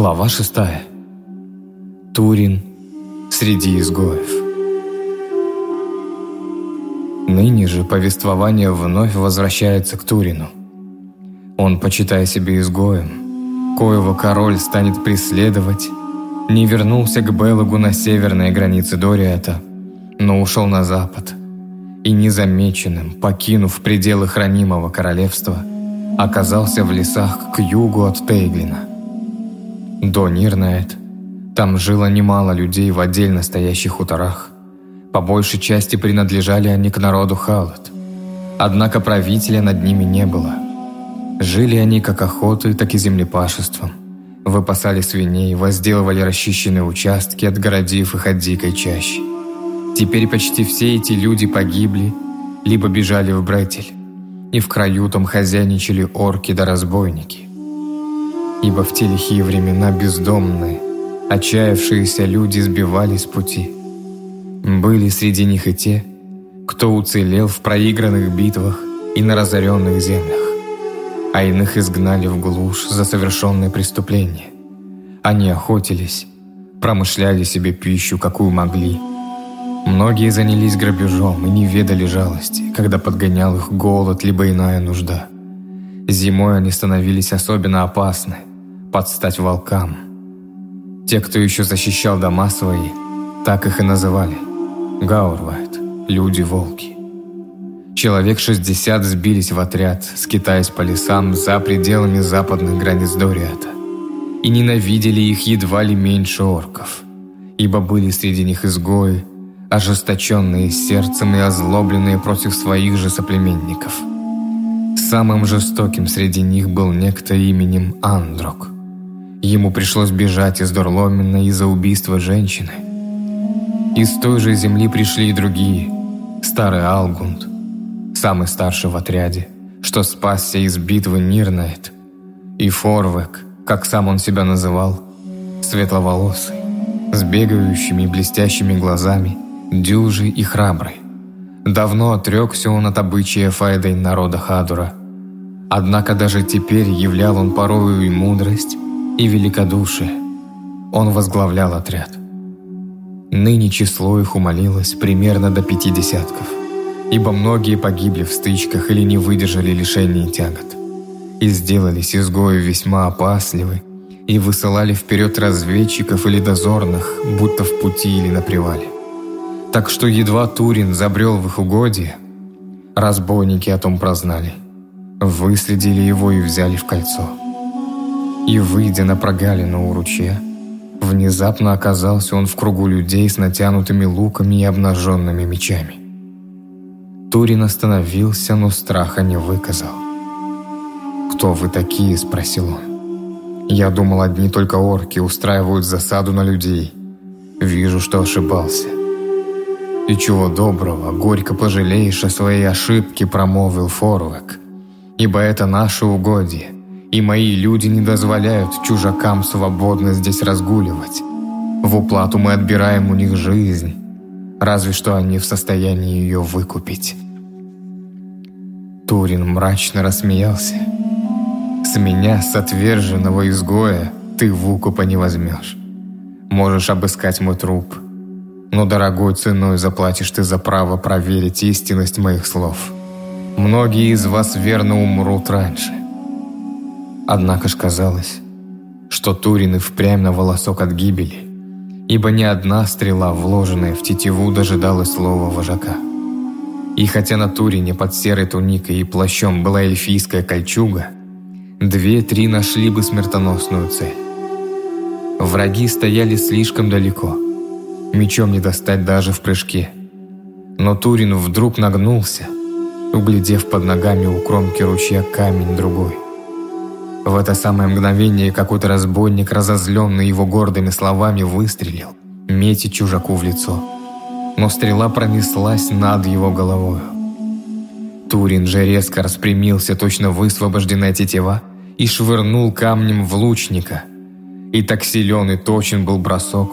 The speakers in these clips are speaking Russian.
Глава шестая. Турин среди изгоев. Ныне же повествование вновь возвращается к Турину. Он, почитая себе изгоем, коего король станет преследовать, не вернулся к Белогу на северные границы Дориата, но ушел на запад, и незамеченным, покинув пределы хранимого королевства, оказался в лесах к югу от Тейглина. До Нирнает там жило немало людей в отдельно стоящих хуторах. По большей части принадлежали они к народу Халат. Однако правителя над ними не было. Жили они как охотой, так и землепашеством. Выпасали свиней, возделывали расчищенные участки, отгородив их от дикой чащи. Теперь почти все эти люди погибли, либо бежали в Бретель, и в краю там хозяйничали орки да разбойники. Ибо в те лихие времена бездомные, отчаявшиеся люди сбивались с пути. Были среди них и те, кто уцелел в проигранных битвах и на разоренных землях, а иных изгнали в глушь за совершенные преступления. Они охотились, промышляли себе пищу, какую могли. Многие занялись грабежом и не ведали жалости, когда подгонял их голод либо иная нужда. Зимой они становились особенно опасны, под стать волкам. Те, кто еще защищал дома свои, так их и называли – Гаурвайт, люди-волки. Человек 60 сбились в отряд, скитаясь по лесам за пределами западных границ Дориата, и ненавидели их едва ли меньше орков, ибо были среди них изгои, ожесточенные сердцем и озлобленные против своих же соплеменников. Самым жестоким среди них был некто именем Андрок – Ему пришлось бежать из Дорломина из-за убийства женщины. Из той же земли пришли и другие. Старый Алгунд, самый старший в отряде, что спасся из битвы Нирнайт. И Форвек, как сам он себя называл, светловолосый, с бегающими и блестящими глазами, дюжий и храбрый. Давно отрекся он от обычая Файдой народа Хадура. Однако даже теперь являл он порою и мудрость, и великодушие. Он возглавлял отряд. Ныне число их умолилось примерно до пяти десятков, ибо многие погибли в стычках или не выдержали лишений тягот, и сделались изгои весьма опасливы, и высылали вперед разведчиков или дозорных, будто в пути или на привале. Так что едва Турин забрел в их угодье, разбойники о том прознали, выследили его и взяли в кольцо и, выйдя на прогалину у ручья, внезапно оказался он в кругу людей с натянутыми луками и обнаженными мечами. Турин остановился, но страха не выказал. «Кто вы такие?» – спросил он. «Я думал, одни только орки устраивают засаду на людей. Вижу, что ошибался». «И чего доброго, горько пожалеешь о своей ошибке», – промолвил Форвек. «Ибо это наше угодье, и мои люди не дозволяют чужакам свободно здесь разгуливать. В уплату мы отбираем у них жизнь, разве что они в состоянии ее выкупить. Турин мрачно рассмеялся. «С меня, с отверженного изгоя, ты выкупа не возьмешь. Можешь обыскать мой труп, но дорогой ценой заплатишь ты за право проверить истинность моих слов. Многие из вас верно умрут раньше. Однако ж казалось, что Турин и впрямь на волосок от гибели, ибо ни одна стрела, вложенная в тетиву, дожидалась слова вожака. И хотя на Турине под серой туникой и плащом была эльфийская кольчуга, две-три нашли бы смертоносную цель. Враги стояли слишком далеко, мечом не достать даже в прыжке. Но Турин вдруг нагнулся, углядев под ногами у кромки ручья камень другой – в это самое мгновение какой-то разбойник, разозленный его гордыми словами, выстрелил, метя чужаку в лицо. Но стрела пронеслась над его головой. Турин же резко распрямился, точно высвобожденная тетива, и швырнул камнем в лучника. И так силен и точен был бросок,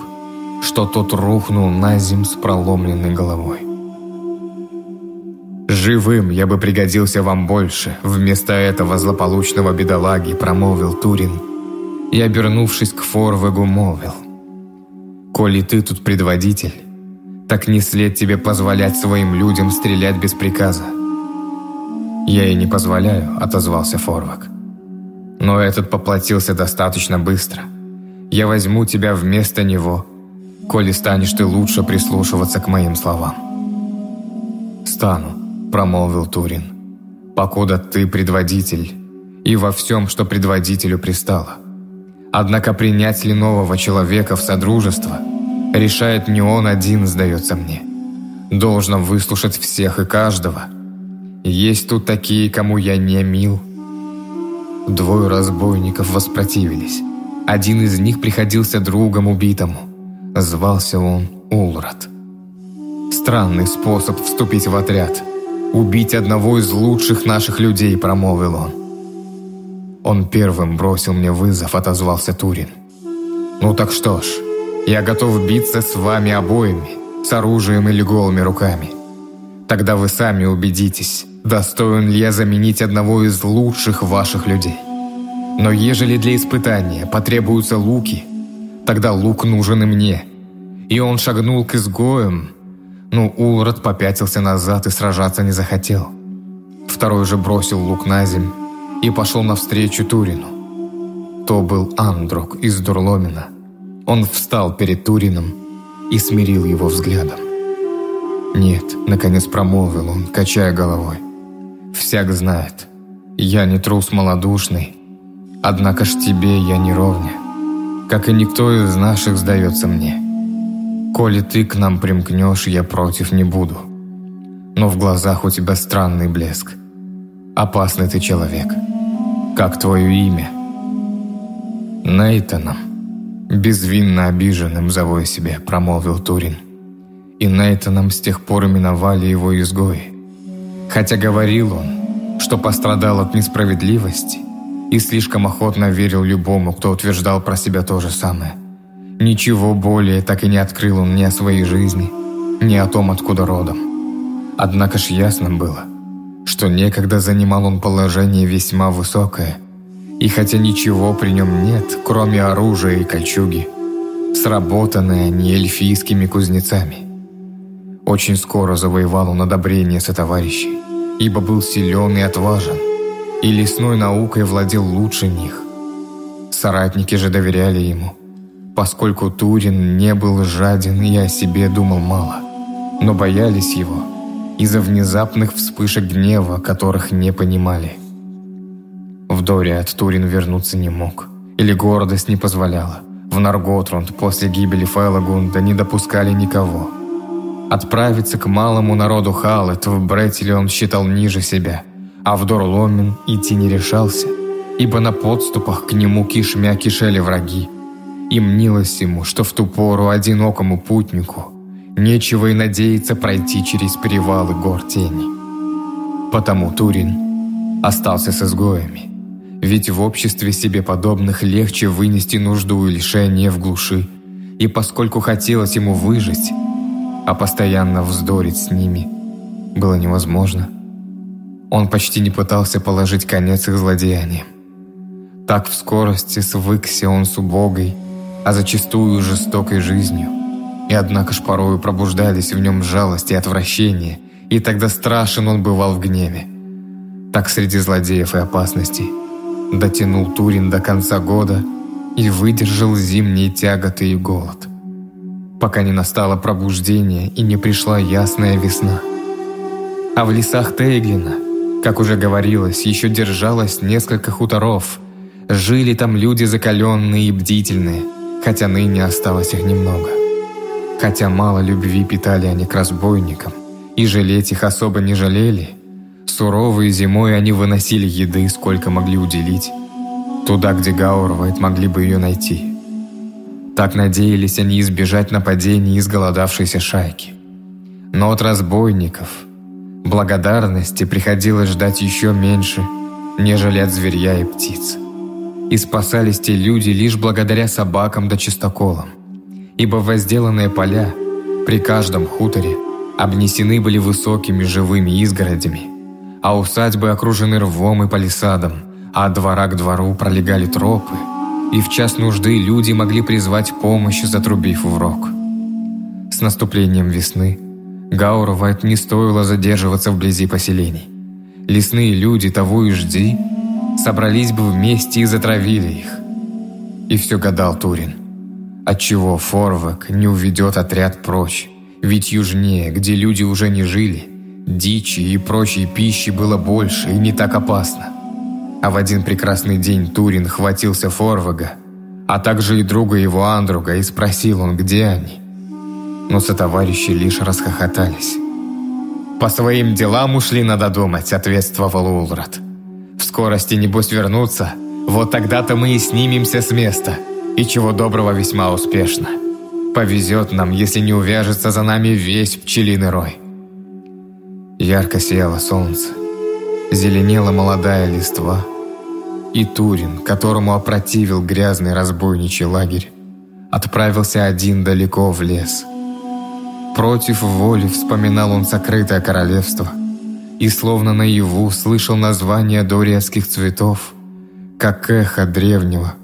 что тот рухнул на земь с проломленной головой. «Живым я бы пригодился вам больше», — вместо этого злополучного бедолаги промолвил Турин. и, обернувшись к Форвегу, молвил. «Коли ты тут предводитель, так не след тебе позволять своим людям стрелять без приказа». «Я и не позволяю», — отозвался Форваг. «Но этот поплатился достаточно быстро. Я возьму тебя вместо него, коли станешь ты лучше прислушиваться к моим словам». «Стану», — промолвил Турин, — «покуда ты предводитель, и во всем, что предводителю пристало». Однако принять ли нового человека в содружество решает не он один, сдается мне. Должно выслушать всех и каждого. Есть тут такие, кому я не мил. Двое разбойников воспротивились. Один из них приходился другом убитому. Звался он Улрат. Странный способ вступить в отряд. Убить одного из лучших наших людей, промолвил он. Он первым бросил мне вызов, отозвался Турин. «Ну так что ж, я готов биться с вами обоими, с оружием или голыми руками. Тогда вы сами убедитесь, достоин ли я заменить одного из лучших ваших людей. Но ежели для испытания потребуются луки, тогда лук нужен и мне». И он шагнул к изгоям, но Улрат попятился назад и сражаться не захотел. Второй же бросил лук на земь и пошел навстречу Турину. То был Андрок из Дурломина. Он встал перед Турином и смирил его взглядом. «Нет», — наконец промолвил он, качая головой. «Всяк знает, я не трус малодушный, однако ж тебе я не ровня, как и никто из наших сдается мне. Коли ты к нам примкнешь, я против не буду. Но в глазах у тебя странный блеск. Опасный ты человек. Как твое имя? Нейтаном. Безвинно обиженным зову я себе, промолвил Турин. И Нейтаном с тех пор именовали его изгои. Хотя говорил он, что пострадал от несправедливости и слишком охотно верил любому, кто утверждал про себя то же самое. Ничего более так и не открыл он ни о своей жизни, ни о том, откуда родом. Однако ж ясно было – что некогда занимал он положение весьма высокое, и хотя ничего при нем нет, кроме оружия и кольчуги, сработанные они эльфийскими кузнецами. Очень скоро завоевал он одобрение сотоварищей, ибо был силен и отважен, и лесной наукой владел лучше них. Соратники же доверяли ему, поскольку Турин не был жаден и о себе думал мало, но боялись его – из-за внезапных вспышек гнева, которых не понимали. В Дориат Турин вернуться не мог, или гордость не позволяла. В Нарготрунд после гибели Файлагунда не допускали никого. Отправиться к малому народу Халет в Бретеле он считал ниже себя, а в Дорломин идти не решался, ибо на подступах к нему кишмя кишели враги. И мнилось ему, что в ту пору одинокому путнику – Нечего и надеяться пройти через перевалы гор тени. Потому Турин остался с изгоями. Ведь в обществе себе подобных легче вынести нужду и лишение в глуши. И поскольку хотелось ему выжить, а постоянно вздорить с ними было невозможно, он почти не пытался положить конец их злодеяниям. Так в скорости свыкся он с убогой, а зачастую жестокой жизнью. И однако ж порою пробуждались в нем жалость и отвращение, и тогда страшен он бывал в гневе. Так среди злодеев и опасностей дотянул Турин до конца года и выдержал зимние тяготы и голод, пока не настало пробуждение и не пришла ясная весна. А в лесах Тейглина, как уже говорилось, еще держалось несколько хуторов. Жили там люди закаленные и бдительные, хотя ныне осталось их немного. Хотя мало любви питали они к разбойникам, и жалеть их особо не жалели, суровой зимой они выносили еды, сколько могли уделить, туда, где Гаурвайт могли бы ее найти. Так надеялись они избежать нападений изголодавшейся шайки. Но от разбойников благодарности приходилось ждать еще меньше, нежели от зверя и птиц. И спасались те люди лишь благодаря собакам да чистоколам ибо возделанные поля при каждом хуторе обнесены были высокими живыми изгородями, а усадьбы окружены рвом и палисадом, а от двора к двору пролегали тропы, и в час нужды люди могли призвать помощь, затрубив в рог. С наступлением весны Гаурвайт не стоило задерживаться вблизи поселений. Лесные люди того и жди, собрались бы вместе и затравили их. И все гадал Турин, отчего Форвак не уведет отряд прочь, ведь южнее, где люди уже не жили, дичи и прочей пищи было больше и не так опасно. А в один прекрасный день Турин хватился Форвага, а также и друга его Андруга, и спросил он, где они. Но сотоварищи лишь расхохотались. «По своим делам ушли, надо думать», — ответствовал Улрат. «В скорости, небось, вернуться, вот тогда-то мы и снимемся с места, и чего доброго весьма успешно. Повезет нам, если не увяжется за нами весь пчелиный рой». Ярко сияло солнце зеленела молодая листва, и Турин, которому опротивил грязный разбойничий лагерь, отправился один далеко в лес. Против воли вспоминал он сокрытое королевство и словно наяву слышал название дориатских цветов, как эхо древнего,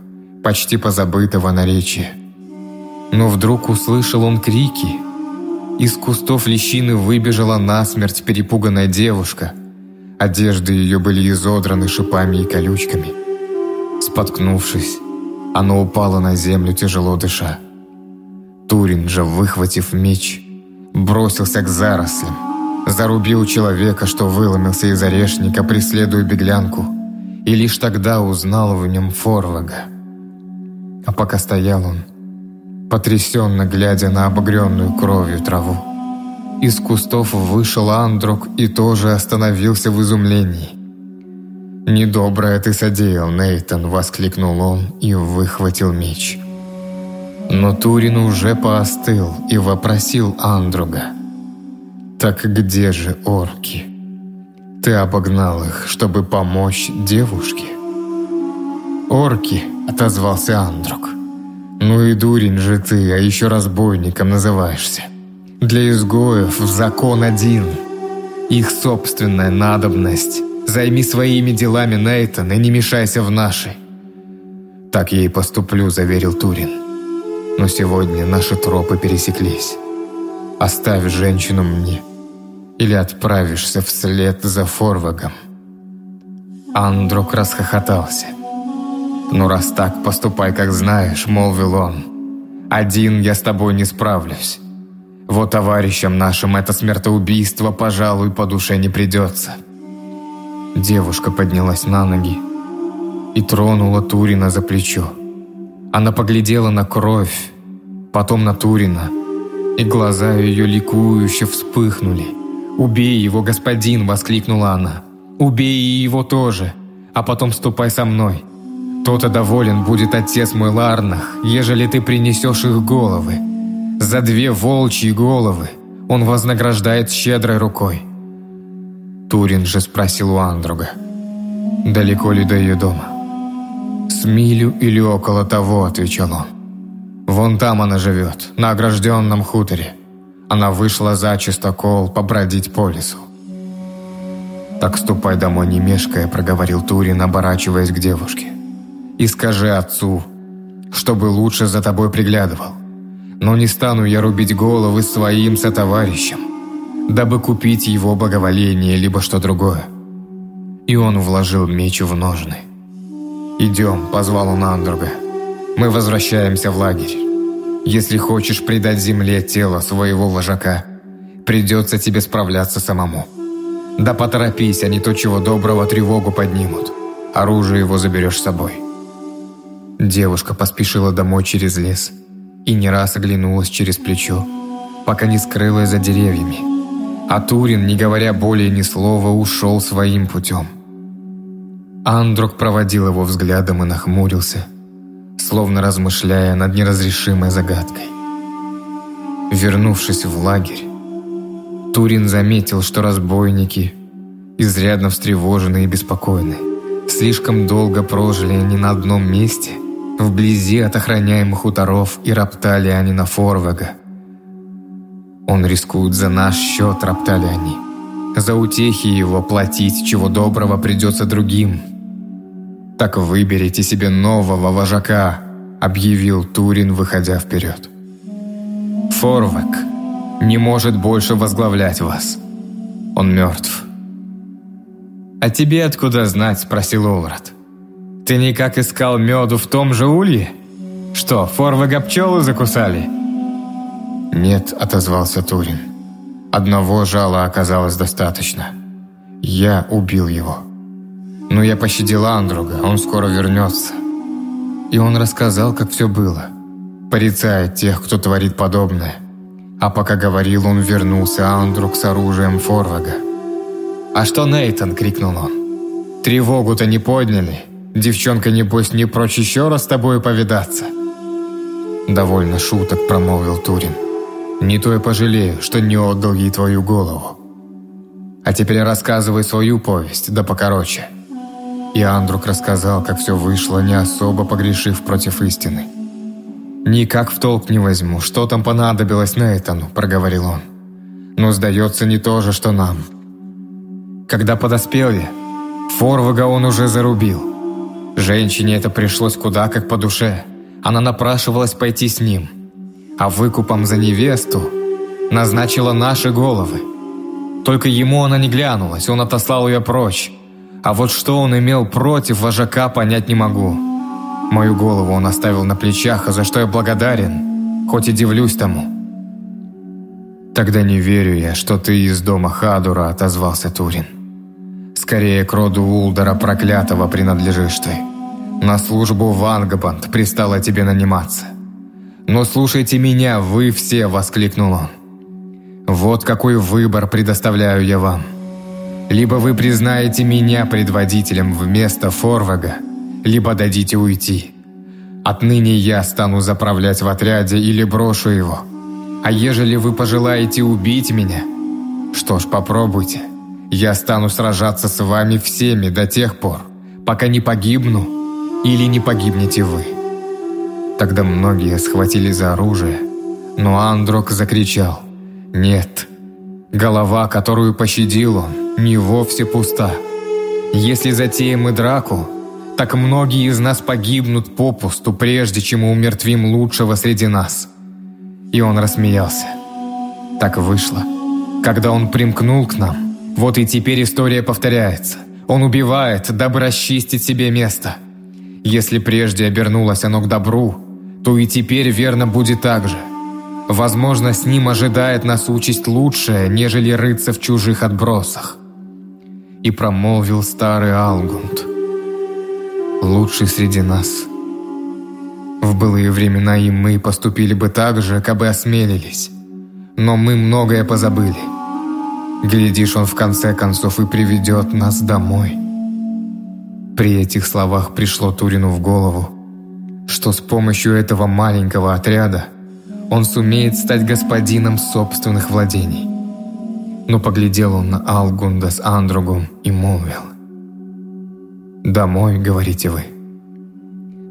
почти позабытого наречия. Но вдруг услышал он крики. Из кустов лещины выбежала насмерть перепуганная девушка – Одежды ее были изодраны шипами и колючками. Споткнувшись, она упала на землю, тяжело дыша. Турин же, выхватив меч, бросился к зарослям, зарубил человека, что выломился из орешника, преследуя беглянку, и лишь тогда узнал в нем Форвага. А пока стоял он, потрясенно глядя на обогренную кровью траву, из кустов вышел Андрок и тоже остановился в изумлении. «Недоброе ты содеял, Нейтан!» – воскликнул он и выхватил меч. Но Турин уже поостыл и вопросил Андруга. «Так где же орки? Ты обогнал их, чтобы помочь девушке?» «Орки!» – отозвался Андруг. «Ну и дурень же ты, а еще разбойником называешься. Для изгоев закон один. Их собственная надобность. Займи своими делами, Нейтан, и не мешайся в наши. Так и поступлю, заверил Турин. Но сегодня наши тропы пересеклись. Оставь женщину мне, или отправишься вслед за Форвагом. Андрок расхохотался. «Ну, раз так, поступай, как знаешь», — молвил он. «Один я с тобой не справлюсь. Вот товарищам нашим это смертоубийство, пожалуй, по душе не придется. Девушка поднялась на ноги и тронула Турина за плечо. Она поглядела на кровь, потом на Турина, и глаза ее ликующе вспыхнули. «Убей его, господин!» – воскликнула она. «Убей и его тоже, а потом ступай со мной. То-то доволен будет отец мой Ларнах, ежели ты принесешь их головы». За две волчьи головы он вознаграждает щедрой рукой. Турин же спросил у Андруга, далеко ли до ее дома. «С милю или около того», — отвечал он. «Вон там она живет, на огражденном хуторе. Она вышла за чистокол побродить по лесу». «Так ступай домой, не мешкая», — проговорил Турин, оборачиваясь к девушке. «И скажи отцу, чтобы лучше за тобой приглядывал но не стану я рубить головы своим сотоварищам, дабы купить его благоволение, либо что другое. И он вложил меч в ножны. «Идем», — позвал он Андруга. «Мы возвращаемся в лагерь. Если хочешь предать земле тело своего вожака, придется тебе справляться самому. Да поторопись, а не то чего доброго тревогу поднимут. Оружие его заберешь с собой». Девушка поспешила домой через лес — и не раз оглянулась через плечо, пока не скрылась за деревьями. А Турин, не говоря более ни слова, ушел своим путем. Андрок проводил его взглядом и нахмурился, словно размышляя над неразрешимой загадкой. Вернувшись в лагерь, Турин заметил, что разбойники изрядно встревожены и беспокойны. Слишком долго прожили они на одном месте – вблизи от охраняемых хуторов и роптали они на Форвега. Он рискует за наш счет, роптали они. За утехи его платить, чего доброго придется другим. Так выберите себе нового вожака, объявил Турин, выходя вперед. Форвек не может больше возглавлять вас. Он мертв. «А тебе откуда знать?» – спросил Олрат. «Ты никак искал меду в том же улье? Что, Форвега пчелы закусали?» «Нет», – отозвался Турин. «Одного жала оказалось достаточно. Я убил его. Но я пощадил Андруга, он скоро вернется». И он рассказал, как все было. Порицает тех, кто творит подобное. А пока говорил, он вернулся Андруг с оружием Форвага. «А что Нейтан?» – крикнул он. «Тревогу-то не подняли. Девчонка, небось, не прочь еще раз с тобой повидаться». «Довольно шуток», – промолвил Турин. «Не то я пожалею, что не отдал ей твою голову. А теперь рассказывай свою повесть, да покороче». И Андрук рассказал, как все вышло, не особо погрешив против истины. «Никак в толк не возьму, что там понадобилось Нейтану», – проговорил он. «Но сдается не то же, что нам. Когда подоспели, Форвага он уже зарубил. Женщине это пришлось куда как по душе. Она напрашивалась пойти с ним. А выкупом за невесту назначила наши головы. Только ему она не глянулась, он отослал ее прочь. А вот что он имел против вожака, понять не могу. Мою голову он оставил на плечах, за что я благодарен, хоть и дивлюсь тому. «Тогда не верю я, что ты из дома Хадура», — отозвался Турин. Скорее к роду Улдора проклятого принадлежишь ты. На службу в Ангабанд пристало тебе наниматься. Но слушайте меня, вы все, воскликнул он. Вот какой выбор предоставляю я вам. Либо вы признаете меня предводителем вместо Форвага, либо дадите уйти. Отныне я стану заправлять в отряде или брошу его. А ежели вы пожелаете убить меня, что ж, попробуйте. Я стану сражаться с вами всеми до тех пор, пока не погибну или не погибнете вы». Тогда многие схватили за оружие, но Андрок закричал «Нет, голова, которую пощадил он, не вовсе пуста. Если затеем мы драку, так многие из нас погибнут попусту, прежде чем умертвим лучшего среди нас». И он рассмеялся. Так вышло. Когда он примкнул к нам, вот и теперь история повторяется. Он убивает, дабы расчистить себе место. Если прежде обернулось оно к добру, то и теперь верно будет так же. Возможно, с ним ожидает нас участь лучшая, нежели рыться в чужих отбросах. И промолвил старый Алгунд. Лучший среди нас. В былые времена и мы поступили бы так же, как бы осмелились. Но мы многое позабыли. Глядишь, он в конце концов и приведет нас домой. При этих словах пришло Турину в голову, что с помощью этого маленького отряда он сумеет стать господином собственных владений. Но поглядел он на Алгунда с Андругом и молвил. «Домой, — говорите вы.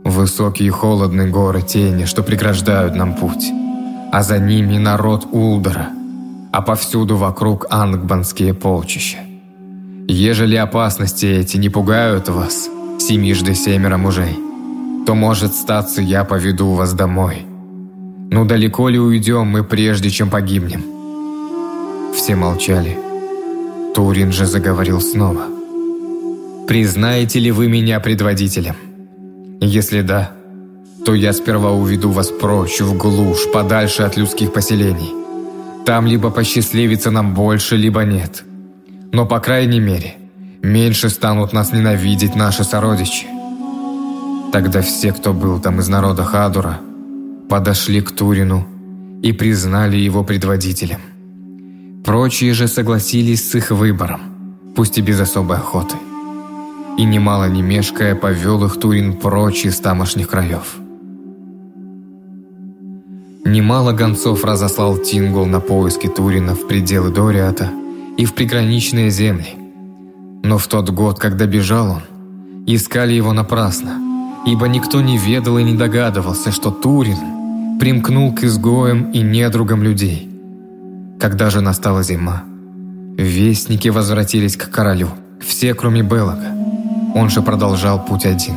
Высокие и холодные горы тени, что преграждают нам путь, а за ними народ Улдора — а повсюду вокруг ангбанские полчища. Ежели опасности эти не пугают вас, семижды семеро мужей, то, может, статься, я поведу вас домой. Ну далеко ли уйдем мы, прежде чем погибнем?» Все молчали. Турин же заговорил снова. «Признаете ли вы меня предводителем? Если да, то я сперва уведу вас прочь, в глушь, подальше от людских поселений. Там либо посчастливится нам больше, либо нет. Но, по крайней мере, меньше станут нас ненавидеть наши сородичи. Тогда все, кто был там из народа Хадура, подошли к Турину и признали его предводителем. Прочие же согласились с их выбором, пусть и без особой охоты. И немало не мешкая повел их Турин прочь из тамошних краев. Немало гонцов разослал Тингул на поиски Турина в пределы Дориата и в приграничные земли. Но в тот год, когда бежал он, искали его напрасно, ибо никто не ведал и не догадывался, что Турин примкнул к изгоям и недругам людей. Когда же настала зима, вестники возвратились к королю, все кроме Белога. он же продолжал путь один.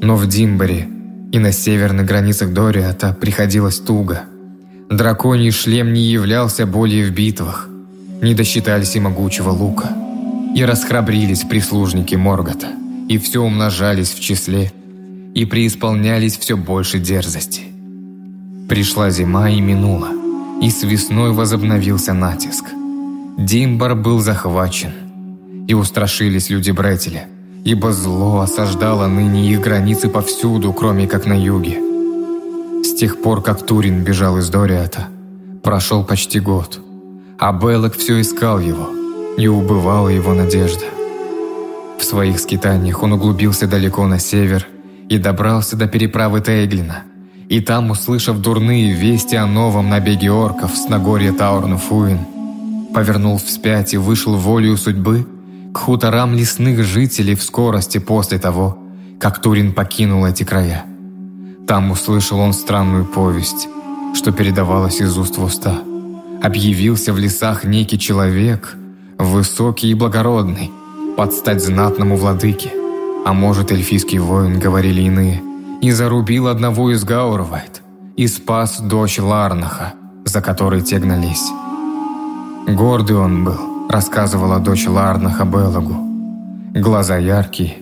Но в Димборе и на северных границах Дориата приходилось туго. Драконий шлем не являлся более в битвах, не досчитались и могучего лука, и расхрабрились прислужники Моргота, и все умножались в числе, и преисполнялись все больше дерзости. Пришла зима и минула, и с весной возобновился натиск. Димбар был захвачен, и устрашились люди Бретеля, ибо зло осаждало ныне их границы повсюду, кроме как на юге. С тех пор, как Турин бежал из Дориата, прошел почти год, а Беллок все искал его, и убывала его надежда. В своих скитаниях он углубился далеко на север и добрался до переправы Тейглина, и там, услышав дурные вести о новом набеге орков с Нагорья Таурну-Фуин, повернул вспять и вышел волею судьбы – к хуторам лесных жителей в скорости после того, как Турин покинул эти края. Там услышал он странную повесть, что передавалась из уст в уста. Объявился в лесах некий человек, высокий и благородный, под стать знатному владыке, а может эльфийский воин, говорили иные, и зарубил одного из Гауровайт, и спас дочь Ларнаха, за которой те гнались. Гордый он был, рассказывала дочь Ларнаха Беллагу. Глаза яркие,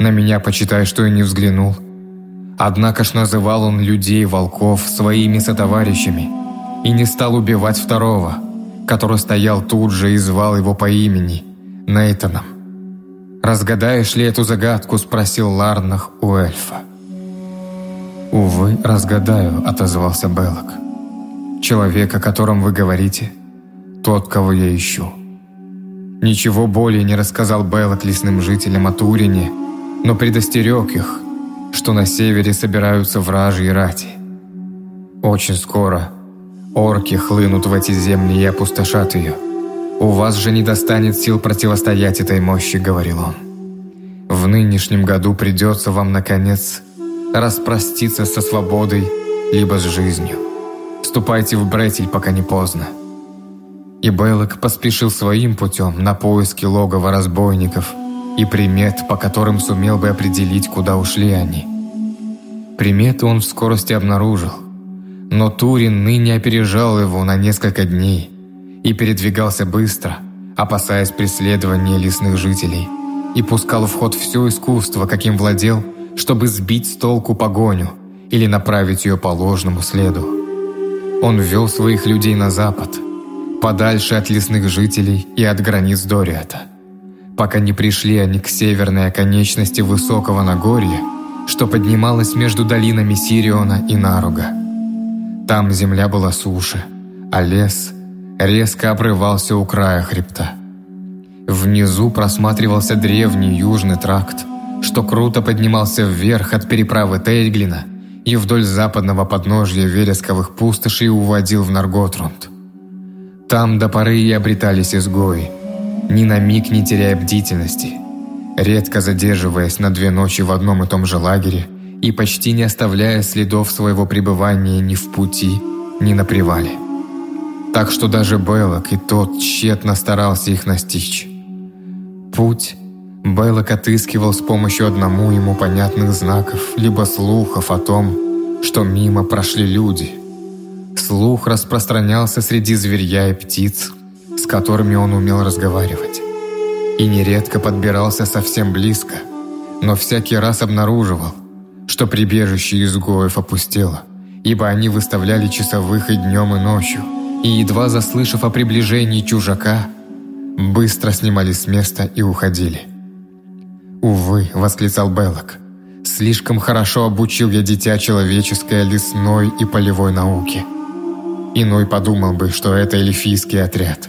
на меня, почитай, что и не взглянул. Однако ж называл он людей, волков, своими сотоварищами и не стал убивать второго, который стоял тут же и звал его по имени, Нейтаном. «Разгадаешь ли эту загадку?» – спросил Ларнах у эльфа. «Увы, разгадаю», – отозвался Беллок. «Человек, о котором вы говорите, тот, кого я ищу». Ничего более не рассказал Беллот лесным жителям о Турине, но предостерег их, что на севере собираются вражьи рати. Очень скоро орки хлынут в эти земли и опустошат ее. «У вас же не достанет сил противостоять этой мощи», — говорил он. «В нынешнем году придется вам, наконец, распроститься со свободой либо с жизнью. Ступайте в Бретель, пока не поздно. И Беллок поспешил своим путем на поиски логова разбойников и примет, по которым сумел бы определить, куда ушли они. Приметы он в скорости обнаружил, но Турин ныне опережал его на несколько дней и передвигался быстро, опасаясь преследования лесных жителей, и пускал в ход все искусство, каким владел, чтобы сбить с толку погоню или направить ее по ложному следу. Он ввел своих людей на запад – подальше от лесных жителей и от границ Дориата, пока не пришли они к северной оконечности высокого Нагорья, что поднималось между долинами Сириона и Наруга. Там земля была суше, а лес резко обрывался у края хребта. Внизу просматривался древний южный тракт, что круто поднимался вверх от переправы Тейглина и вдоль западного подножья вересковых пустошей уводил в Нарготрунд. Там до поры и обретались изгои, ни на миг не теряя бдительности, редко задерживаясь на две ночи в одном и том же лагере и почти не оставляя следов своего пребывания ни в пути, ни на привале. Так что даже Беллок и тот тщетно старался их настичь. Путь Беллок отыскивал с помощью одному ему понятных знаков, либо слухов о том, что мимо прошли люди – Слух распространялся среди зверья и птиц, с которыми он умел разговаривать. И нередко подбирался совсем близко, но всякий раз обнаруживал, что прибежище изгоев опустело, ибо они выставляли часовых и днем, и ночью, и, едва заслышав о приближении чужака, быстро снимались с места и уходили. «Увы», — восклицал Беллок, — «слишком хорошо обучил я дитя человеческое лесной и полевой науке». Иной подумал бы, что это эльфийский отряд.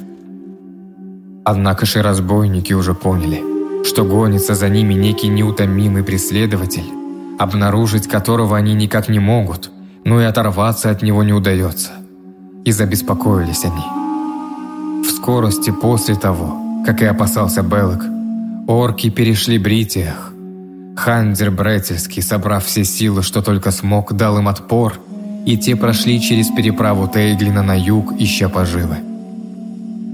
Однако же разбойники уже поняли, что гонится за ними некий неутомимый преследователь, обнаружить которого они никак не могут, но и оторваться от него не удается. И забеспокоились они. В скорости после того, как и опасался Белок, орки перешли Бритиях. Хандер Бретельский, собрав все силы, что только смог, дал им отпор – и те прошли через переправу Тейглина на юг, ища поживы.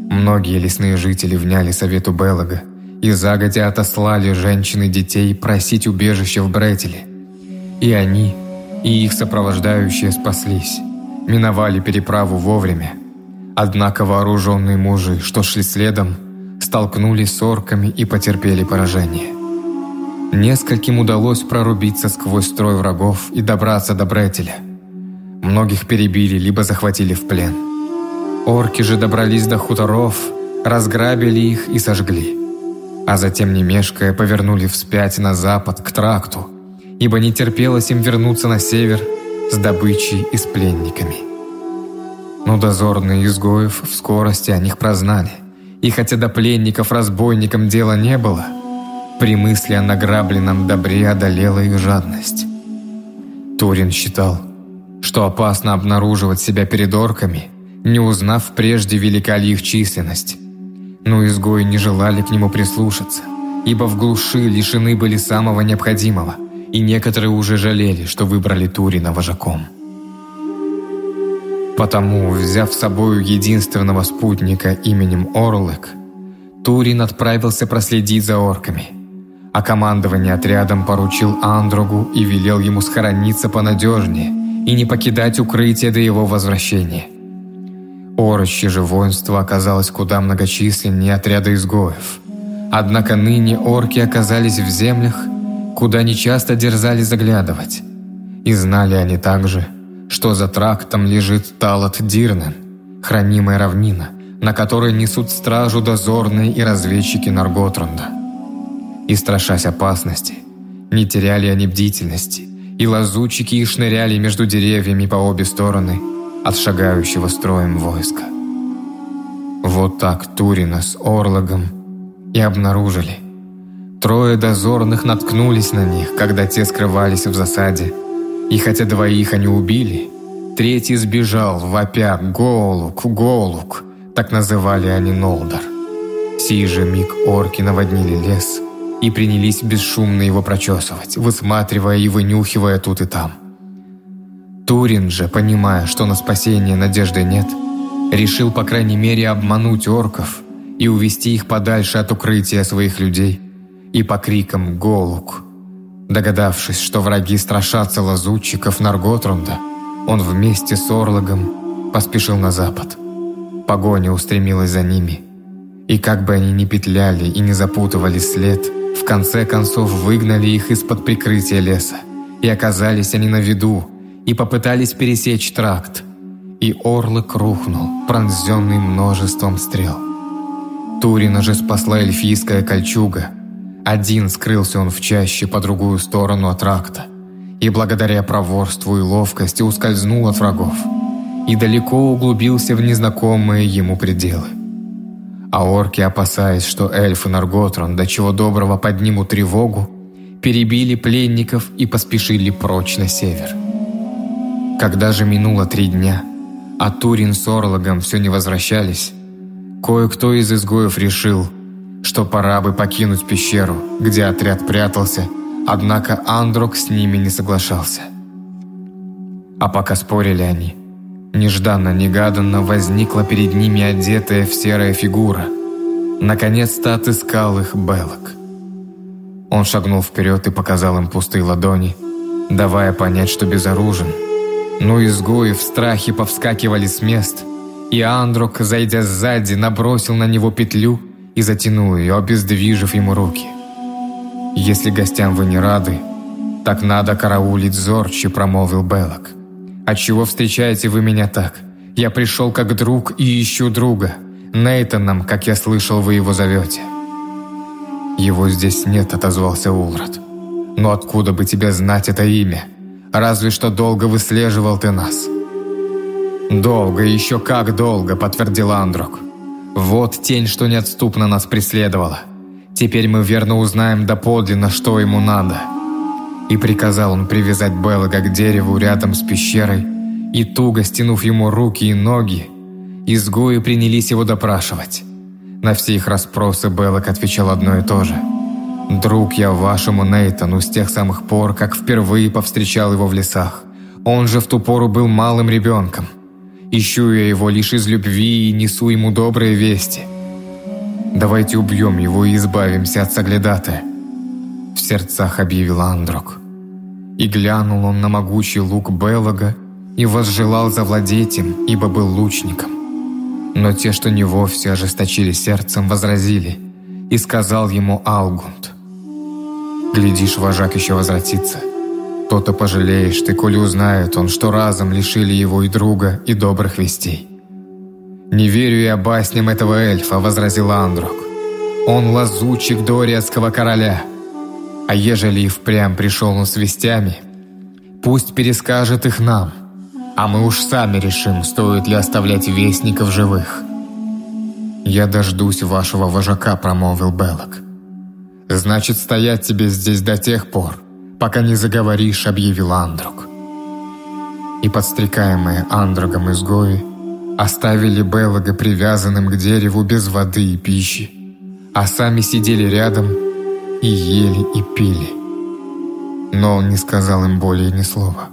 Многие лесные жители вняли совету Беллага и загодя отослали женщин и детей просить убежище в Бретеле. И они, и их сопровождающие спаслись, миновали переправу вовремя. Однако вооруженные мужи, что шли следом, столкнулись с орками и потерпели поражение. Нескольким удалось прорубиться сквозь строй врагов и добраться до Бретеля. Многих перебили либо захватили в плен. Орки же добрались до хуторов, разграбили их и сожгли. А затем, не мешкая, повернули вспять на запад, к тракту, ибо не терпелось им вернуться на север с добычей и с пленниками. Но дозорные изгоев в скорости о них прознали, и хотя до пленников-разбойникам дела не было, при мысли о награбленном добре одолела их жадность. Турин считал, что опасно обнаруживать себя перед орками, не узнав прежде, велика ли их численность. Но изгои не желали к нему прислушаться, ибо в глуши лишены были самого необходимого, и некоторые уже жалели, что выбрали Турина вожаком. Потому, взяв с собою единственного спутника именем Орлык, Турин отправился проследить за орками, а командование отрядом поручил Андрогу и велел ему схорониться понадежнее и не покидать укрытие до его возвращения. Ороще же воинство оказалось куда многочисленнее отряда изгоев. Однако ныне орки оказались в землях, куда нечасто дерзали заглядывать. И знали они также, что за трактом лежит Талат Дирнен, хранимая равнина, на которой несут стражу дозорные и разведчики Нарготрунда. И страшась опасности, не теряли они бдительности, и лазутчики их шныряли между деревьями по обе стороны от шагающего строем войска. Вот так Турина с Орлагом и обнаружили. Трое дозорных наткнулись на них, когда те скрывались в засаде, и хотя двоих они убили, третий сбежал, вопя «Голук! Голук!» Так называли они Нолдар. Сей же миг орки наводнили лес и принялись бесшумно его прочесывать, высматривая и вынюхивая тут и там. Турин же, понимая, что на спасение надежды нет, решил по крайней мере обмануть орков и увести их подальше от укрытия своих людей и по крикам «Голук!» Догадавшись, что враги страшатся лазутчиков Нарготрунда, он вместе с Орлагом поспешил на запад. Погоня устремилась за ними. И как бы они ни петляли и не запутывали след, в конце концов выгнали их из-под прикрытия леса. И оказались они на виду, и попытались пересечь тракт. И Орлык рухнул, пронзенный множеством стрел. Турина же спасла эльфийская кольчуга – один скрылся он в чаще по другую сторону от тракта, и благодаря проворству и ловкости ускользнул от врагов, и далеко углубился в незнакомые ему пределы. А орки, опасаясь, что эльфы Нарготрон до чего доброго поднимут тревогу, перебили пленников и поспешили прочь на север. Когда же минуло три дня, а Турин с Орлагом все не возвращались, кое-кто из изгоев решил – что пора бы покинуть пещеру, где отряд прятался, однако Андрок с ними не соглашался. А пока спорили они, нежданно-негаданно возникла перед ними одетая в серая фигура. Наконец-то отыскал их Белок. Он шагнул вперед и показал им пустые ладони, давая понять, что безоружен. Но изгои в страхе повскакивали с мест, и Андрок, зайдя сзади, набросил на него петлю – и затянул ее, обездвижив ему руки. «Если гостям вы не рады, так надо караулить зорче», – промолвил Беллок. «Отчего встречаете вы меня так? Я пришел как друг и ищу друга. Нейтаном, как я слышал, вы его зовете». «Его здесь нет», – отозвался Улрат. «Но откуда бы тебе знать это имя? Разве что долго выслеживал ты нас». «Долго, еще как долго», – подтвердил Андрок. Вот тень, что неотступно нас преследовала. Теперь мы верно узнаем доподлинно, что ему надо. И приказал он привязать Беллага к дереву рядом с пещерой, и туго стянув ему руки и ноги, изгои принялись его допрашивать. На все их расспросы Беллаг отвечал одно и то же. «Друг я вашему Нейтану с тех самых пор, как впервые повстречал его в лесах. Он же в ту пору был малым ребенком. Ищу я его лишь из любви и несу ему добрые вести. Давайте убьем его и избавимся от соглядата!» В сердцах объявил Андрок. И глянул он на могучий лук Беллага и возжелал завладеть им, ибо был лучником. Но те, что не вовсе ожесточили сердцем, возразили, и сказал ему Алгунд, «Глядишь, вожак еще возвратится. То-то пожалеешь ты, коли узнает он, что разом лишили его и друга, и добрых вестей». «Не верю я басням этого эльфа», — возразил Андрок. «Он лазучик Дориатского короля. А ежели и впрямь пришел он с вестями, пусть перескажет их нам, а мы уж сами решим, стоит ли оставлять вестников живых». «Я дождусь вашего вожака», — промолвил Белок. «Значит, стоять тебе здесь до тех пор, пока не заговоришь», — объявил Андрук. И подстрекаемые Андрогом изгои оставили Беллага привязанным к дереву без воды и пищи, а сами сидели рядом и ели и пили. Но он не сказал им более ни слова.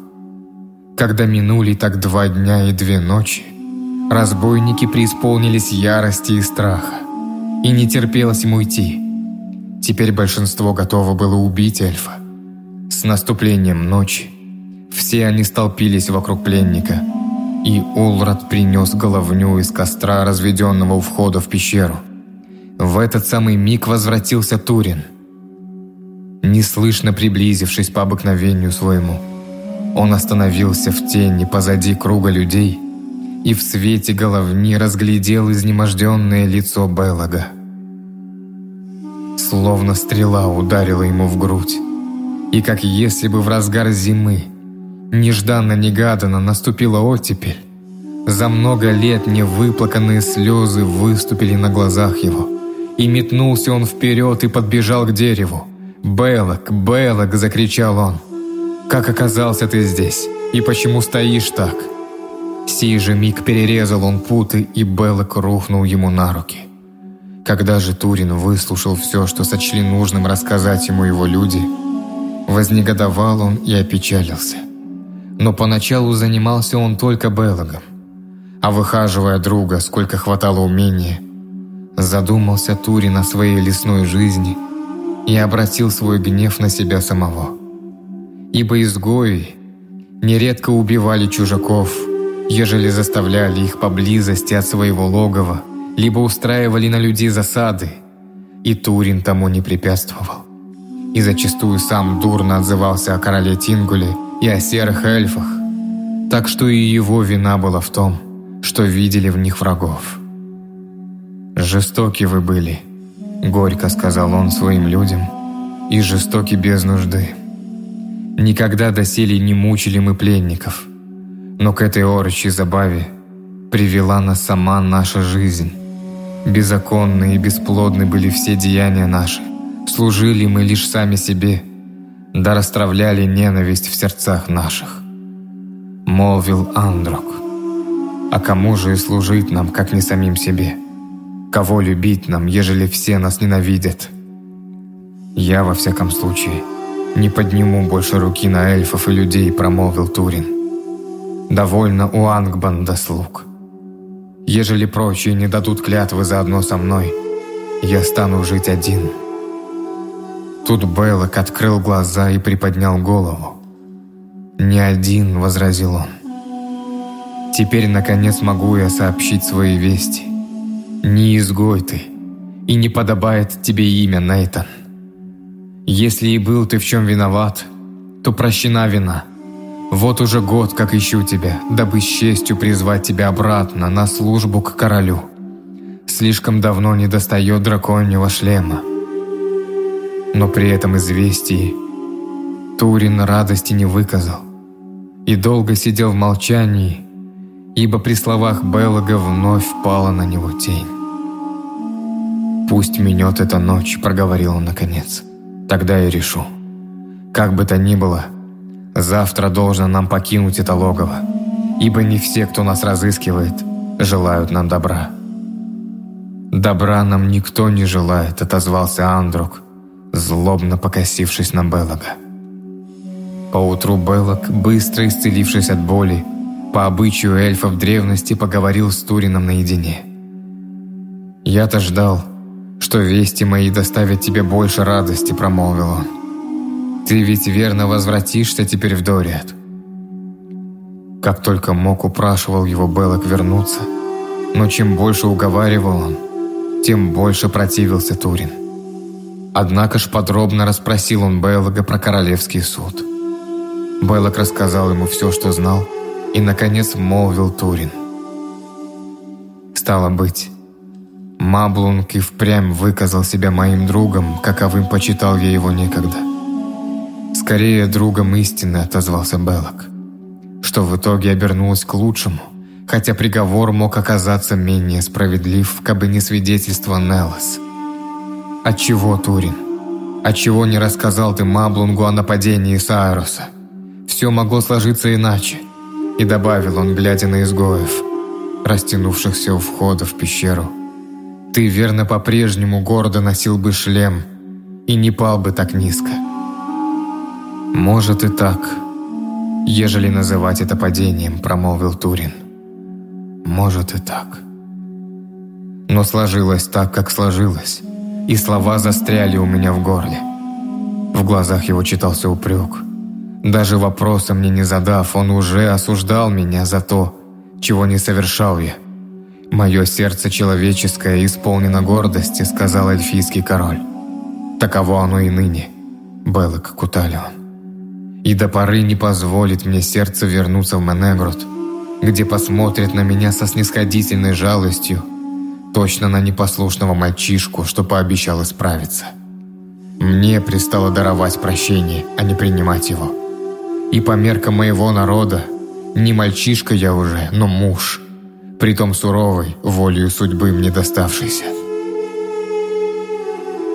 Когда минули так два дня и две ночи, разбойники преисполнились ярости и страха, и не терпелось им уйти. Теперь большинство готово было убить эльфа. С наступлением ночи все они столпились вокруг пленника, и Улрат принес головню из костра, разведенного у входа в пещеру. В этот самый миг возвратился Турин. Неслышно приблизившись по обыкновению своему, он остановился в тени позади круга людей и в свете головни разглядел изнеможденное лицо Беллага. Словно стрела ударила ему в грудь, и как если бы в разгар зимы нежданно-негаданно наступила оттепель, за много лет невыплаканные слезы выступили на глазах его, и метнулся он вперед и подбежал к дереву. «Беллок, Беллок!» – закричал он – как оказался ты здесь? И почему стоишь так?» Сей же миг перерезал он путы, и Беллок рухнул ему на руки. Когда же Турин выслушал все, что сочли нужным рассказать ему его люди, вознегодовал он и опечалился. Но поначалу занимался он только Беллогом, а выхаживая друга, сколько хватало умения, задумался Турин о своей лесной жизни и обратил свой гнев на себя самого – ибо изгои нередко убивали чужаков, ежели заставляли их поблизости от своего логова, либо устраивали на людей засады, и Турин тому не препятствовал. И зачастую сам дурно отзывался о короле Тингуле и о серых эльфах, так что и его вина была в том, что видели в них врагов. «Жестоки вы были», — горько сказал он своим людям, — «и жестоки без нужды». Никогда доселе не мучили мы пленников. Но к этой орочей забаве привела нас сама наша жизнь. Беззаконны и бесплодны были все деяния наши. Служили мы лишь сами себе, да расстравляли ненависть в сердцах наших. Молвил Андрок. А кому же и служить нам, как не самим себе? Кого любить нам, ежели все нас ненавидят? Я, во всяком случае, «Не подниму больше руки на эльфов и людей», — промолвил Турин. «Довольно у Ангбанда слуг. Ежели прочие не дадут клятвы заодно со мной, я стану жить один». Тут Беллок открыл глаза и приподнял голову. «Не один», — возразил он. «Теперь, наконец, могу я сообщить свои вести. Не изгой ты, и не подобает тебе имя, Нейтан. Если и был ты в чем виноват, то прощена вина. Вот уже год, как ищу тебя, дабы с честью призвать тебя обратно на службу к королю. Слишком давно не достает драконьего шлема. Но при этом известии Турин радости не выказал и долго сидел в молчании, ибо при словах Беллага вновь впала на него тень. «Пусть минет эта ночь», — проговорил он наконец. Тогда я решу. Как бы то ни было, завтра должно нам покинуть это логово, ибо не все, кто нас разыскивает, желают нам добра. «Добра нам никто не желает», — отозвался Андрук, злобно покосившись на Беллога. Поутру Беллог, быстро исцелившись от боли, по обычаю эльфов древности поговорил с Турином наедине. «Я-то ждал, что вести мои доставят тебе больше радости», — промолвил он. «Ты ведь верно возвратишься теперь в Дориат». Как только мог, упрашивал его Беллок вернуться, но чем больше уговаривал он, тем больше противился Турин. Однако ж подробно расспросил он Беллога про королевский суд. Беллок рассказал ему все, что знал, и, наконец, молвил Турин. Стало быть, Маблунг и впрямь выказал себя моим другом, каковым почитал я его некогда. Скорее, другом истины отозвался Беллок, что в итоге обернулось к лучшему, хотя приговор мог оказаться менее справедлив, кабы не свидетельство Неллос. Отчего, Турин? Отчего не рассказал ты Маблунгу о нападении Сааруса? Все могло сложиться иначе. И добавил он, глядя на изгоев, растянувшихся у входа в пещеру. Ты верно по-прежнему гордо носил бы шлем и не пал бы так низко. Может и так, ежели называть это падением, промолвил Турин. Может и так. Но сложилось так, как сложилось, и слова застряли у меня в горле. В глазах его читался упрек. Даже вопроса мне не задав, он уже осуждал меня за то, чего не совершал я. «Мое сердце человеческое исполнено гордости», — сказал эльфийский король. «Таково оно и ныне», — Беллок Куталион. «И до поры не позволит мне сердце вернуться в Менегрут, где посмотрит на меня со снисходительной жалостью, точно на непослушного мальчишку, что пообещал исправиться. Мне пристало даровать прощение, а не принимать его. И по меркам моего народа, не мальчишка я уже, но муж, притом суровый, волею судьбы мне доставшийся.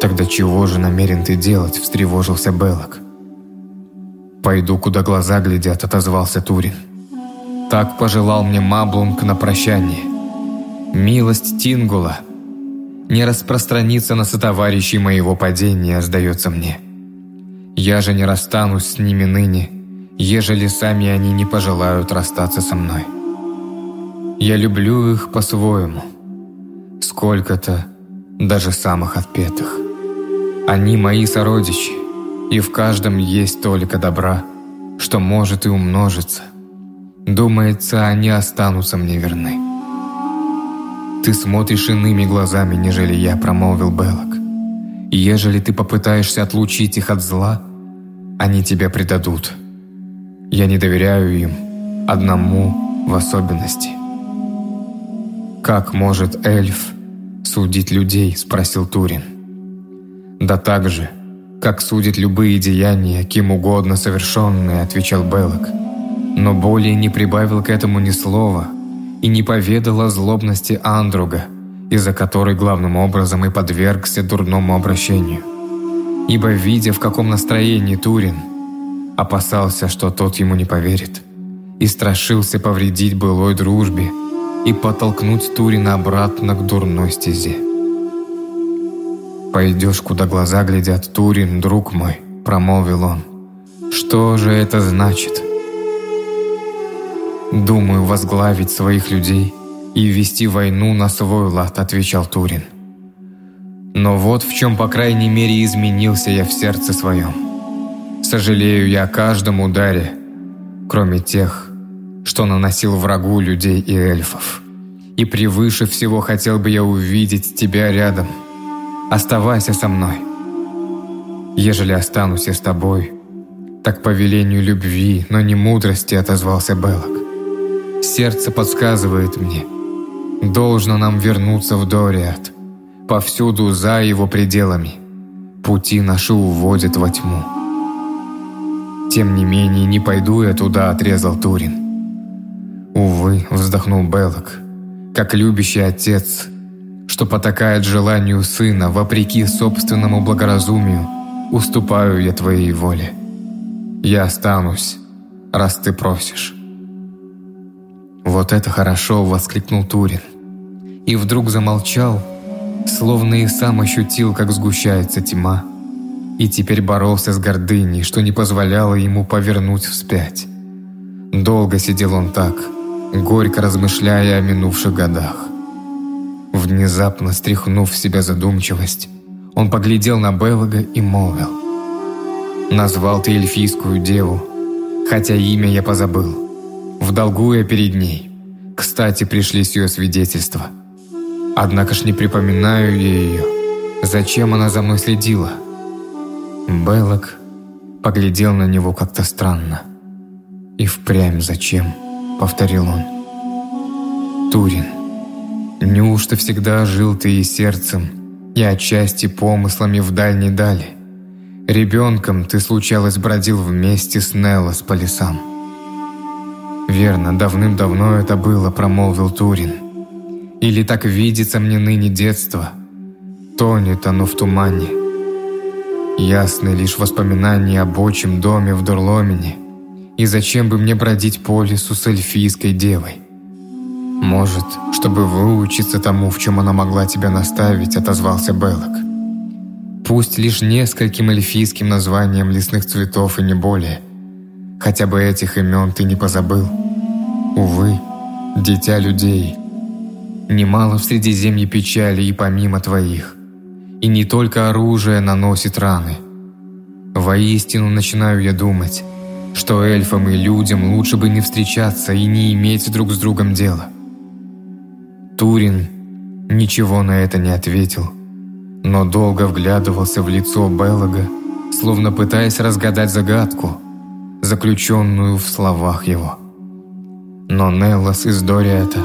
«Тогда чего же намерен ты делать?» – встревожился Беллок. «Пойду, куда глаза глядят», – отозвался Турин. Так пожелал мне Маблунг на прощание. Милость Тингула не распространится на сотоварищей моего падения, сдается мне. Я же не расстанусь с ними ныне, ежели сами они не пожелают расстаться со мной. Я люблю их по-своему. Сколько-то, даже самых отпетых. Они мои сородичи, и в каждом есть только добра, что может и умножиться – Думается, они останутся мне верны. «Ты смотришь иными глазами, нежели я», — промолвил Беллок. «И ежели ты попытаешься отлучить их от зла, они тебя предадут. Я не доверяю им, одному в особенности». «Как может эльф судить людей?» – спросил Турин. «Да так же, как судит любые деяния, кем угодно совершенные», – отвечал Беллок но более не прибавил к этому ни слова и не поведал о злобности Андруга, из-за которой главным образом и подвергся дурному обращению. Ибо, видя, в каком настроении Турин, опасался, что тот ему не поверит, и страшился повредить былой дружбе и подтолкнуть Турина обратно к дурной стезе. «Пойдешь, куда глаза глядят, Турин, друг мой», — промолвил он. «Что же это значит?» «Думаю возглавить своих людей и вести войну на свой лад», – отвечал Турин. «Но вот в чем, по крайней мере, изменился я в сердце своем. Сожалею я о каждом ударе, кроме тех, что наносил врагу людей и эльфов. И превыше всего хотел бы я увидеть тебя рядом. Оставайся со мной. Ежели останусь я с тобой, так по велению любви, но не мудрости отозвался Беллок. Сердце подсказывает мне. Должно нам вернуться в Дориат. Повсюду за его пределами. Пути наши уводят во тьму. Тем не менее, не пойду я туда, отрезал Турин. Увы, вздохнул Беллок, как любящий отец, что потакает желанию сына, вопреки собственному благоразумию, уступаю я твоей воле. Я останусь, раз ты просишь. «Вот это хорошо!» – воскликнул Турин. И вдруг замолчал, словно и сам ощутил, как сгущается тьма, и теперь боролся с гордыней, что не позволяло ему повернуть вспять. Долго сидел он так, горько размышляя о минувших годах. Внезапно стряхнув в себя задумчивость, он поглядел на Беллага и молвил. «Назвал ты эльфийскую деву, хотя имя я позабыл. В долгу я перед ней. Кстати, пришли с ее свидетельства. Однако ж не припоминаю я ее. Зачем она за мной следила?» Беллаг поглядел на него как-то странно. «И впрямь зачем?» — повторил он. «Турин, неужто всегда жил ты и сердцем, и отчасти помыслами в дальней дали? Ребенком ты, случалось, бродил вместе с Неллос по лесам». «Верно, давным-давно это было», — промолвил Турин. «Или так видится мне ныне детство. Тонет оно в тумане. Ясны лишь воспоминания об отчим доме в Дурломине. И зачем бы мне бродить по лесу с эльфийской девой? Может, чтобы выучиться тому, в чем она могла тебя наставить, отозвался Беллок. Пусть лишь нескольким эльфийским названием лесных цветов и не более. Хотя бы этих имен ты не позабыл. Увы, дитя людей. Немало в Средиземье печали и помимо твоих. И не только оружие наносит раны. Воистину начинаю я думать, что эльфам и людям лучше бы не встречаться и не иметь друг с другом дела. Турин ничего на это не ответил, но долго вглядывался в лицо Беллага, словно пытаясь разгадать загадку, заключенную в словах его. Но Неллос из Дориата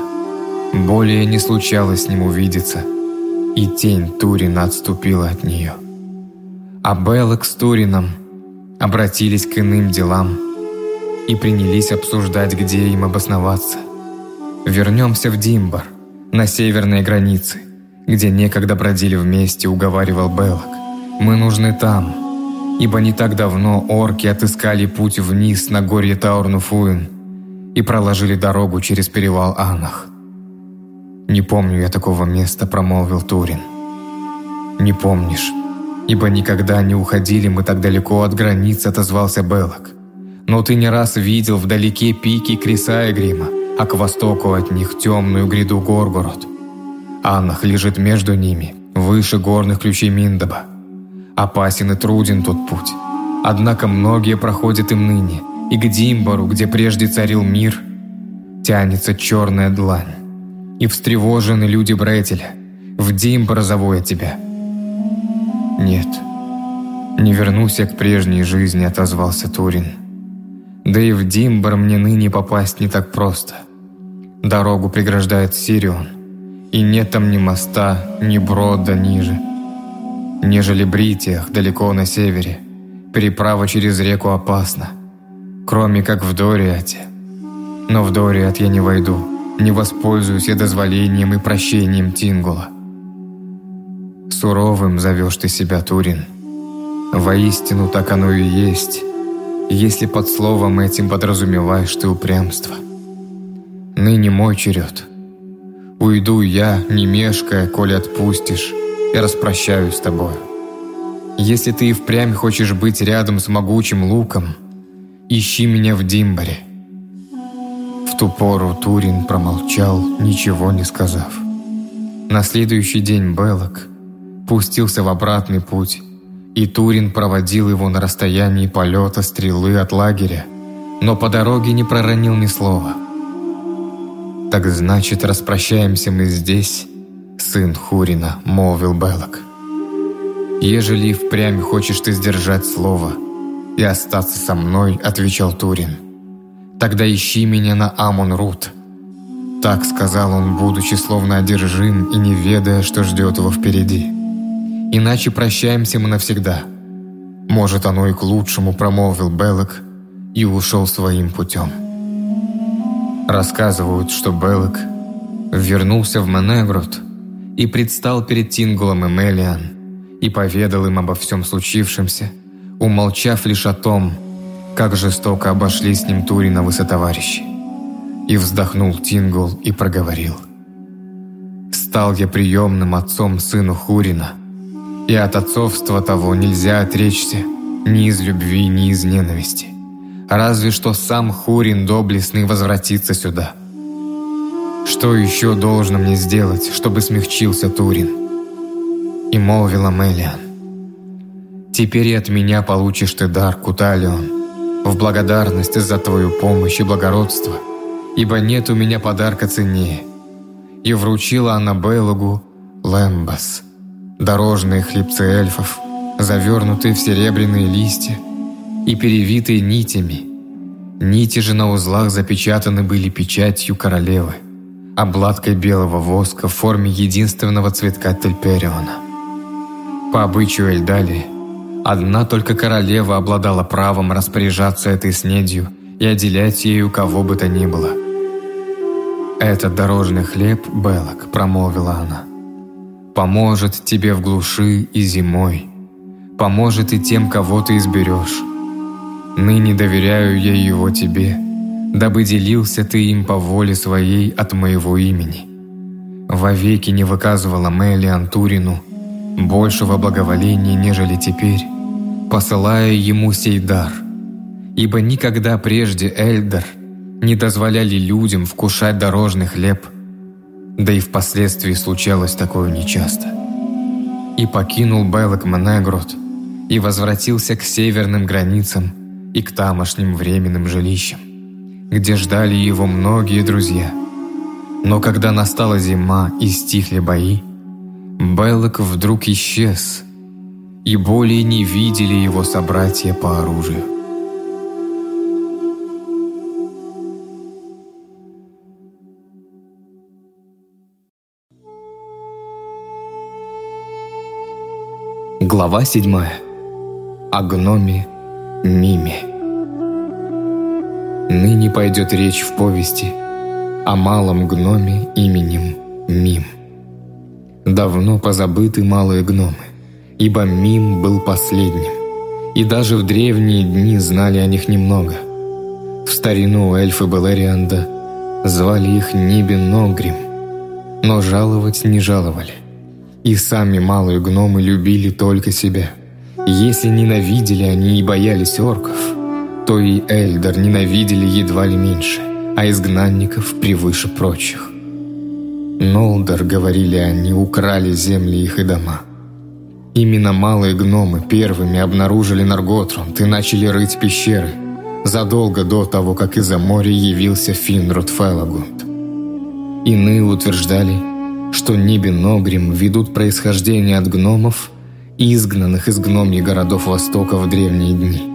более не случалось с ним увидеться – и тень Турина отступила от нее. А Беллок с Турином обратились к иным делам и принялись обсуждать, где им обосноваться. Вернемся в Димбар, на северной границе, где некогда бродили вместе, уговаривал Беллок. Мы нужны там, ибо не так давно орки отыскали путь вниз на горе Таурнуфуин и проложили дорогу через перевал Анах. «Не помню я такого места», – промолвил Турин. «Не помнишь, ибо никогда не уходили мы так далеко от границ», – отозвался Беллок. «Но ты не раз видел вдалеке пики Криса и Грима, а к востоку от них темную гряду Горгород. Аннах лежит между ними, выше горных ключей Миндаба. Опасен и труден тот путь. Однако многие проходят им ныне, и к Димбару, где прежде царил мир, тянется черная длань и встревожены люди Бретеля. В Димбр зову я тебя». «Нет, не вернусь я к прежней жизни», — отозвался Турин. «Да и в Димбр мне ныне попасть не так просто. Дорогу преграждает Сирион, и нет там ни моста, ни брода ниже. Нежели Бритиях, далеко на севере, переправа через реку опасна, кроме как в Дориате. Но в Дориат я не войду, не воспользуюсь я дозволением и прощением Тингула. Суровым зовешь ты себя, Турин. Воистину так оно и есть, если под словом этим подразумеваешь ты упрямство. Ныне мой черед. Уйду я, не мешкая, коли отпустишь, и распрощаюсь с тобою. Если ты и впрямь хочешь быть рядом с могучим луком, ищи меня в Димбаре – в ту пору Турин промолчал, ничего не сказав. На следующий день Беллок пустился в обратный путь, и Турин проводил его на расстоянии полета стрелы от лагеря, но по дороге не проронил ни слова. «Так значит, распрощаемся мы здесь, сын Хурина», — молвил Беллок. «Ежели впрямь хочешь ты сдержать слово и остаться со мной», — отвечал Турин, — Тогда ищи меня на Амон-Рут». Так сказал он, будучи словно одержим и не ведая, что ждет его впереди. «Иначе прощаемся мы навсегда». «Может, оно и к лучшему», — промолвил Беллок и ушел своим путем. Рассказывают, что Беллок вернулся в Менегрот и предстал перед Тингулом и Мелиан и поведал им обо всем случившемся, умолчав лишь о том, как жестоко обошли с ним Туриновы сотоварищи. И вздохнул Тингул и проговорил. «Стал я приемным отцом сыну Хурина, и от отцовства того нельзя отречься ни из любви, ни из ненависти. Разве что сам Хурин доблестный возвратится сюда. Что еще должно мне сделать, чтобы смягчился Турин? И молвила Мелиан. Теперь и от меня получишь ты дар, Куталион, в благодарность за твою помощь и благородство, ибо нет у меня подарка ценнее. И вручила она Белогу лэмбас, дорожные хлебцы эльфов, завернутые в серебряные листья и перевитые нитями. Нити же на узлах запечатаны были печатью королевы, обладкой белого воска в форме единственного цветка Тельпериона. По обычаю Эльдалии, одна только королева обладала правом распоряжаться этой снедью и отделять ею кого бы то ни было. «Этот дорожный хлеб, Белок», — промолвила она, — «поможет тебе в глуши и зимой, поможет и тем, кого ты изберешь. Ныне доверяю я его тебе, дабы делился ты им по воле своей от моего имени. Вовеки не выказывала Мэли Антурину большего благоволения, нежели теперь, посылая ему сей дар, ибо никогда прежде Эльдар не дозволяли людям вкушать дорожный хлеб, да и впоследствии случалось такое нечасто. И покинул Белок Манегрот и возвратился к северным границам и к тамошним временным жилищам где ждали его многие друзья. Но когда настала зима и стихли бои, Беллок вдруг исчез, и более не видели его собратья по оружию. Глава 7. О гноме Миме. Ныне пойдет речь в повести о малом гноме именем Мим. Давно позабыты малые гномы, ибо Мим был последним, и даже в древние дни знали о них немного. В старину эльфы Белерианда звали их Нибин Ногрим, но жаловать не жаловали. И сами малые гномы любили только себя. Если ненавидели они и боялись орков – то и Эльдор ненавидели едва ли меньше, а изгнанников превыше прочих. Нолдор, говорили они, украли земли их и дома. Именно малые гномы первыми обнаружили Нарготрунт и начали рыть пещеры, задолго до того, как из-за моря явился Финрод Фелагунд. Иные утверждали, что Нибин Ногрим ведут происхождение от гномов, изгнанных из гномьих городов Востока в древние дни.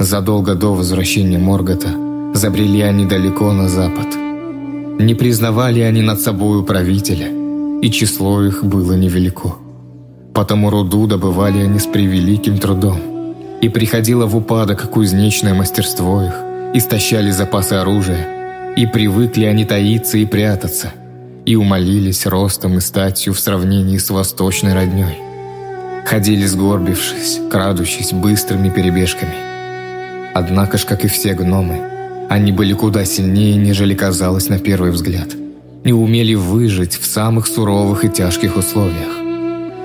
Задолго до возвращения Моргота забрели они далеко на запад. Не признавали они над собою правителя, и число их было невелико. Потому руду добывали они с превеликим трудом, и приходило в упадок кузнечное мастерство их, истощали запасы оружия, и привыкли они таиться и прятаться, и умолились ростом и статью в сравнении с восточной родней. Ходили сгорбившись, крадучись быстрыми перебежками – Однако ж, как и все гномы, они были куда сильнее, нежели казалось на первый взгляд, и умели выжить в самых суровых и тяжких условиях.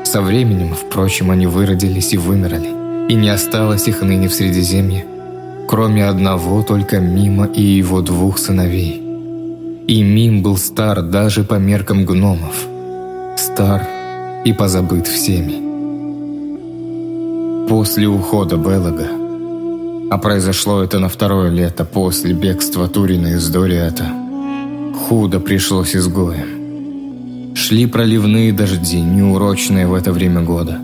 Со временем, впрочем, они выродились и вымерли, и не осталось их ныне в Средиземье, кроме одного только Мима и его двух сыновей. И Мим был стар даже по меркам гномов, стар и позабыт всеми. После ухода Белога а произошло это на второе лето после бегства Турина из Дориата. Худо пришлось изгоем. Шли проливные дожди, неурочные в это время года.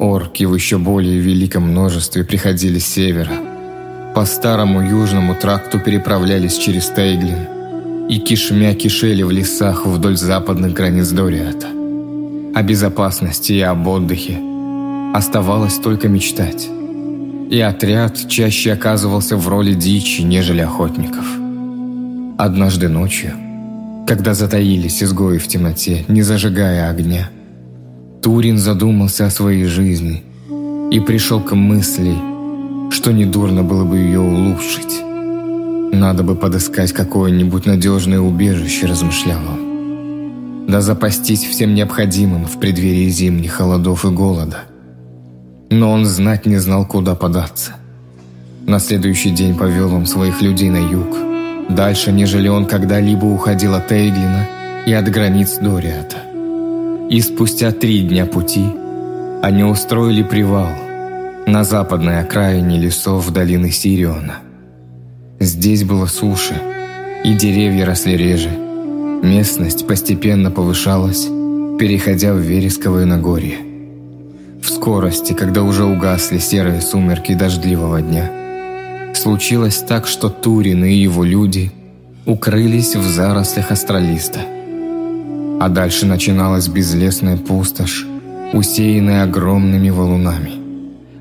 Орки в еще более великом множестве приходили с севера. По старому южному тракту переправлялись через Тейглин и кишмя кишели в лесах вдоль западных границ Дориата. О безопасности и об отдыхе оставалось только мечтать и отряд чаще оказывался в роли дичи, нежели охотников. Однажды ночью, когда затаились изгои в темноте, не зажигая огня, Турин задумался о своей жизни и пришел к мысли, что недурно было бы ее улучшить. Надо бы подыскать какое-нибудь надежное убежище, размышлял он. Да запастись всем необходимым в преддверии зимних холодов и голода – но он знать не знал, куда податься. На следующий день повел он своих людей на юг, Дальше, нежели он когда-либо уходил от Эйглина и от границ Дориата. И спустя три дня пути они устроили привал на западной окраине лесов долины Сириона. Здесь было суше, и деревья росли реже. Местность постепенно повышалась, переходя в вересковое Нагорье. В скорости, когда уже угасли серые сумерки дождливого дня, случилось так, что Турин и его люди укрылись в зарослях астралиста. А дальше начиналась безлесная пустошь, усеянная огромными валунами.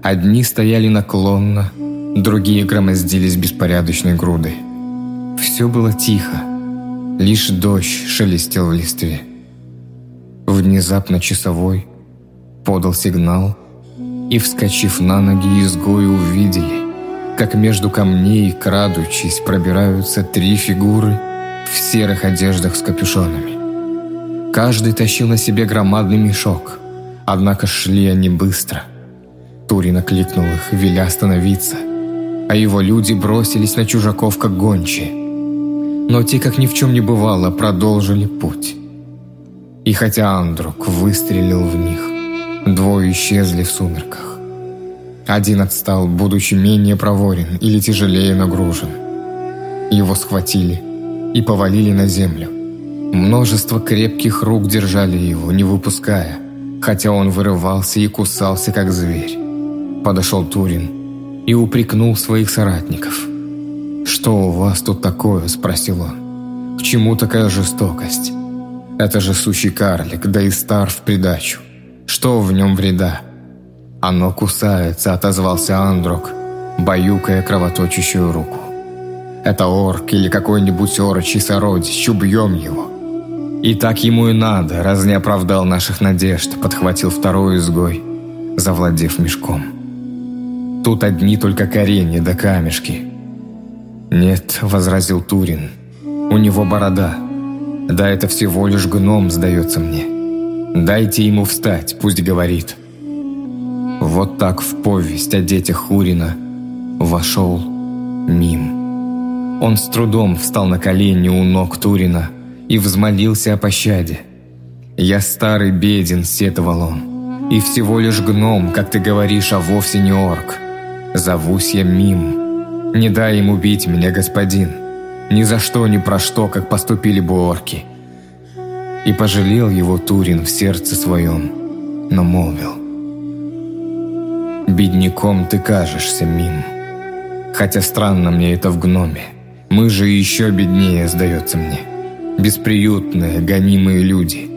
Одни стояли наклонно, другие громоздились беспорядочной грудой. Все было тихо, лишь дождь шелестел в листве. Внезапно часовой подал сигнал, и, вскочив на ноги, изгои увидели, как между камней, крадучись, пробираются три фигуры в серых одеждах с капюшонами. Каждый тащил на себе громадный мешок, однако шли они быстро. Турин окликнул их, веля остановиться, а его люди бросились на чужаков, как гончие. Но те, как ни в чем не бывало, продолжили путь. И хотя Андрук выстрелил в них, двое исчезли в сумерках. Один отстал, будучи менее проворен или тяжелее нагружен. Его схватили и повалили на землю. Множество крепких рук держали его, не выпуская, хотя он вырывался и кусался, как зверь. Подошел Турин и упрекнул своих соратников. «Что у вас тут такое?» – спросил он. «К чему такая жестокость? Это же сущий карлик, да и стар в придачу. Что в нем вреда?» «Оно кусается», – отозвался Андрок, баюкая кровоточащую руку. «Это орк или какой-нибудь орочий сородич, убьем его». «И так ему и надо, раз не оправдал наших надежд», – подхватил второй изгой, завладев мешком. «Тут одни только коренья да камешки». «Нет», – возразил Турин, – «у него борода. Да это всего лишь гном, сдается мне. Дайте ему встать, пусть говорит». Вот так в повесть о детях Хурина вошел Мим. Он с трудом встал на колени у ног Турина и взмолился о пощаде. «Я старый беден», — сетовал он, «и всего лишь гном, как ты говоришь, а вовсе не орк. Зовусь я Мим. Не дай ему убить меня, господин. Ни за что, ни про что, как поступили бы орки». И пожалел его Турин в сердце своем, но молвил. Бедняком ты кажешься, Мим. Хотя странно мне это в гноме. Мы же еще беднее, сдается мне. Бесприютные, гонимые люди.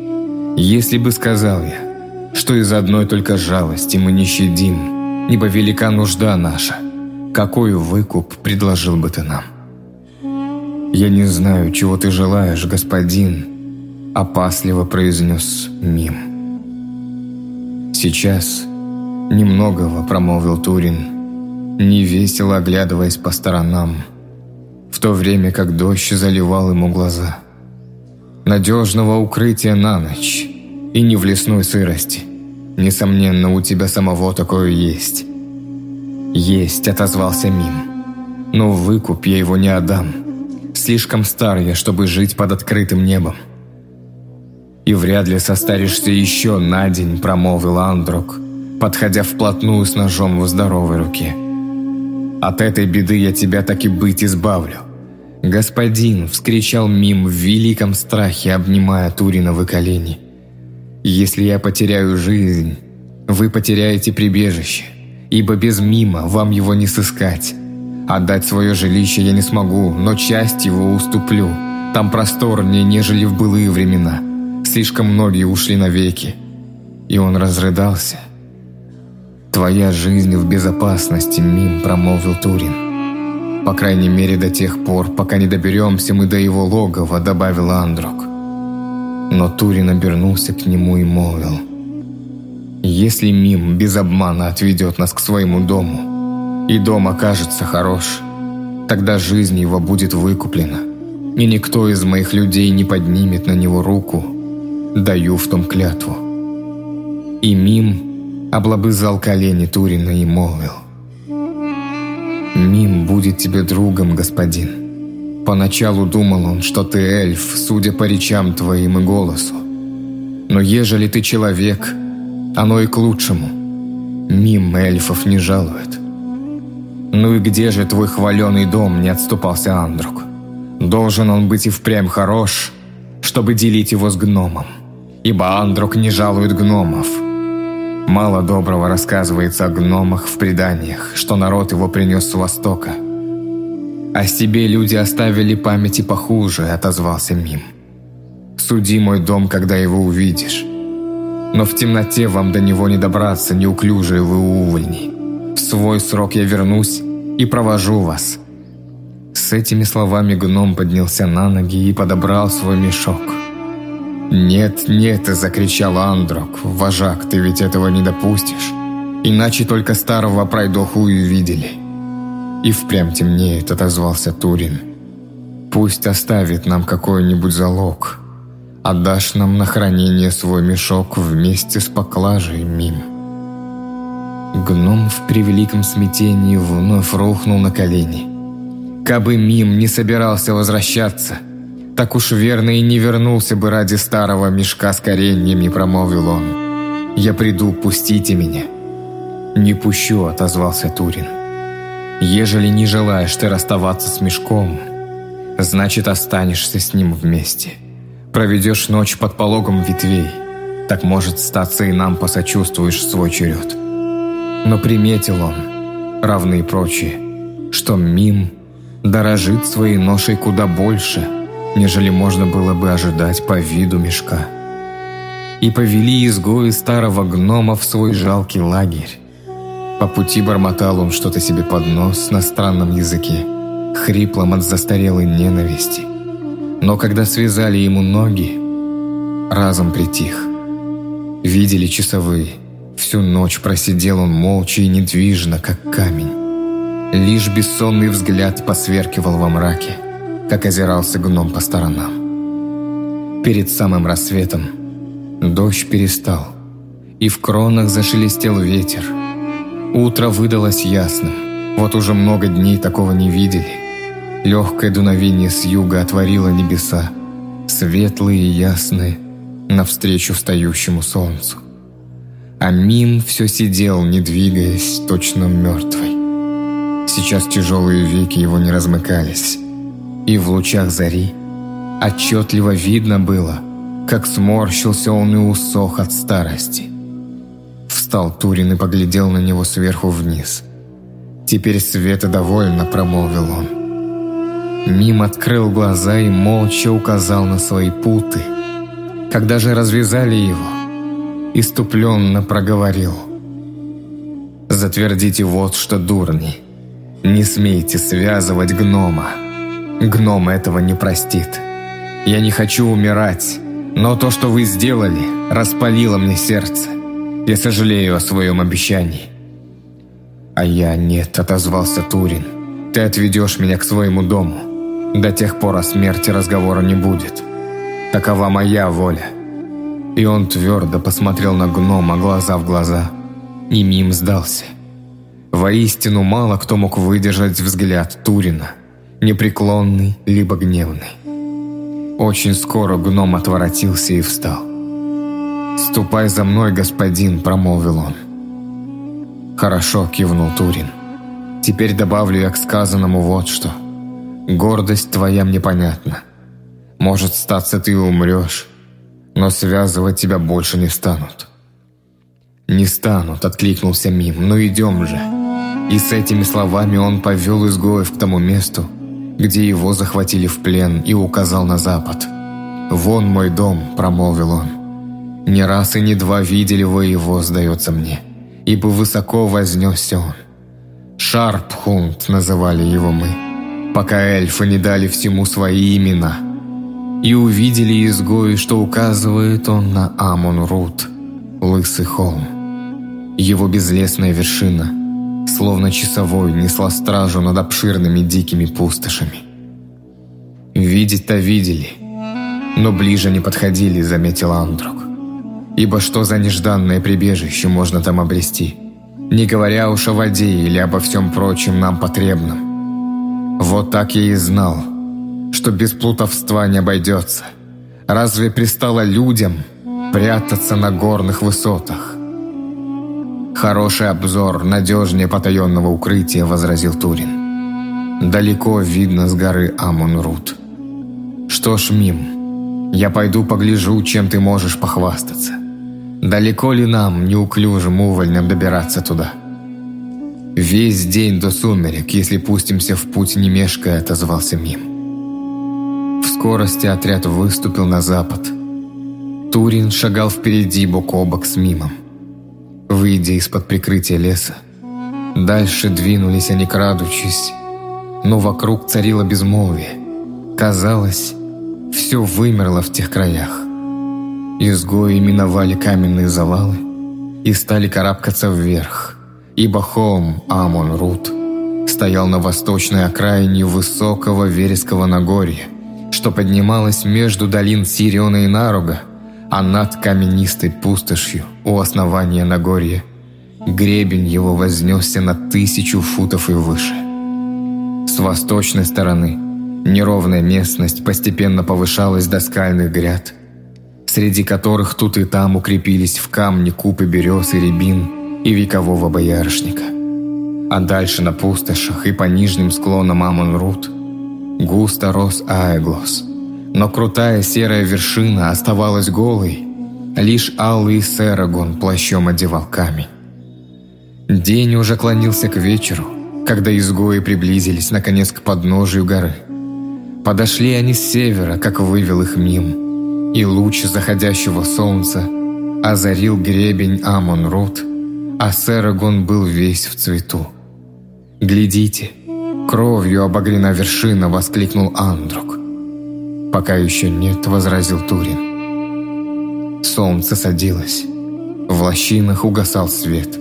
Если бы сказал я, что из одной только жалости мы не щадим, ибо велика нужда наша, какой выкуп предложил бы ты нам? «Я не знаю, чего ты желаешь, господин», – опасливо произнес Мим. «Сейчас «Немногого», — промолвил Турин, невесело оглядываясь по сторонам, в то время как дождь заливал ему глаза. «Надежного укрытия на ночь и не в лесной сырости. Несомненно, у тебя самого такое есть». «Есть», — отозвался Мим. «Но выкуп я его не отдам. Слишком стар я, чтобы жить под открытым небом». «И вряд ли состаришься еще на день», — промолвил Андрок, подходя вплотную с ножом в здоровой руке. «От этой беды я тебя так и быть избавлю». «Господин!» – вскричал Мим в великом страхе, обнимая Туриновы колени. «Если я потеряю жизнь, вы потеряете прибежище, ибо без Мима вам его не сыскать. Отдать свое жилище я не смогу, но часть его уступлю. Там просторнее, нежели в былые времена. Слишком многие ушли навеки». И он разрыдался – «Твоя жизнь в безопасности, Мим», – промолвил Турин. «По крайней мере, до тех пор, пока не доберемся мы до его логова», – добавил Андрок. Но Турин обернулся к нему и молвил. «Если Мим без обмана отведет нас к своему дому, и дом окажется хорош, тогда жизнь его будет выкуплена, и никто из моих людей не поднимет на него руку, даю в том клятву». И Мим облобызал колени Турина и молвил. «Мим будет тебе другом, господин. Поначалу думал он, что ты эльф, судя по речам твоим и голосу. Но ежели ты человек, оно и к лучшему. Мим эльфов не жалует. Ну и где же твой хваленый дом, не отступался Андрук. Должен он быть и впрямь хорош, чтобы делить его с гномом. Ибо Андрук не жалует гномов. Мало доброго рассказывается о гномах в преданиях, что народ его принес с Востока – «О себе люди оставили памяти похуже», — отозвался Мим. «Суди мой дом, когда его увидишь. Но в темноте вам до него не добраться, неуклюжие вы увольни. В свой срок я вернусь и провожу вас». С этими словами гном поднялся на ноги и подобрал свой мешок. «Нет, нет!» – закричал Андрок. «Вожак, ты ведь этого не допустишь. Иначе только старого пройдоху увидели». «И впрямь темнеет», — отозвался Турин. «Пусть оставит нам какой-нибудь залог. Отдашь нам на хранение свой мешок вместе с поклажей, Мим». Гном в превеликом смятении вновь рухнул на колени. Кабы Мим не собирался возвращаться, так уж верно и не вернулся бы ради старого мешка с кореньем, не промолвил он. «Я приду, пустите меня». «Не пущу», — отозвался Турин. Ежели не желаешь ты расставаться с мешком, значит останешься с ним вместе. Проведешь ночь под пологом ветвей, так может статься и нам посочувствуешь свой черед. Но приметил он, равные прочие, что Мим дорожит своей ношей куда больше, нежели можно было бы ожидать по виду мешка. И повели изгои старого гнома в свой жалкий лагерь, по пути бормотал он что-то себе под нос на странном языке, хриплом от застарелой ненависти. Но когда связали ему ноги, разом притих. Видели часовые. Всю ночь просидел он молча и недвижно, как камень. Лишь бессонный взгляд посверкивал во мраке, как озирался гном по сторонам. Перед самым рассветом дождь перестал, и в кронах зашелестел ветер – Утро выдалось ясным. Вот уже много дней такого не видели. Легкое дуновение с юга отворило небеса, светлые и ясные, навстречу встающему солнцу. А Мим все сидел, не двигаясь, точно мертвый. Сейчас тяжелые веки его не размыкались, и в лучах зари отчетливо видно было, как сморщился он и усох от старости – Встал Турин и поглядел на него сверху вниз. «Теперь Света довольно», — промолвил он. Мим открыл глаза и молча указал на свои путы. Когда же развязали его, иступленно проговорил. «Затвердите вот что, дурни, не смейте связывать гнома. Гном этого не простит. Я не хочу умирать, но то, что вы сделали, распалило мне сердце. Я сожалею о своем обещании». «А я нет», — отозвался Турин. «Ты отведешь меня к своему дому. До тех пор о смерти разговора не будет. Такова моя воля». И он твердо посмотрел на гнома глаза в глаза. И мим сдался. Воистину мало кто мог выдержать взгляд Турина, непреклонный либо гневный. Очень скоро гном отворотился и встал. «Ступай за мной, господин», – промолвил он. «Хорошо», – кивнул Турин. «Теперь добавлю я к сказанному вот что. Гордость твоя мне понятна. Может, статься ты умрешь, но связывать тебя больше не станут». «Не станут», – откликнулся Мим, – «ну идем же». И с этими словами он повел изгоев к тому месту, где его захватили в плен и указал на запад. «Вон мой дом», – промолвил он. Не раз и не два видели вы его, сдается мне, ибо высоко вознесся он. Шарпхунд называли его мы, пока эльфы не дали всему свои имена. И увидели изгои, что указывает он на Амон-Рут, лысый холм. Его безлесная вершина, словно часовой, несла стражу над обширными дикими пустошами. Видеть-то видели, но ближе не подходили, заметил Андрук. Ибо что за нежданное прибежище можно там обрести, не говоря уж о воде или обо всем прочем нам потребном. Вот так я и знал. что без плутовства не обойдется. Разве пристало людям прятаться на горных высотах? «Хороший обзор, надежнее потаенного укрытия», — возразил Турин. «Далеко видно с горы Амон-Рут. Что ж, Мим, я пойду погляжу, чем ты можешь похвастаться. Далеко ли нам, неуклюжим увольням, добираться туда?» «Весь день до сумерек, если пустимся в путь не мешкая», — отозвался Мим. В скорости отряд выступил на запад. Турин шагал впереди бок о бок с Мимом. Выйдя из-под прикрытия леса, дальше двинулись они крадучись, но вокруг царило безмолвие. Казалось, все вымерло в тех краях. Изгои миновали каменные завалы и стали карабкаться вверх, ибо холм Амон-Рут стоял на восточной окраине высокого вереского Нагорья, что поднималось между долин Сириона и Наруга, а над каменистой пустошью у основания Нагорья гребень его вознесся на тысячу футов и выше. С восточной стороны неровная местность постепенно повышалась до скальных гряд, среди которых тут и там укрепились в камне купы берез и рябин и векового боярышника. А дальше на пустошах и по нижним склонам Амон-Рут густо рос Аэглос – но крутая серая вершина оставалась голой, лишь алый Серагон плащом одевал камень. День уже клонился к вечеру, когда изгои приблизились наконец к подножию горы. Подошли они с севера, как вывел их мим, и луч заходящего солнца озарил гребень Амон-Рут, а Серагон был весь в цвету. «Глядите, кровью обогрена вершина!» — воскликнул Андрук. «Пока еще нет», — возразил Турин. Солнце садилось. В лощинах угасал свет.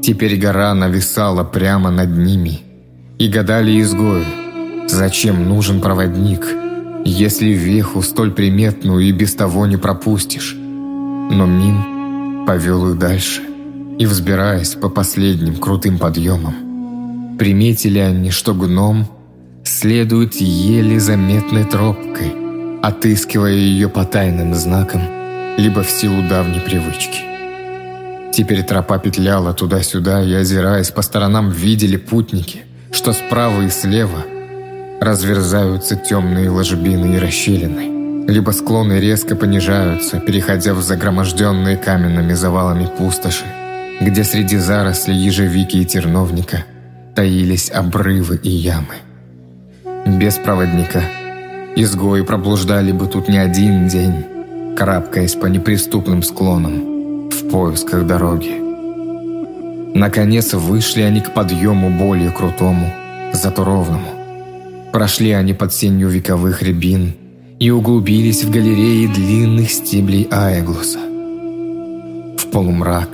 Теперь гора нависала прямо над ними. И гадали изгои, зачем нужен проводник, если веху столь приметную и без того не пропустишь. Но Мин повел их дальше, и, взбираясь по последним крутым подъемам, приметили они, что гном — следует еле заметной тропкой, отыскивая ее по тайным знакам, либо в силу давней привычки. Теперь тропа петляла туда-сюда, и, озираясь по сторонам, видели путники, что справа и слева разверзаются темные ложбины и расщелины, либо склоны резко понижаются, переходя в загроможденные каменными завалами пустоши, где среди зарослей ежевики и терновника таились обрывы и ямы без проводника. Изгои проблуждали бы тут не один день, карабкаясь по неприступным склонам в поисках дороги. Наконец вышли они к подъему более крутому, зато ровному. Прошли они под сенью вековых рябин и углубились в галереи длинных стеблей Аэглуса. В полумрак,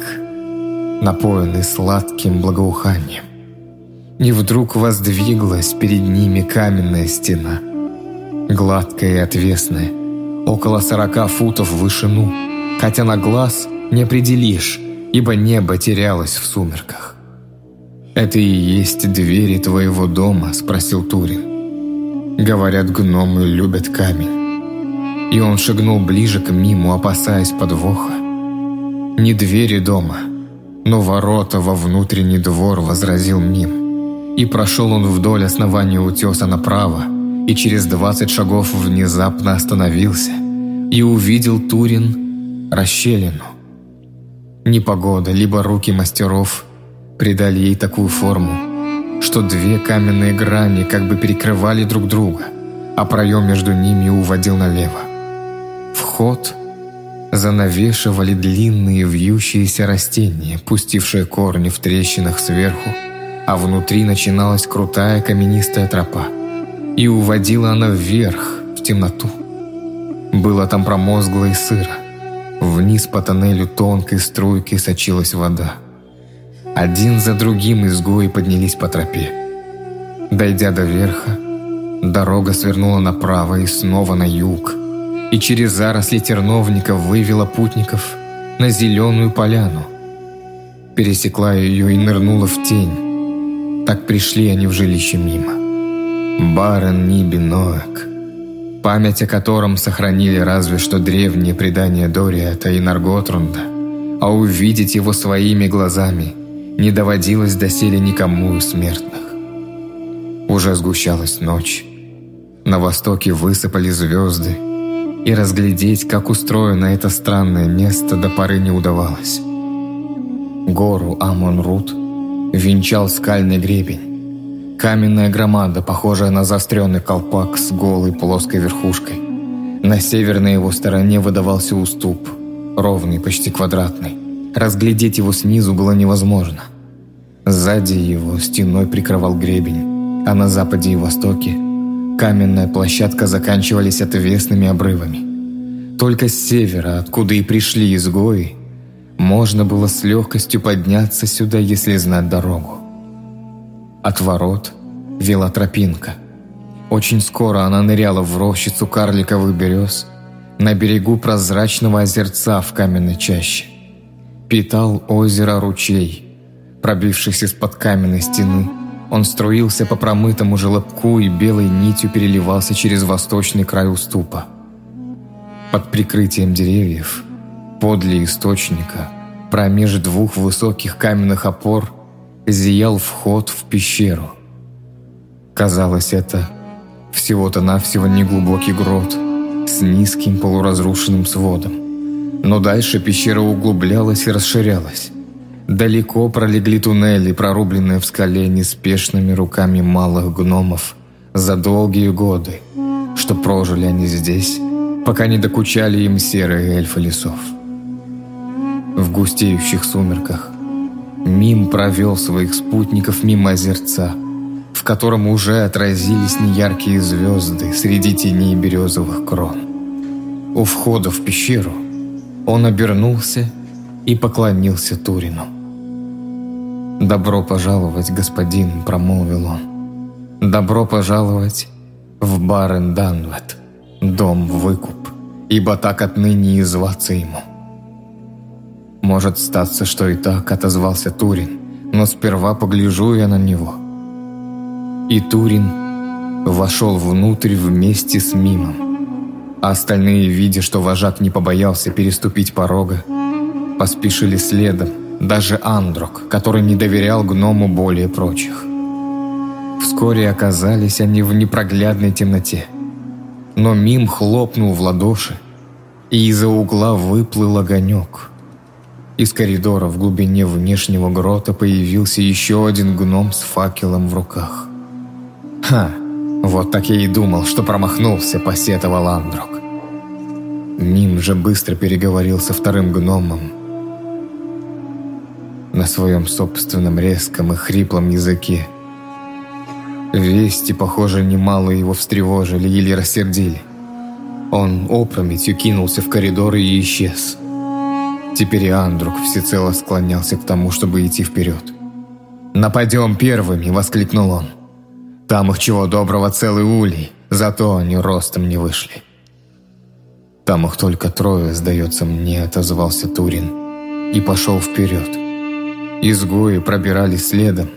напоенный сладким благоуханием. И вдруг воздвиглась перед ними каменная стена, гладкая и отвесная, около сорока футов в вышину, хотя на глаз не определишь, ибо небо терялось в сумерках. «Это и есть двери твоего дома?» – спросил Турин. Говорят, гномы любят камень. И он шагнул ближе к Миму, опасаясь подвоха. «Не двери дома, но ворота во внутренний двор», – возразил Мим. И прошел он вдоль основания утеса направо, и через двадцать шагов внезапно остановился, и увидел Турин расщелину. Непогода, либо руки мастеров придали ей такую форму, что две каменные грани как бы перекрывали друг друга, а проем между ними уводил налево. Вход занавешивали длинные вьющиеся растения, пустившие корни в трещинах сверху, а внутри начиналась крутая каменистая тропа. И уводила она вверх, в темноту. Было там промозгло и сыро. Вниз по тоннелю тонкой струйкой сочилась вода. Один за другим изгои поднялись по тропе. Дойдя до верха, дорога свернула направо и снова на юг, и через заросли терновника вывела путников на зеленую поляну. Пересекла ее и нырнула в тень, так пришли они в жилище мимо. Барон Ниби Ноак память о котором сохранили разве что древние предания Дориата и Нарготрунда, а увидеть его своими глазами не доводилось доселе никому из смертных. Уже сгущалась ночь, на востоке высыпали звезды, и разглядеть, как устроено это странное место, до поры не удавалось. Гору Амон-Рут венчал скальный гребень. Каменная громада, похожая на заостренный колпак с голой плоской верхушкой. На северной его стороне выдавался уступ, ровный, почти квадратный. Разглядеть его снизу было невозможно. Сзади его стеной прикрывал гребень, а на западе и востоке каменная площадка заканчивались отвесными обрывами. Только с севера, откуда и пришли изгои, можно было с легкостью подняться сюда, если знать дорогу. От ворот вела тропинка. Очень скоро она ныряла в рощицу карликовых берез на берегу прозрачного озерца в каменной чаще. Питал озеро ручей, пробившись из-под каменной стены. Он струился по промытому желобку и белой нитью переливался через восточный край уступа. Под прикрытием деревьев – Подле источника, промеж двух высоких каменных опор, зиял вход в пещеру. Казалось, это всего-то навсего неглубокий грот с низким полуразрушенным сводом. Но дальше пещера углублялась и расширялась. Далеко пролегли туннели, прорубленные в скале неспешными руками малых гномов за долгие годы, что прожили они здесь, пока не докучали им серые эльфы лесов в густеющих сумерках. Мим провел своих спутников мимо озерца, в котором уже отразились неяркие звезды среди теней березовых крон. У входа в пещеру он обернулся и поклонился Турину. «Добро пожаловать, господин», — промолвил он. «Добро пожаловать в Барен-Данвет, дом выкуп, ибо так отныне и зваться ему». «Может статься, что и так», — отозвался Турин, «но сперва погляжу я на него». И Турин вошел внутрь вместе с Мимом. А остальные, видя, что вожак не побоялся переступить порога, поспешили следом, даже Андрок, который не доверял гному более прочих. Вскоре оказались они в непроглядной темноте. Но Мим хлопнул в ладоши, и из-за угла выплыл огонек — из коридора в глубине внешнего грота появился еще один гном с факелом в руках. «Ха! Вот так я и думал, что промахнулся», — посетовал Андрок. Мим же быстро переговорил со вторым гномом на своем собственном резком и хриплом языке. Вести, похоже, немало его встревожили или рассердили. Он опрометью кинулся в коридор и исчез. Теперь и Андрук всецело склонялся к тому, чтобы идти вперед. «Нападем первыми!» – воскликнул он. «Там их чего доброго целый улей, зато они ростом не вышли». «Там их только трое, сдается мне», – отозвался Турин. И пошел вперед. Изгои пробирались следом,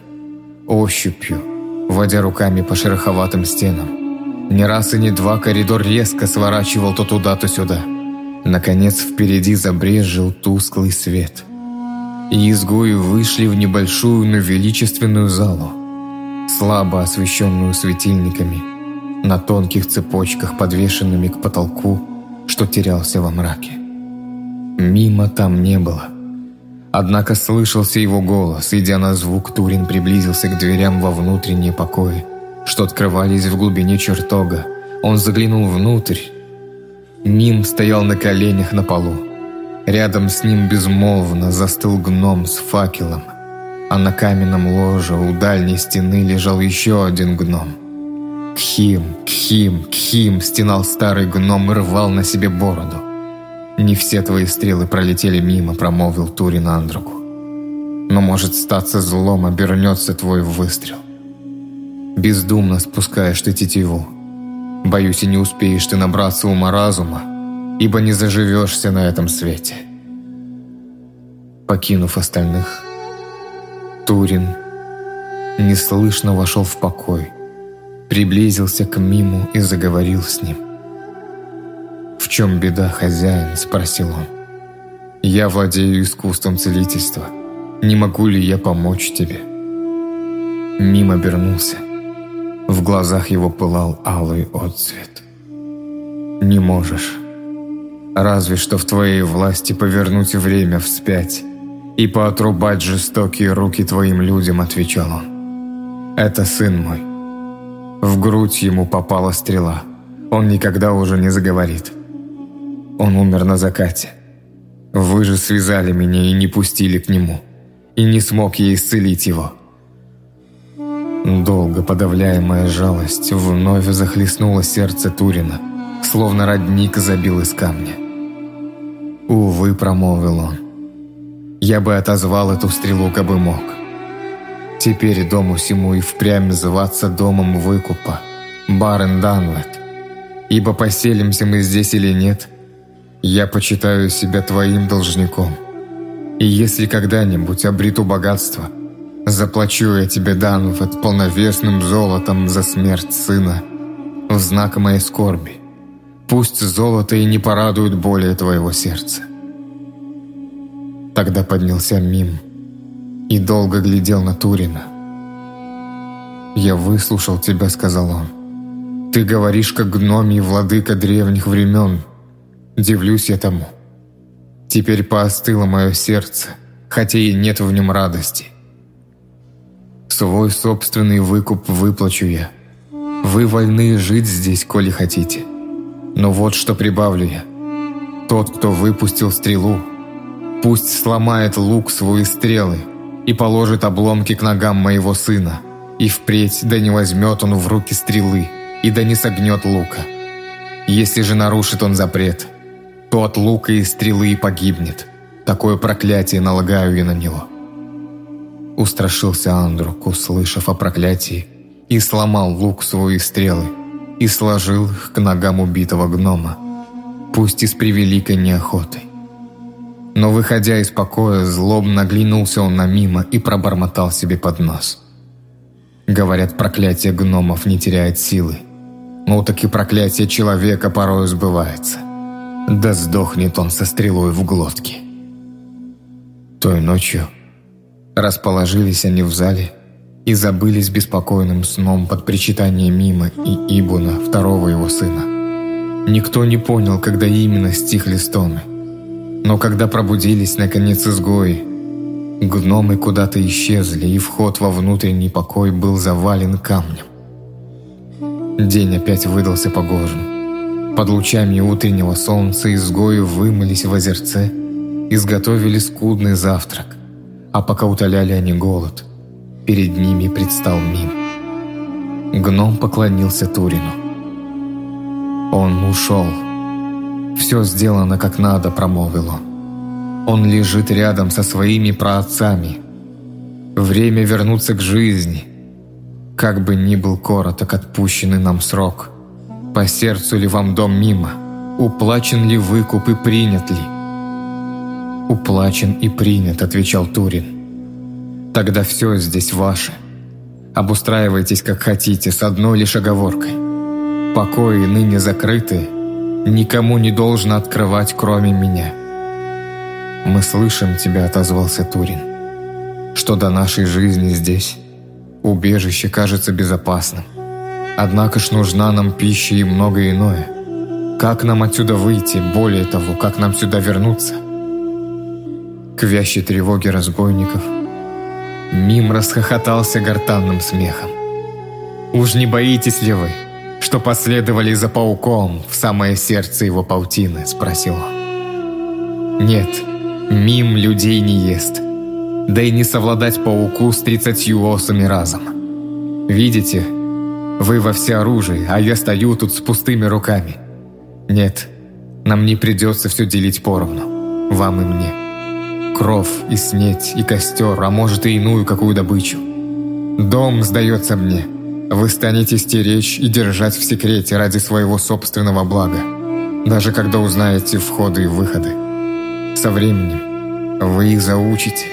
ощупью, водя руками по шероховатым стенам. Не раз и не два коридор резко сворачивал то туда, то сюда – Наконец впереди забрезжил тусклый свет. И изгои вышли в небольшую, но величественную залу, слабо освещенную светильниками, на тонких цепочках, подвешенными к потолку, что терялся во мраке. Мимо там не было. Однако слышался его голос, идя на звук, Турин приблизился к дверям во внутренние покои, что открывались в глубине чертога. Он заглянул внутрь, Ним стоял на коленях на полу. Рядом с ним безмолвно застыл гном с факелом, а на каменном ложе у дальней стены лежал еще один гном. «Кхим, Кхим, Кхим!» – стенал старый гном и рвал на себе бороду. «Не все твои стрелы пролетели мимо», – промолвил Турин Андруку. «Но может статься злом, обернется твой выстрел. Бездумно спускаешь ты тетиву, Боюсь, и не успеешь ты набраться ума разума, ибо не заживешься на этом свете. Покинув остальных, Турин неслышно вошел в покой, приблизился к Миму и заговорил с ним. чем беда, хозяин?» – спросил он. «Я владею искусством целительства. Не могу ли я помочь тебе?» Мим обернулся. Глазах его пылал алый отцвет. «Не можешь. Разве что в твоей власти повернуть время вспять и поотрубать жестокие руки твоим людям», — отвечал он. «Это сын мой. В грудь ему попала стрела. Он никогда уже не заговорит. Он умер на закате. Вы же связали меня и не пустили к нему, и не смог я исцелить его». Долго подавляемая жалость вновь захлестнула сердце Турина, словно родник забил из камня. «Увы», — промолвил он, — «я бы отозвал эту стрелу, как бы мог. Теперь дому всему и впрямь зваться домом выкупа, Барен Данлет, ибо поселимся мы здесь или нет, я почитаю себя твоим должником. И если когда-нибудь обрету богатство, заплачу я тебе, Данлет, полновесным золотом за смерть сына, в знак моей скорби. Пусть золото и не порадует более твоего сердца. Тогда поднялся Мим и долго глядел на Турина. «Я выслушал тебя», — сказал он. «Ты говоришь, как гномий владыка древних времен. Дивлюсь я тому. Теперь поостыло мое сердце, хотя и нет в нем радости. Свой собственный выкуп выплачу я. Вы вольны жить здесь, коли хотите». Но вот что прибавлю я. Тот, кто выпустил стрелу, пусть сломает лук свои стрелы и положит обломки к ногам моего сына, и впредь да не возьмет он в руки стрелы, и да не согнет лука. Если же нарушит он запрет, то от лука и стрелы погибнет. Такое проклятие налагаю я на него». Устрашился Андрук, услышав о проклятии, и сломал лук свои стрелы, и сложил их к ногам убитого гнома, пусть и с превеликой неохотой. Но, выходя из покоя, злобно оглянулся он на мимо и пробормотал себе под нос. Говорят, проклятие гномов не теряет силы. Ну так и проклятие человека порою сбывается. Да сдохнет он со стрелой в глотке. Той ночью расположились они в зале и забылись беспокойным сном под причитание Мима и Ибуна, второго его сына. Никто не понял, когда именно стихли стоны. Но когда пробудились, наконец, изгои, гномы куда-то исчезли, и вход во внутренний покой был завален камнем. День опять выдался погожим. Под лучами утреннего солнца изгои вымылись в озерце, изготовили скудный завтрак, а пока утоляли они голод – Перед ними предстал Мим. Гном поклонился Турину. «Он ушел. Все сделано как надо», — промолвил он. «Он лежит рядом со своими праотцами. Время вернуться к жизни. Как бы ни был короток отпущенный нам срок. По сердцу ли вам дом мимо? Уплачен ли выкуп и принят ли?» «Уплачен и принят», — отвечал Турин. Тогда все здесь ваше. Обустраивайтесь как хотите, с одной лишь оговоркой. Покои ныне закрыты, никому не должно открывать, кроме меня. «Мы слышим тебя», — отозвался Турин. «Что до нашей жизни здесь, убежище кажется безопасным. Однако ж нужна нам пища и многое иное. Как нам отсюда выйти, более того, как нам сюда вернуться?» К вящей тревоге разбойников — Мим расхохотался гортанным смехом. «Уж не боитесь ли вы, что последовали за пауком в самое сердце его паутины?» – спросил он. «Нет, Мим людей не ест, да и не совладать пауку с тридцатью осами разом. Видите, вы во всеоружии, а я стою тут с пустыми руками. Нет, нам не придется все делить поровну, вам и мне» кров, и снеть, и костер, а может и иную какую добычу. Дом сдается мне. Вы станете стеречь и держать в секрете ради своего собственного блага, даже когда узнаете входы и выходы. Со временем вы их заучите,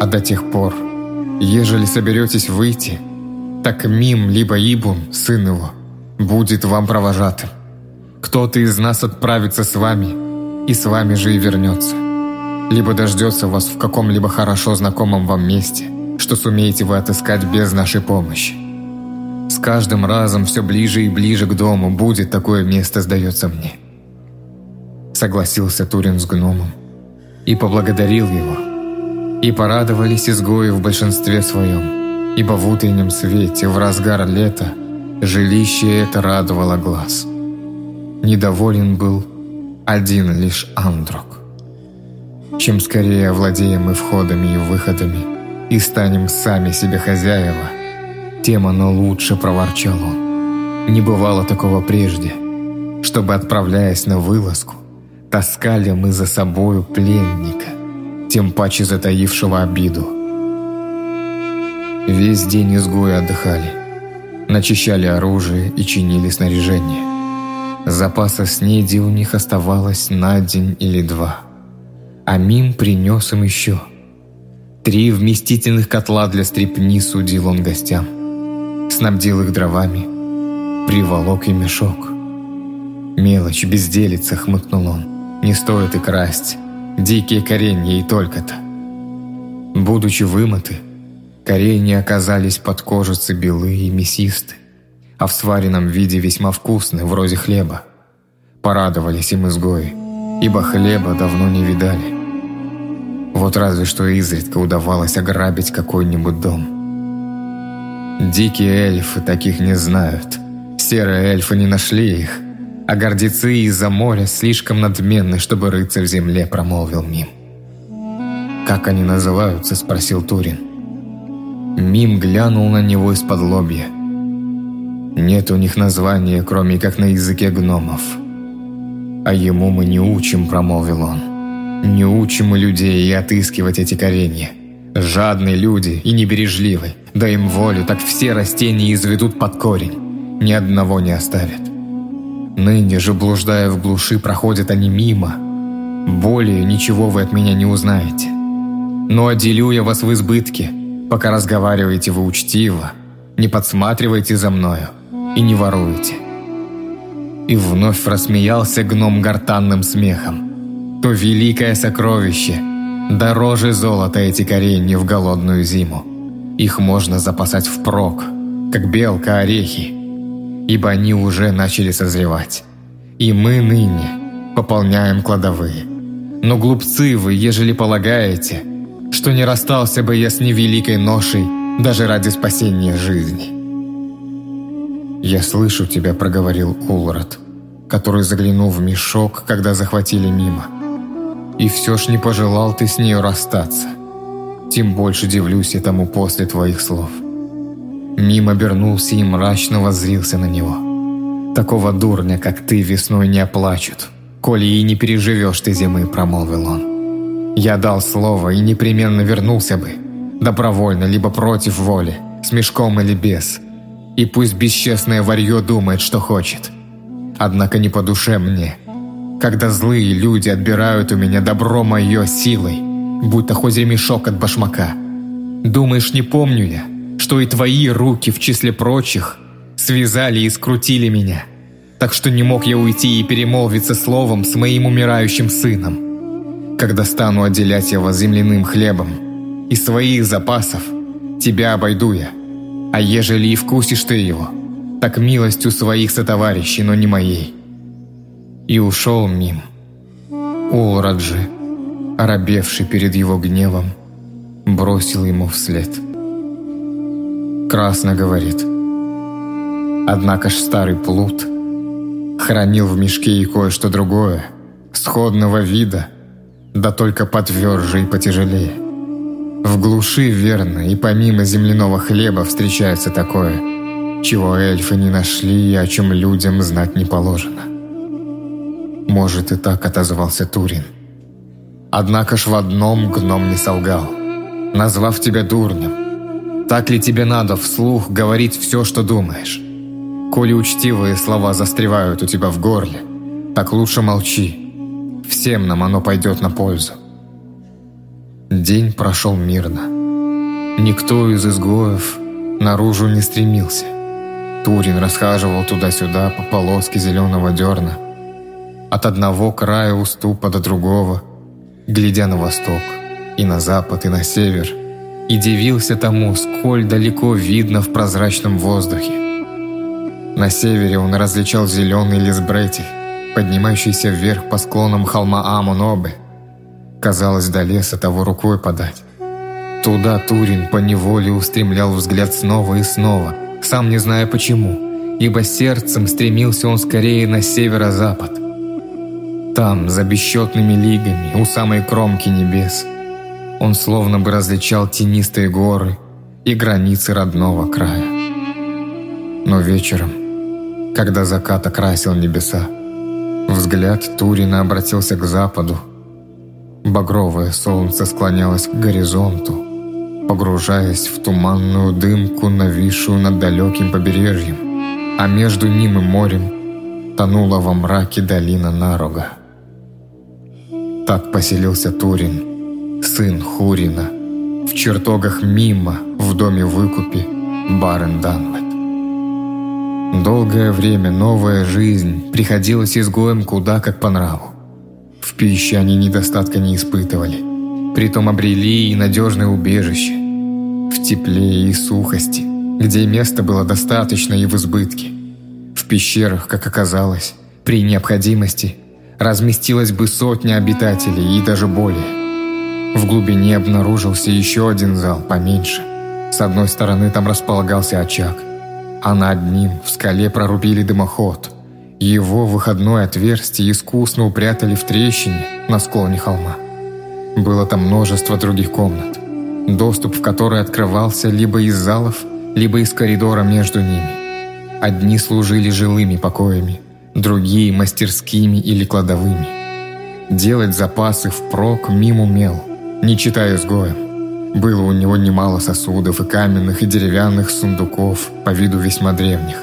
а до тех пор, ежели соберетесь выйти, так Мим либо Ибун, сын его, будет вам провожатым. кто-то из нас отправится с вами, и с вами же и вернется. Либо дождется вас в каком-либо хорошо знакомом вам месте, что сумеете вы отыскать без нашей помощи. С каждым разом все ближе и ближе к дому будет такое место, сдается мне. Согласился Турин с гномом и поблагодарил его. И порадовались изгои в большинстве своем, ибо в утреннем свете, в разгар лета, жилище это радовало глаз. Недоволен был один лишь Андрок. Чем скорее овладеем мы входами и выходами и станем сами себе хозяева, тем оно лучше, проворчал он. Не бывало такого прежде, чтобы, отправляясь на вылазку, таскали мы за собою пленника, тем паче затаившего обиду. Весь день изгои отдыхали, начищали оружие и чинили снаряжение. Запаса снеди у них оставалось на день или два, а Мим принес им еще. Три вместительных котла для стрепни судил он гостям снабдил их дровами, приволок и мешок. «Мелочь, безделица», — хмыкнул он, — «не стоит и красть, дикие коренья и только-то». Будучи вымыты, коренья оказались под кожицы белые и мясисты, а в сваренном виде весьма вкусны, вроде хлеба. Порадовались им изгои, ибо хлеба давно не видали. Вот разве что изредка удавалось ограбить какой-нибудь дом – Дикие эльфы таких не знают. Серые эльфы не нашли их. А гордецы из-за моря слишком надменны, чтобы рыться в земле, промолвил Мим. «Как они называются?» – спросил Турин. Мим глянул на него из-под лобья. Нет у них названия, кроме как на языке гномов. А ему мы не учим, промолвил он. Не учим мы людей и отыскивать эти коренья. Жадные люди и небережливы. Дай им волю, так все растения изведут под корень. Ни одного не оставят. Ныне же, блуждая в глуши, проходят они мимо. Более ничего вы от меня не узнаете. Но отделю я вас в избытке, пока разговариваете вы учтиво, не подсматривайте за мною и не воруете. И вновь рассмеялся гном гортанным смехом. То великое сокровище – Дороже золота эти коренья в голодную зиму. Их можно запасать впрок, как белка орехи, ибо они уже начали созревать. И мы ныне пополняем кладовые. Но глупцы вы, ежели полагаете, что не расстался бы я с невеликой ношей даже ради спасения жизни. «Я слышу тебя», — проговорил Улрат, который заглянул в мешок, когда захватили мимо. И все ж не пожелал ты с нею расстаться. Тем больше дивлюсь я тому после твоих слов. Мим обернулся и мрачно воззрился на него. Такого дурня, как ты, весной не оплачут. Коли и не переживешь ты зимы, промолвил он. Я дал слово и непременно вернулся бы. Добровольно, либо против воли, с мешком или без. И пусть бесчестное варье думает, что хочет. Однако не по душе мне – когда злые люди отбирают у меня добро мое силой, будто хоть ремешок от башмака. Думаешь, не помню я, что и твои руки, в числе прочих, связали и скрутили меня, так что не мог я уйти и перемолвиться словом с моим умирающим сыном. Когда стану отделять его земляным хлебом, из своих запасов тебя обойду я, а ежели и вкусишь ты его, так милостью своих сотоварищей, но не моей и ушел мим. Улраджи, оробевший перед его гневом, бросил ему вслед. Красно говорит. Однако ж старый плут хранил в мешке и кое-что другое, сходного вида, да только потверже и потяжелее. В глуши, верно, и помимо земляного хлеба встречается такое, чего эльфы не нашли и о чем людям знать не положено. Может, и так отозвался Турин. Однако ж в одном гном не солгал, назвав тебя дурнем. Так ли тебе надо вслух говорить все, что думаешь? Коли учтивые слова застревают у тебя в горле, так лучше молчи. Всем нам оно пойдет на пользу. День прошел мирно. Никто из изгоев наружу не стремился. Турин расхаживал туда-сюда по полоске зеленого дерна – от одного края уступа до другого, глядя на восток, и на запад, и на север, и дивился тому, сколь далеко видно в прозрачном воздухе. На севере он различал зеленый лес бретель, поднимающийся вверх по склонам холма Амонобе. Казалось, до леса того рукой подать. Туда Турин поневоле устремлял взгляд снова и снова, сам не зная почему, ибо сердцем стремился он скорее на северо-запад. Там, за бесчетными лигами, у самой кромки небес, он словно бы различал тенистые горы и границы родного края. Но вечером, когда закат окрасил небеса, Взгляд Турина обратился к западу. Багровое солнце склонялось к горизонту, погружаясь в туманную дымку, нависшую над далеким побережьем, а между ним и морем тонула во мраке долина Нарога. Так поселился Турин, сын Хурина, в чертогах Мима в доме выкупе Барен Данвет. Долгое время новая жизнь приходилась изгоем куда как по нраву. В пище они недостатка не испытывали, притом обрели и надежное убежище. В тепле и сухости, где места было достаточно и в избытке. В пещерах, как оказалось, при необходимости разместилась бы сотня обитателей и даже более. В глубине обнаружился еще один зал поменьше. С одной стороны там располагался очаг, а над ним в скале прорубили дымоход. Его выходное отверстие искусно упрятали в трещине на склоне холма. Было там множество других комнат, доступ в которые открывался либо из залов, либо из коридора между ними. Одни служили жилыми покоями, другие – мастерскими или кладовыми. Делать запасы впрок мимо умел, не читая изгоем. Было у него немало сосудов и каменных, и деревянных сундуков, по виду весьма древних.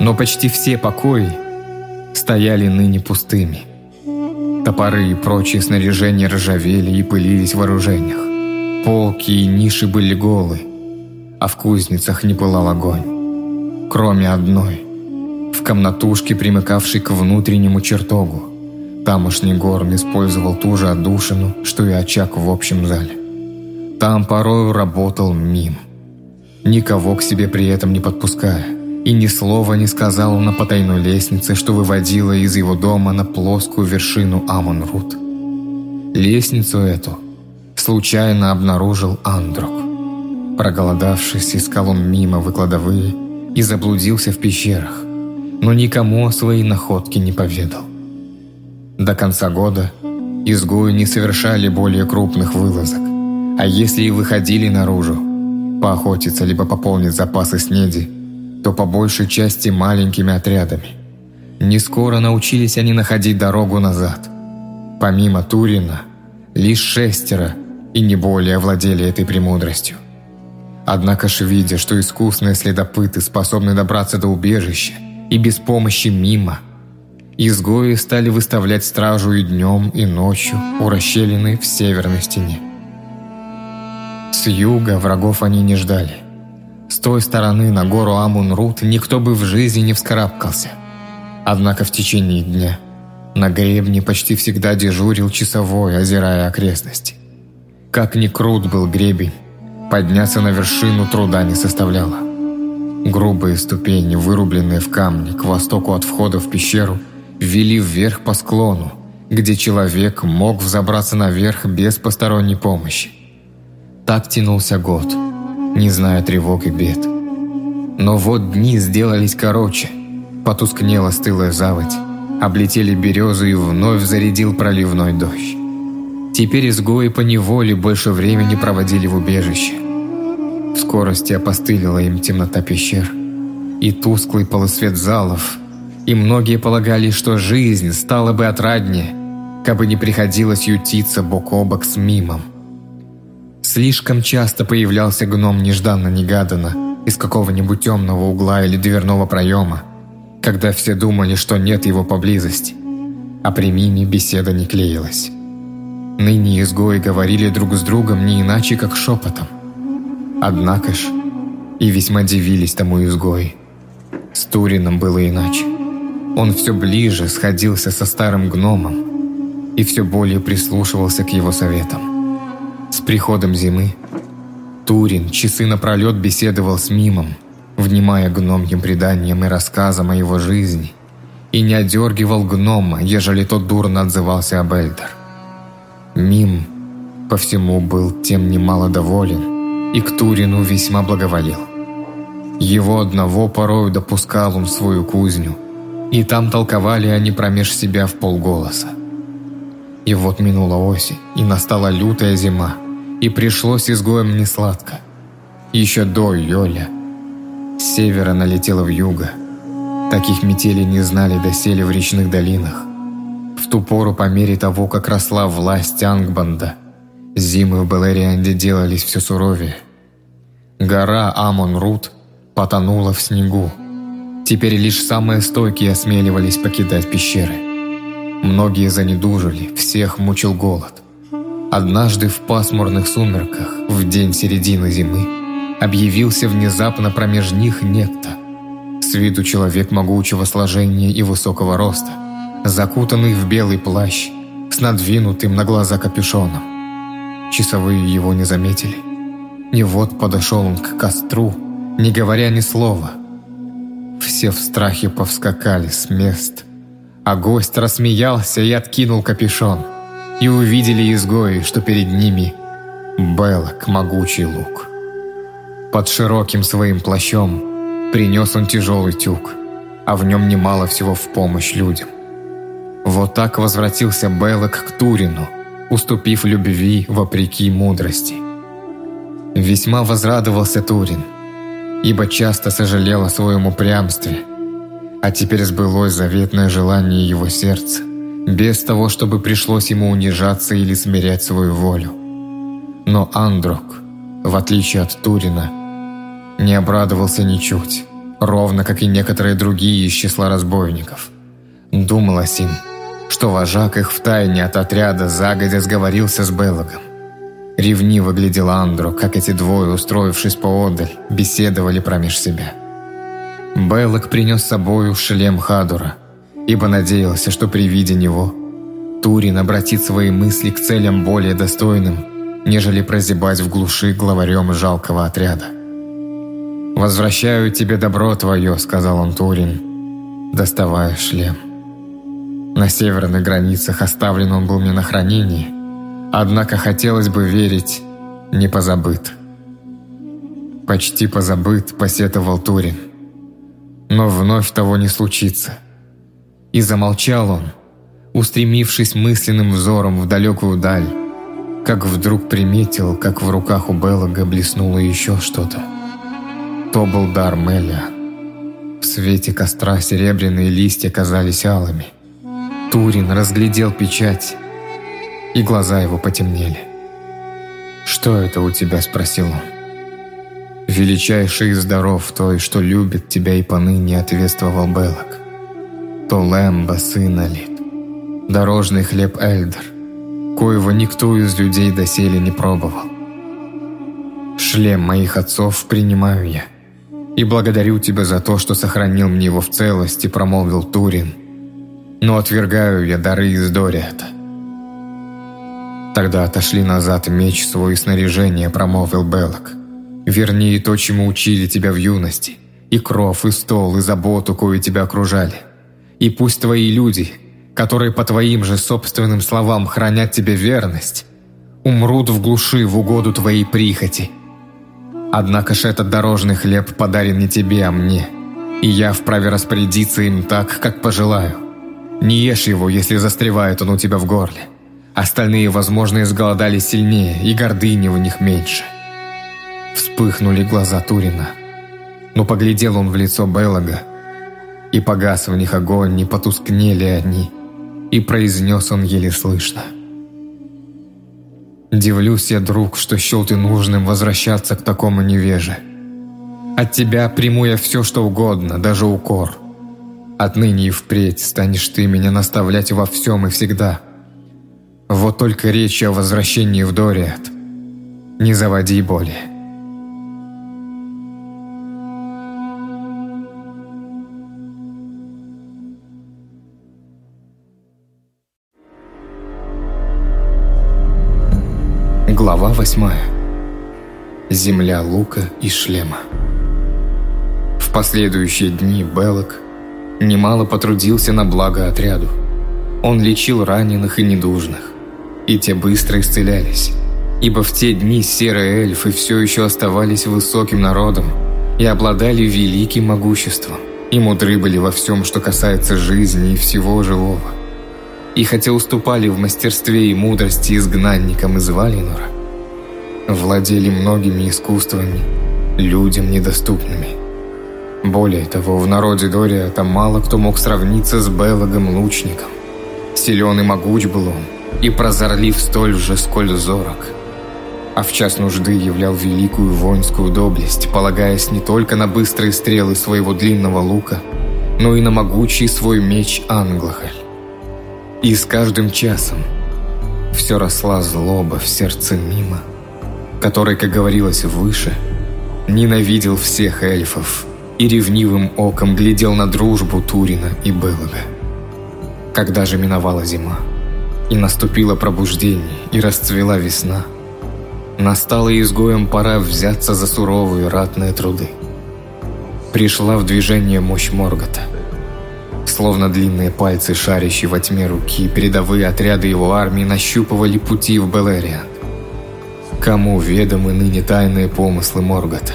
Но почти все покои стояли ныне пустыми. Топоры и прочие снаряжения ржавели и пылились в вооружениях. Полки и ниши были голы, а в кузницах не пылал огонь. Кроме одной, в комнатушке, примыкавшей к внутреннему чертогу. Тамошний горн использовал ту же отдушину, что и очаг в общем зале. Там порою работал мим. Никого к себе при этом не подпуская. И ни слова не сказал на потайной лестнице, что выводила из его дома на плоскую вершину Амонрут. Лестницу эту случайно обнаружил Андрок. Проголодавшись, искал он мимо выкладовые и заблудился в пещерах, но никому о своей находке не поведал. До конца года изгои не совершали более крупных вылазок. А если и выходили наружу, поохотиться либо пополнить запасы снеди, то по большей части маленькими отрядами. Не скоро научились они находить дорогу назад. Помимо Турина, лишь шестеро и не более владели этой премудростью. Однако ж, видя, что искусные следопыты способны добраться до убежища и без помощи мимо, изгои стали выставлять стражу и днем, и ночью у расщелины в северной стене. С юга врагов они не ждали. С той стороны на гору Амун-Рут никто бы в жизни не вскарабкался. Однако в течение дня на гребне почти всегда дежурил часовой, озирая окрестности. Как ни крут был гребень, подняться на вершину труда не составляло. Грубые ступени, вырубленные в камне к востоку от входа в пещеру, вели вверх по склону, где человек мог взобраться наверх без посторонней помощи. Так тянулся год, не зная тревог и бед. Но вот дни сделались короче. Потускнела стылая заводь, облетели березы и вновь зарядил проливной дождь. Теперь изгои по неволе больше времени проводили в убежище. В скорости опостылила им темнота пещер и тусклый полусвет залов, и многие полагали, что жизнь стала бы отраднее, кабы не приходилось ютиться бок о бок с мимом. Слишком часто появлялся гном нежданно-негаданно из какого-нибудь темного угла или дверного проема, когда все думали, что нет его поблизости, а при миме беседа не клеилась. Ныне изгои говорили друг с другом не иначе, как шепотом. Однако ж, и весьма дивились тому изгои. С Турином было иначе. он все ближе сходился со старым гномом и все более прислушивался к его советам. С приходом зимы Турин часы напролет беседовал с Мимом, внимая гномьим преданиям и рассказам о его жизни, и не одергивал гнома, ежели тот дурно отзывался об Эльдер. Мим по всему был тем немало доволен и к Турину весьма благоволил. Его одного порою допускал он в свою кузню, и там толковали они промеж себя в полголоса. И вот минула осень, и настала лютая зима, и пришлось изгоем несладко. Еще до Йоля с севера налетела в юго. Таких метелей не знали доселе в речных долинах. В ту пору, по мере того, как росла власть Ангбанда, зимы в Балерианде делались все суровее. Гора Амон-Рут потонула в снегу. Теперь лишь самые стойкие осмеливались покидать пещеры. Многие занедужили, всех мучил голод. Однажды в пасмурных сумерках, в день середины зимы, объявился внезапно промеж них некто. С виду человек могучего сложения и высокого роста, закутанный в белый плащ, с надвинутым на глаза капюшоном. Часовые его не заметили. И вот подошел он к костру, не говоря ни слова. Все в страхе повскакали с мест, а гость рассмеялся и откинул капюшон. И увидели изгои, что перед ними Белок могучий лук. Под широким своим плащом принес он тяжелый тюк, а в нем немало всего в помощь людям. Вот так возвратился Белок к Турину, уступив любви вопреки мудрости. Весьма возрадовался Турин – ибо часто сожалел о своем упрямстве. А теперь сбылось заветное желание его сердца, без того, чтобы пришлось ему унижаться или смирять свою волю. Но Андрок, в отличие от Турина, не обрадовался ничуть, ровно как и некоторые другие из числа разбойников. Думалось им, что вожак их втайне от отряда загодя сговорился с Беллогом. Ревниво глядел Андро, как эти двое, устроившись поодаль, беседовали промеж себя. Беллок принес с собою шлем Хадура, ибо надеялся, что при виде него Турин обратит свои мысли к целям более достойным, нежели прозябать в глуши главарем жалкого отряда. «Возвращаю тебе добро твое», — сказал он Турин, доставая шлем. На северных границах оставлен он был мне на хранение — Однако хотелось бы верить, не позабыт. Почти позабыт, посетовал Турин. Но вновь того не случится. И замолчал он, устремившись мысленным взором в далекую даль, как вдруг приметил, как в руках у Беллага блеснуло еще что-то. То был дар Мелия. В свете костра серебряные листья казались алыми. Турин разглядел печать и глаза его потемнели. «Что это у тебя?» – спросил он. «Величайший здоров той, что любит тебя и поныне», – ответствовал Белок. «То Лэмбо, сын Алит, дорожный хлеб Эльдер, коего никто из людей доселе не пробовал. Шлем моих отцов принимаю я, и благодарю тебя за то, что сохранил мне его в целости», – промолвил Турин. «Но отвергаю я дары из Дориата». «Тогда отошли назад меч свой и снаряжение», — промолвил Беллок. «Верни то, чему учили тебя в юности, и кров, и стол, и заботу, кою тебя окружали. И пусть твои люди, которые по твоим же собственным словам хранят тебе верность, умрут в глуши в угоду твоей прихоти. Однако ж этот дорожный хлеб подарен не тебе, а мне, и я вправе распорядиться им так, как пожелаю. Не ешь его, если застревает он у тебя в горле. Остальные, возможно, изголодались сильнее, и гордыни у них меньше. Вспыхнули глаза Турина. Но поглядел он в лицо Беллага, и погас в них огонь, не потускнели они, и произнес он еле слышно. «Дивлюсь я, друг, что счел ты нужным возвращаться к такому невеже. От тебя приму я все, что угодно, даже укор. Отныне и впредь станешь ты меня наставлять во всем и всегда. Вот только речь о возвращении в Дориат. Не заводи боли. Глава восьмая. Земля лука и шлема. В последующие дни Белок немало потрудился на благо отряду. Он лечил раненых и недужных, и те быстро исцелялись, ибо в те дни серые эльфы все еще оставались высоким народом и обладали великим могуществом, и мудры были во всем, что касается жизни и всего живого. И хотя уступали в мастерстве и мудрости изгнанникам из Валинора, владели многими искусствами, людям недоступными. Более того, в народе Дориата мало кто мог сравниться с Белогом лучником. Силен и могуч был он, и прозорлив столь же, сколь зорок. А в час нужды являл великую воинскую доблесть, полагаясь не только на быстрые стрелы своего длинного лука, но и на могучий свой меч Англахаль. И с каждым часом все росла злоба в сердце Мима, который, как говорилось выше, ненавидел всех эльфов и ревнивым оком глядел на дружбу Турина и Белога. Когда же миновала зима, и наступило пробуждение, и расцвела весна, настала изгоем пора взяться за суровые ратные труды. Пришла в движение мощь Моргота – Словно длинные пальцы, шарящие во тьме руки, передовые отряды его армии нащупывали пути в Белериан. Кому ведомы ныне тайные помыслы Моргота?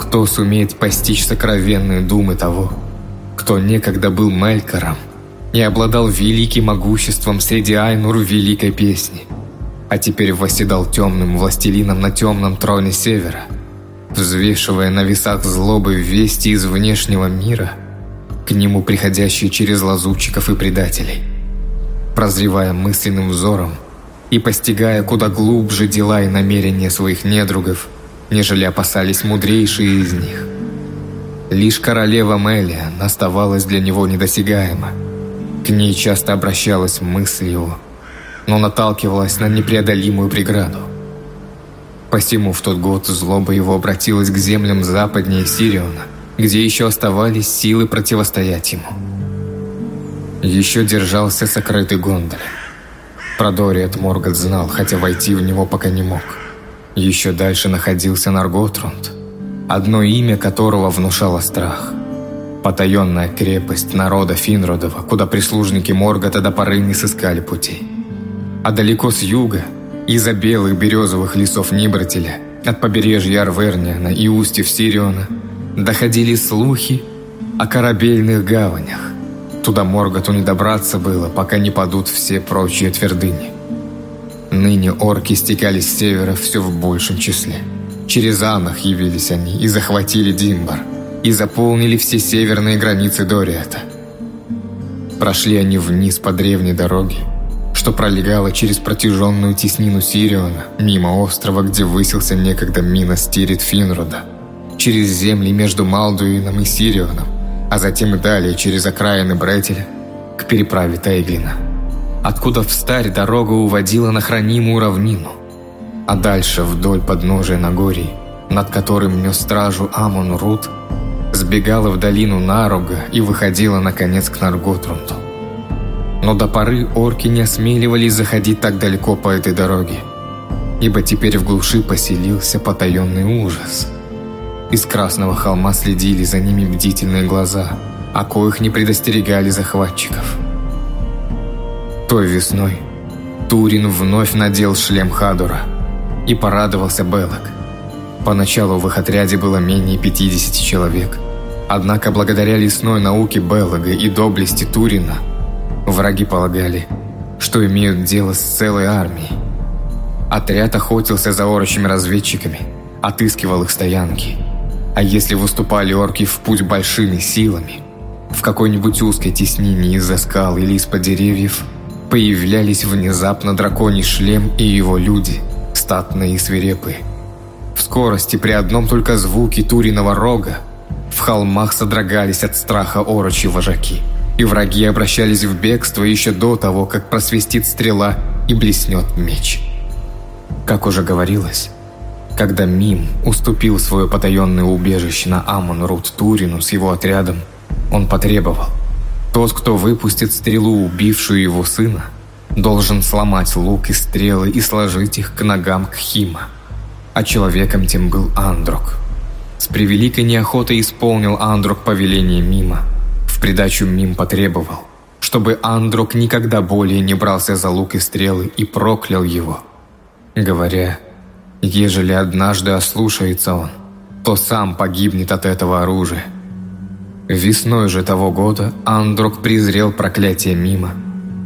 Кто сумеет постичь сокровенные думы того, кто некогда был Мелькором и обладал великим могуществом среди Айнур великой песни, а теперь восседал темным властелином на темном троне Севера, взвешивая на весах злобы вести из внешнего мира – к нему приходящие через лазутчиков и предателей. Прозревая мысленным взором и постигая куда глубже дела и намерения своих недругов, нежели опасались мудрейшие из них. Лишь королева Мелия оставалась для него недосягаема. К ней часто обращалась мысль его, но наталкивалась на непреодолимую преграду. Посему в тот год злоба его обратилась к землям западнее Сириона – где еще оставались силы противостоять ему. Еще держался сокрытый Гондоль. Про Дориат Моргот знал, хотя войти в него пока не мог. Еще дальше находился Нарготрунд, одно имя которого внушало страх. Потаенная крепость народа Финродова, куда прислужники Моргота до поры не сыскали путей. А далеко с юга, из-за белых березовых лесов Нибрателя, от побережья Арверниана и устьев Сириона – доходили слухи о корабельных гаванях. Туда Морготу не добраться было, пока не падут все прочие твердыни. Ныне орки стекались с севера все в большем числе. Через Анах явились они и захватили Димбар, и заполнили все северные границы Дориата. Прошли они вниз по древней дороге, что пролегала через протяженную теснину Сириона, мимо острова, где высился некогда мина Стирит Финрода – через земли между Малдуином и Сирионом, а затем и далее через окраины Бретеля к переправе Тайглина, откуда в старь дорога уводила на хранимую равнину, а дальше вдоль подножия Нагории, над которым нес стражу Амон Рут, сбегала в долину Наруга и выходила, наконец, к Нарготрунду. Но до поры орки не осмеливались заходить так далеко по этой дороге, ибо теперь в глуши поселился потаенный ужас – из Красного холма следили за ними бдительные глаза, о коих не предостерегали захватчиков. Той весной Турин вновь надел шлем Хадура и порадовался Белок. Поначалу в их отряде было менее 50 человек, однако благодаря лесной науке Беллага и доблести Турина враги полагали, что имеют дело с целой армией. Отряд охотился за орочими разведчиками, отыскивал их стоянки – а если выступали орки в путь большими силами, в какой-нибудь узкой теснине из-за скал или из-под деревьев, появлялись внезапно драконий шлем и его люди, статные и свирепые. В скорости при одном только звуке туриного рога в холмах содрогались от страха орочи вожаки, и враги обращались в бегство еще до того, как просвистит стрела и блеснет меч. Как уже говорилось, когда Мим уступил свое потаенное убежище на Амон Рут Турину с его отрядом, он потребовал. Тот, кто выпустит стрелу, убившую его сына, должен сломать лук и стрелы и сложить их к ногам Кхима. А человеком тем был Андрок. С превеликой неохотой исполнил Андрок повеление Мима. В придачу Мим потребовал, чтобы Андрок никогда более не брался за лук и стрелы и проклял его, говоря, ежели однажды ослушается он, то сам погибнет от этого оружия. Весной же того года Андрок презрел проклятие Мима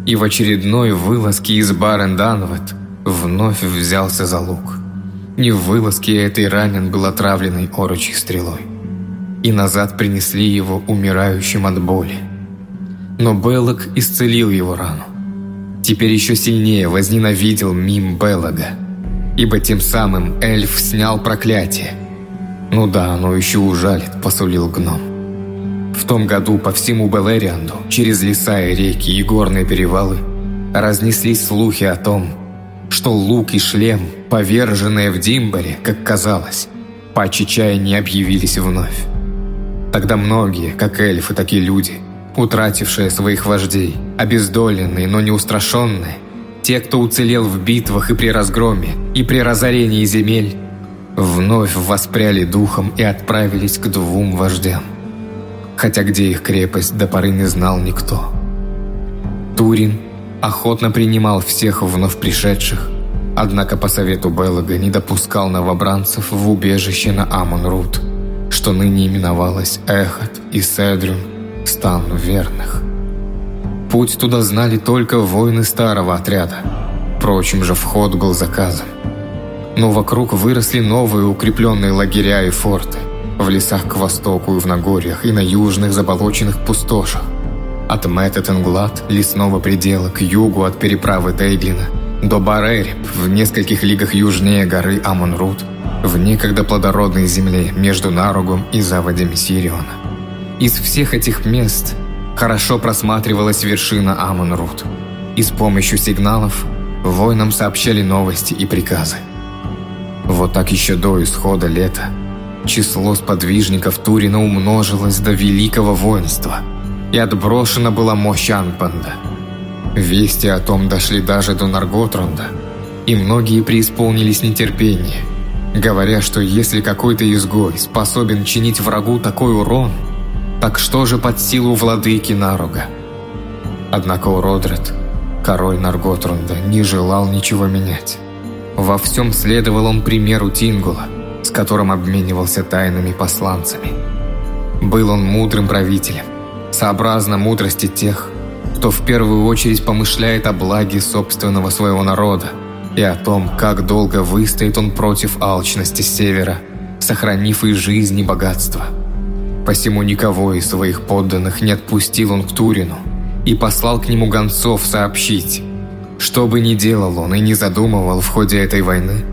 и в очередной вылазке из Баренданвет вновь взялся за лук. Не в вылазке этой ранен был отравленный орочей стрелой. И назад принесли его умирающим от боли. Но Беллок исцелил его рану. Теперь еще сильнее возненавидел Мим Беллога, ибо тем самым эльф снял проклятие. Ну да, оно еще ужалит, посулил гном. В том году по всему Белерианду, через леса и реки и горные перевалы, разнеслись слухи о том, что лук и шлем, поверженные в Димбаре, как казалось, по не объявились вновь. Тогда многие, как эльфы, так и люди, утратившие своих вождей, обездоленные, но не устрашенные, те, кто уцелел в битвах и при разгроме, и при разорении земель, вновь воспряли духом и отправились к двум вождям хотя где их крепость до поры не знал никто. Турин охотно принимал всех вновь пришедших, однако по совету Беллага не допускал новобранцев в убежище на Амон-Рут, что ныне именовалось Эхот и Седрюн, стан верных. Путь туда знали только воины старого отряда, впрочем же вход был заказан. Но вокруг выросли новые укрепленные лагеря и форты – в лесах к востоку и в Нагорьях, и на южных заболоченных пустошах. От Мэттетенглад, лесного предела, к югу от переправы Дейглина, до Баререп, в нескольких лигах южнее горы Амонрут, в некогда плодородной земле между Наругом и заводями Сириона. Из всех этих мест хорошо просматривалась вершина Амонрут, и с помощью сигналов воинам сообщали новости и приказы. Вот так еще до исхода лета Число сподвижников Турина умножилось до великого воинства, и отброшена была мощь Анпанда. Вести о том дошли даже до Нарготронда, и многие преисполнились нетерпения, говоря, что если какой-то изгой способен чинить врагу такой урон, так что же под силу владыки Наруга? Однако Уродред, король Нарготрунда, не желал ничего менять. Во всем следовал он примеру Тингула – с которым обменивался тайными посланцами. Был он мудрым правителем, сообразно мудрости тех, кто в первую очередь помышляет о благе собственного своего народа и о том, как долго выстоит он против алчности севера, сохранив и жизнь, и богатство. Посему никого из своих подданных не отпустил он к Турину и послал к нему гонцов сообщить, что бы ни делал он и не задумывал в ходе этой войны,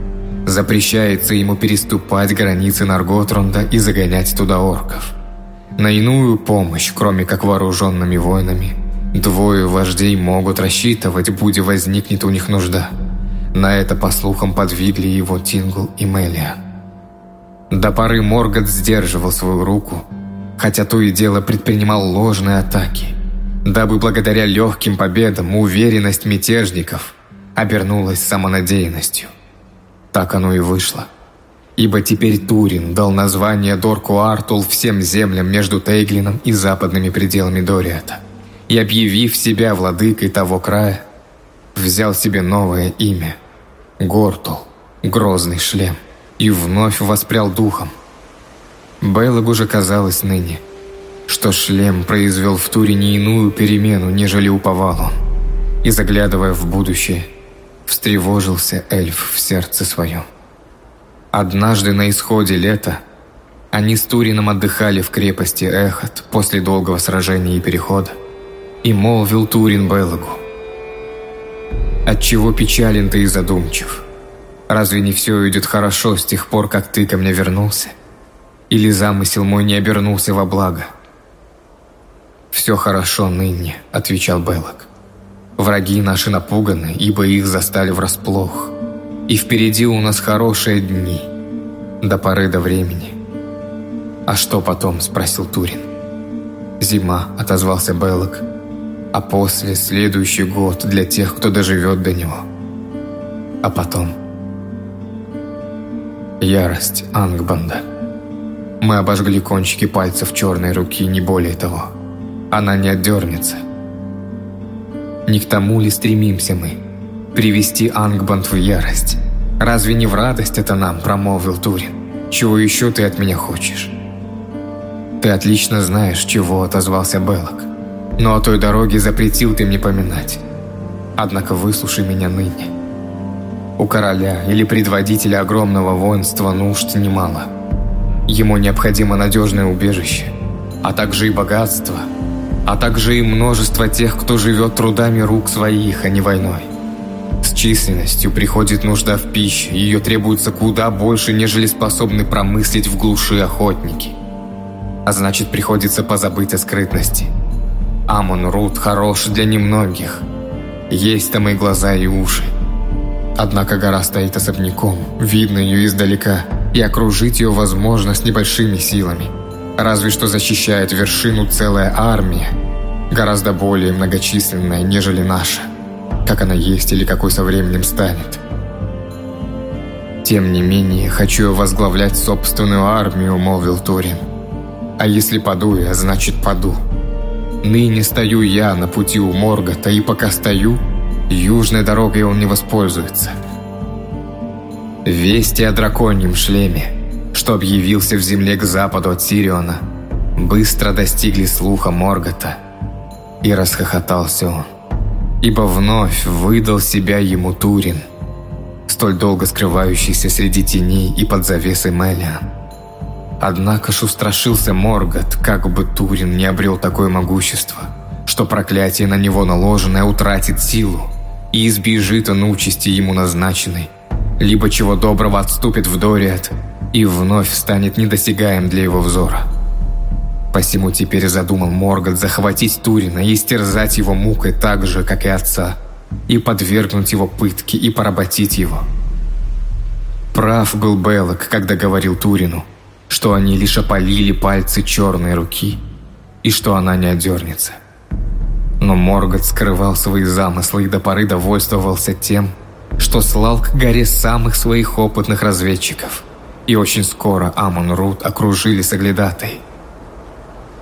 Запрещается ему переступать границы Нарготрунда и загонять туда орков. На иную помощь, кроме как вооруженными воинами, двое вождей могут рассчитывать, будь возникнет у них нужда. На это, по слухам, подвигли его Тингл и Мелия. До поры Моргот сдерживал свою руку, хотя то и дело предпринимал ложные атаки, дабы благодаря легким победам уверенность мятежников обернулась самонадеянностью. Так оно и вышло. Ибо теперь Турин дал название Дорку Артул всем землям между Тейглином и западными пределами Дориата. И, объявив себя владыкой того края, взял себе новое имя – Гортул, грозный шлем, и вновь воспрял духом. Бейлогу же казалось ныне, что шлем произвел в Турине иную перемену, нежели уповал он. И, заглядывая в будущее – встревожился эльф в сердце своем. Однажды на исходе лета они с Турином отдыхали в крепости Эхот после долгого сражения и перехода. И молвил Турин Беллагу. «Отчего печален ты и задумчив? Разве не все идет хорошо с тех пор, как ты ко мне вернулся? Или замысел мой не обернулся во благо?» «Все хорошо ныне», — отвечал Беллаг. Враги наши напуганы, ибо их застали врасплох. И впереди у нас хорошие дни, до поры до времени. «А что потом?» – спросил Турин. «Зима», – отозвался Беллок. а после следующий год для тех, кто доживет до него. А потом ярость Ангбанда. Мы обожгли кончики пальцев черной руки, не более того. Она не отдернется. Не к тому ли стремимся мы? Привести Ангбанд в ярость. Разве не в радость это нам, промолвил Турин? Чего еще ты от меня хочешь? Ты отлично знаешь, чего отозвался Беллок. Но о той дороге запретил ты мне поминать. Однако выслушай меня ныне. У короля или предводителя огромного воинства нужд немало. Ему необходимо надежное убежище, а также и богатство, а также и множество тех, кто живет трудами рук своих, а не войной. С численностью приходит нужда в пище, ее требуется куда больше, нежели способны промыслить в глуши охотники. А значит, приходится позабыть о скрытности. Амон Рут хорош для немногих. Есть там и глаза, и уши. Однако гора стоит особняком, видно ее издалека, и окружить ее возможно с небольшими силами. Разве что защищает вершину целая армия, гораздо более многочисленная, нежели наша как она есть или какой со временем станет. «Тем не менее, хочу возглавлять собственную армию», — молвил Торин. «А если паду я, значит паду. Ныне стою я на пути у Моргота, и пока стою, южной дорогой он не воспользуется». Вести о драконьем шлеме, что объявился в земле к западу от Сириона, быстро достигли слуха Моргота, и расхохотался он ибо вновь выдал себя ему Турин, столь долго скрывающийся среди теней и под завесой Мелиан. Однако ж устрашился Моргот, как бы Турин не обрел такое могущество, что проклятие на него наложенное утратит силу, и избежит он участи ему назначенной, либо чего доброго отступит в Дориат и вновь станет недосягаем для его взора. Посему теперь задумал Моргот захватить Турина и истерзать его мукой так же, как и отца, и подвергнуть его пытке и поработить его. Прав был Беллок, когда говорил Турину, что они лишь опалили пальцы черной руки и что она не отдернется. Но Моргот скрывал свои замыслы и до поры довольствовался тем, что слал к горе самых своих опытных разведчиков. И очень скоро Амон Рут окружили соглядатой –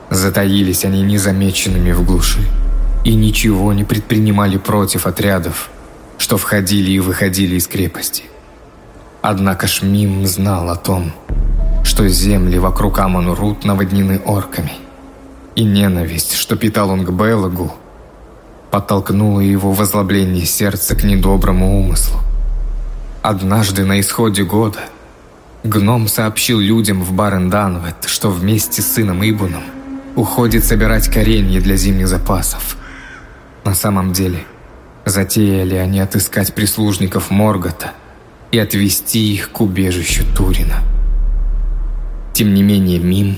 Затаились они незамеченными в глуши и ничего не предпринимали против отрядов, что входили и выходили из крепости. Однако Шмим знал о том, что земли вокруг Аманурут наводнены орками, и ненависть, что питал он к Белагу, подтолкнула его в озлобление сердца к недоброму умыслу. Однажды на исходе года гном сообщил людям в Баренданвет, что вместе с сыном Ибуном – уходит собирать коренья для зимних запасов. На самом деле, затеяли они отыскать прислужников Моргота и отвести их к убежищу Турина. Тем не менее, Мим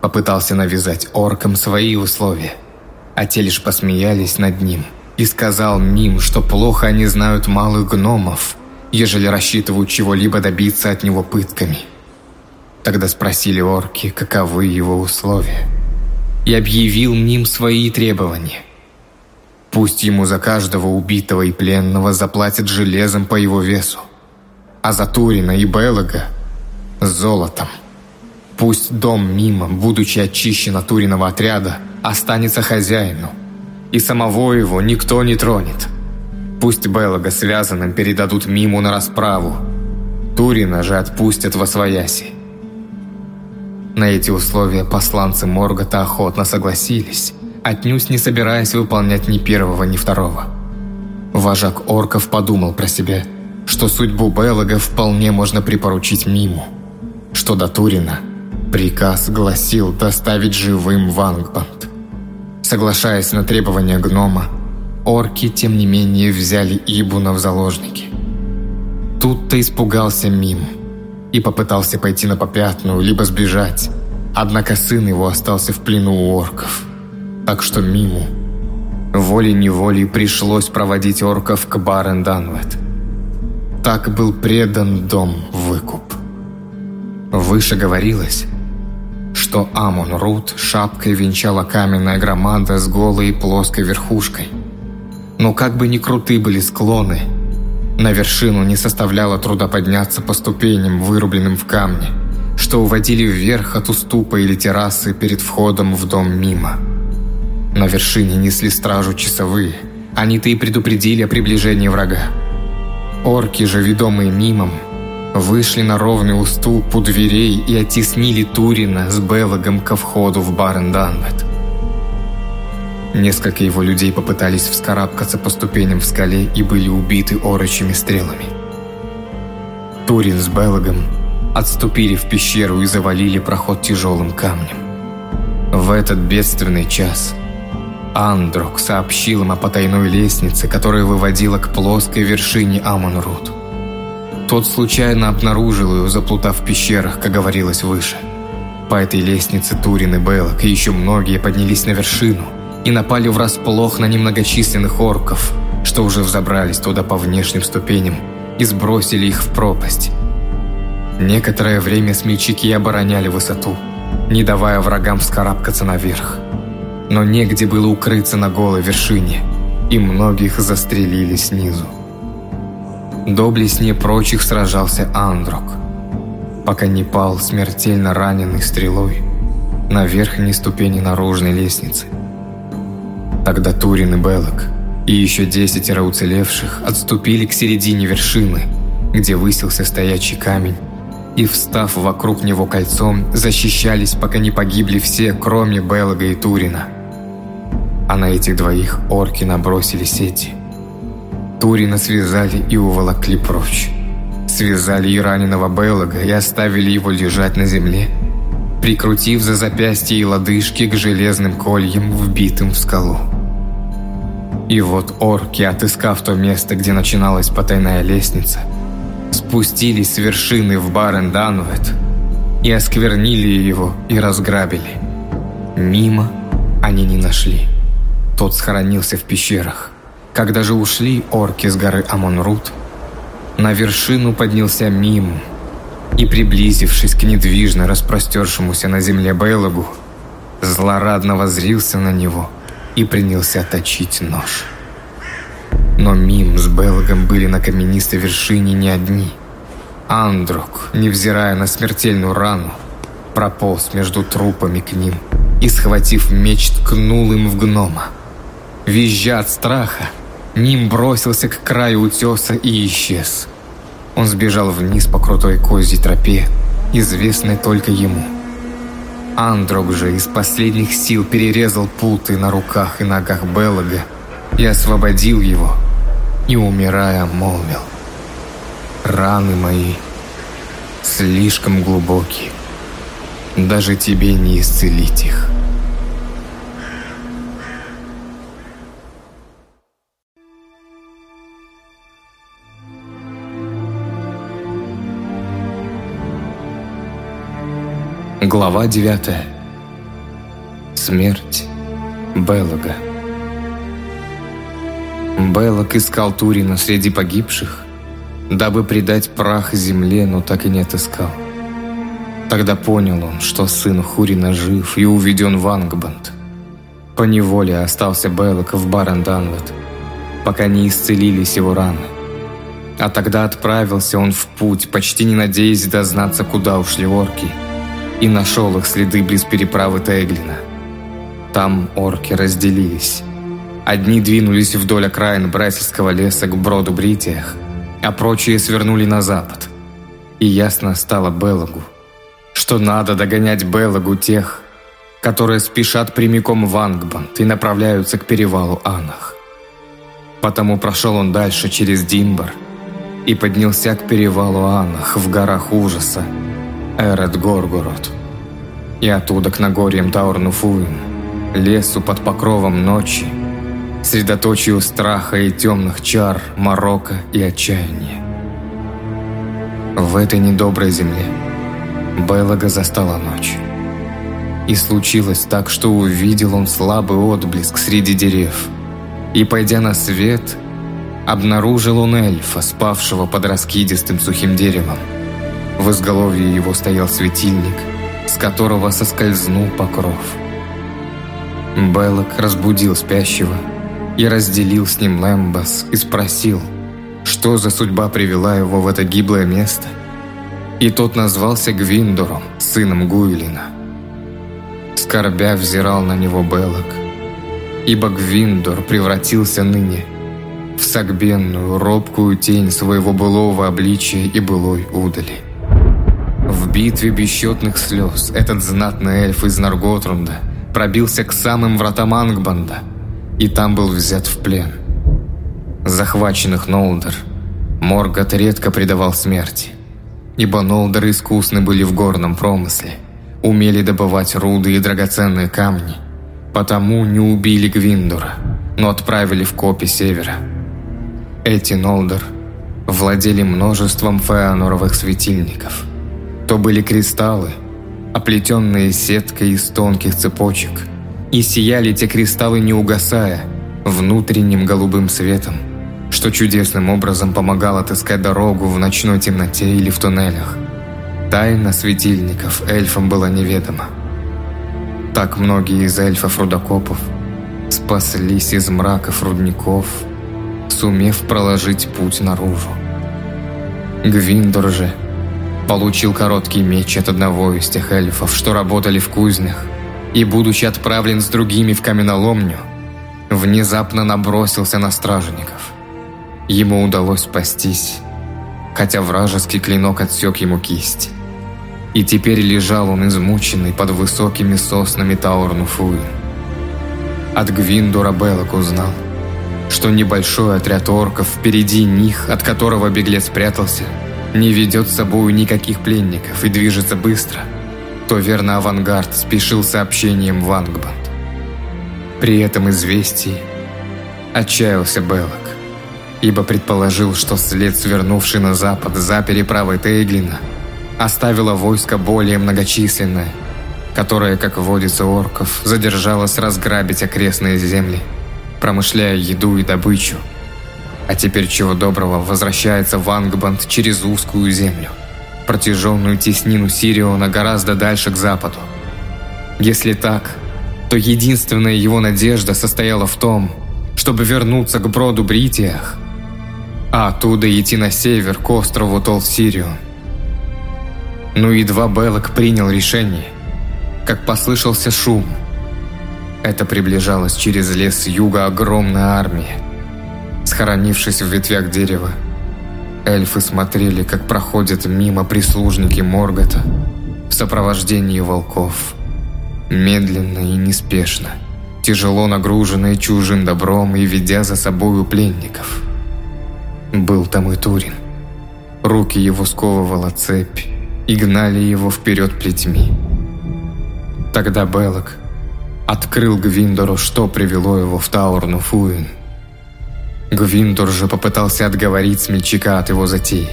попытался навязать оркам свои условия, а те лишь посмеялись над ним и сказал Мим, что плохо они знают малых гномов, ежели рассчитывают чего-либо добиться от него пытками. Тогда спросили орки, каковы его условия и объявил ним свои требования. Пусть ему за каждого убитого и пленного заплатят железом по его весу, а за Турина и Белога – золотом. Пусть дом мимо, будучи очищен от Туриного отряда, останется хозяину, и самого его никто не тронет. Пусть Белога связанным передадут Миму на расправу, Турина же отпустят во свояси. На эти условия посланцы Моргота охотно согласились, отнюдь не собираясь выполнять ни первого, ни второго. Вожак орков подумал про себя, что судьбу Беллога вполне можно припоручить Миму, что до Турина приказ гласил доставить живым Вангбанд. Соглашаясь на требования гнома, орки, тем не менее, взяли Ибуна в заложники. Тут-то испугался Мим – и попытался пойти на попятную, либо сбежать. Однако сын его остался в плену у орков. Так что Миму волей-неволей пришлось проводить орков к Баренданвет. Так был предан дом выкуп. Выше говорилось, что Амон-Рут шапкой венчала каменная громада с голой и плоской верхушкой. Но как бы ни круты были склоны, на вершину не составляло труда подняться по ступеням, вырубленным в камне, что уводили вверх от уступа или террасы перед входом в дом мимо. На вершине несли стражу часовые. Они-то и предупредили о приближении врага. Орки же, ведомые мимом, вышли на ровный уступ у дверей и оттеснили Турина с Белогом ко входу в Баренданвет. Несколько его людей попытались вскарабкаться по ступеням в скале и были убиты орочими стрелами. Турин с Белогом отступили в пещеру и завалили проход тяжелым камнем. В этот бедственный час Андрок сообщил им о потайной лестнице, которая выводила к плоской вершине Амонрут. Тот случайно обнаружил ее, заплутав в пещерах, как говорилось выше. По этой лестнице Турин и Белок и еще многие поднялись на вершину и напали врасплох на немногочисленных орков, что уже взобрались туда по внешним ступеням и сбросили их в пропасть. Некоторое время смельчаки обороняли высоту, не давая врагам вскарабкаться наверх но негде было укрыться на голой вершине, и многих застрелили снизу. Доблестнее прочих сражался Андрок, пока не пал смертельно раненый стрелой на верхней ступени наружной лестницы. Тогда Турин и Белок и еще десятеро уцелевших отступили к середине вершины, где высился стоячий камень, и, встав вокруг него кольцом, защищались, пока не погибли все, кроме Белога и Турина – а на этих двоих орки набросили сети. Турина связали и уволокли прочь. Связали и раненого Беллога и оставили его лежать на земле, прикрутив за запястье и лодыжки к железным кольям, вбитым в скалу. И вот орки, отыскав то место, где начиналась потайная лестница, спустились с вершины в Баренданвет и осквернили его и разграбили. Мимо они не нашли. Тот схоронился в пещерах. Когда же ушли орки с горы Амонрут, на вершину поднялся Мим и, приблизившись к недвижно распростершемуся на земле Бейлогу, злорадно возрился на него и принялся точить нож. Но Мим с Белогом были на каменистой вершине не одни. Андрок, невзирая на смертельную рану, прополз между трупами к ним и, схватив меч, ткнул им в гнома. Визжа от страха, Ним бросился к краю утеса и исчез. Он сбежал вниз по крутой козьей тропе, известной только ему. Андрог же из последних сил перерезал путы на руках и ногах Беллага и освободил его, и, умирая, молвил. «Раны мои слишком глубокие, даже тебе не исцелить их». Глава 9. Смерть Беллога. Беллог искал Турина среди погибших, дабы предать прах земле, но так и не отыскал. Тогда понял он, что сын Хурина жив и уведен в Ангбанд. По неволе остался Беллог в Баранданвет, пока не исцелились его раны. А тогда отправился он в путь, почти не надеясь дознаться, куда ушли орки – и нашел их следы близ переправы Тейглина. Там орки разделились. Одни двинулись вдоль окраин Брайсельского леса к броду Бритиях, а прочие свернули на запад. И ясно стало Беллагу, что надо догонять Беллагу тех, которые спешат прямиком в Ангбанд и направляются к перевалу Анах. Потому прошел он дальше через Димбар и поднялся к перевалу Анах в горах ужаса, Эрет Горгород. И оттуда к Нагорьям Таурнуфуин, лесу под покровом ночи, средоточию страха и темных чар, морока и отчаяния. В этой недоброй земле Белага застала ночь. И случилось так, что увидел он слабый отблеск среди дерев. И, пойдя на свет, обнаружил он эльфа, спавшего под раскидистым сухим деревом. В изголовье его стоял светильник, с которого соскользнул покров. Беллок разбудил спящего и разделил с ним Лэмбас и спросил, что за судьба привела его в это гиблое место. И тот назвался Гвиндором, сыном Гуйлина. Скорбя взирал на него Беллок, ибо Гвиндор превратился ныне в согбенную, робкую тень своего былого обличия и былой удали. В битве бесчетных слез этот знатный эльф из Нарготрунда пробился к самым вратам Ангбанда и там был взят в плен. Захваченных Нолдер Моргот редко предавал смерти, ибо Нолдеры искусны были в горном промысле, умели добывать руды и драгоценные камни, потому не убили Гвиндура, но отправили в копи севера. Эти Нолдер владели множеством феаноровых светильников. То были кристаллы, оплетенные сеткой из тонких цепочек, и сияли те кристаллы не угасая, внутренним голубым светом, что чудесным образом помогал отыскать дорогу в ночной темноте или в туннелях. Тайна светильников эльфам была неведома. Так многие из эльфов-рудокопов спаслись из мраков рудников – сумев проложить путь наружу. Гвиндор же получил короткий меч от одного из тех эльфов, что работали в кузнях, и, будучи отправлен с другими в каменоломню, внезапно набросился на стражников. Ему удалось спастись, хотя вражеский клинок отсек ему кисть. И теперь лежал он измученный под высокими соснами Таурнуфуи. От Гвиндура Белок узнал – что небольшой отряд орков впереди них, от которого беглец спрятался, не ведет с собой никаких пленников и движется быстро, то верно авангард спешил сообщением в Ангбанд. При этом известии отчаялся Беллок, ибо предположил, что след, свернувший на запад за переправой Тейглина, оставило войско более многочисленное, которое, как водится орков, задержалось разграбить окрестные земли – промышляя еду и добычу. А теперь чего доброго возвращается в Ангбанд через узкую землю, протяженную теснину Сириона гораздо дальше к западу. Если так, то единственная его надежда состояла в том, чтобы вернуться к броду Бритиях, а оттуда идти на север к острову Толсирион. Но едва Беллок принял решение, как послышался шум – это приближалась через лес юга огромная армия. Схоронившись в ветвях дерева, эльфы смотрели, как проходят мимо прислужники Моргота в сопровождении волков. Медленно и неспешно, тяжело нагруженные чужим добром и ведя за собою пленников. Был там и Турин. Руки его сковывала цепь и гнали его вперед плетьми. Тогда Белок, открыл Гвиндору, что привело его в Таурну Фуин. Гвиндор же попытался отговорить смельчака от его затеи,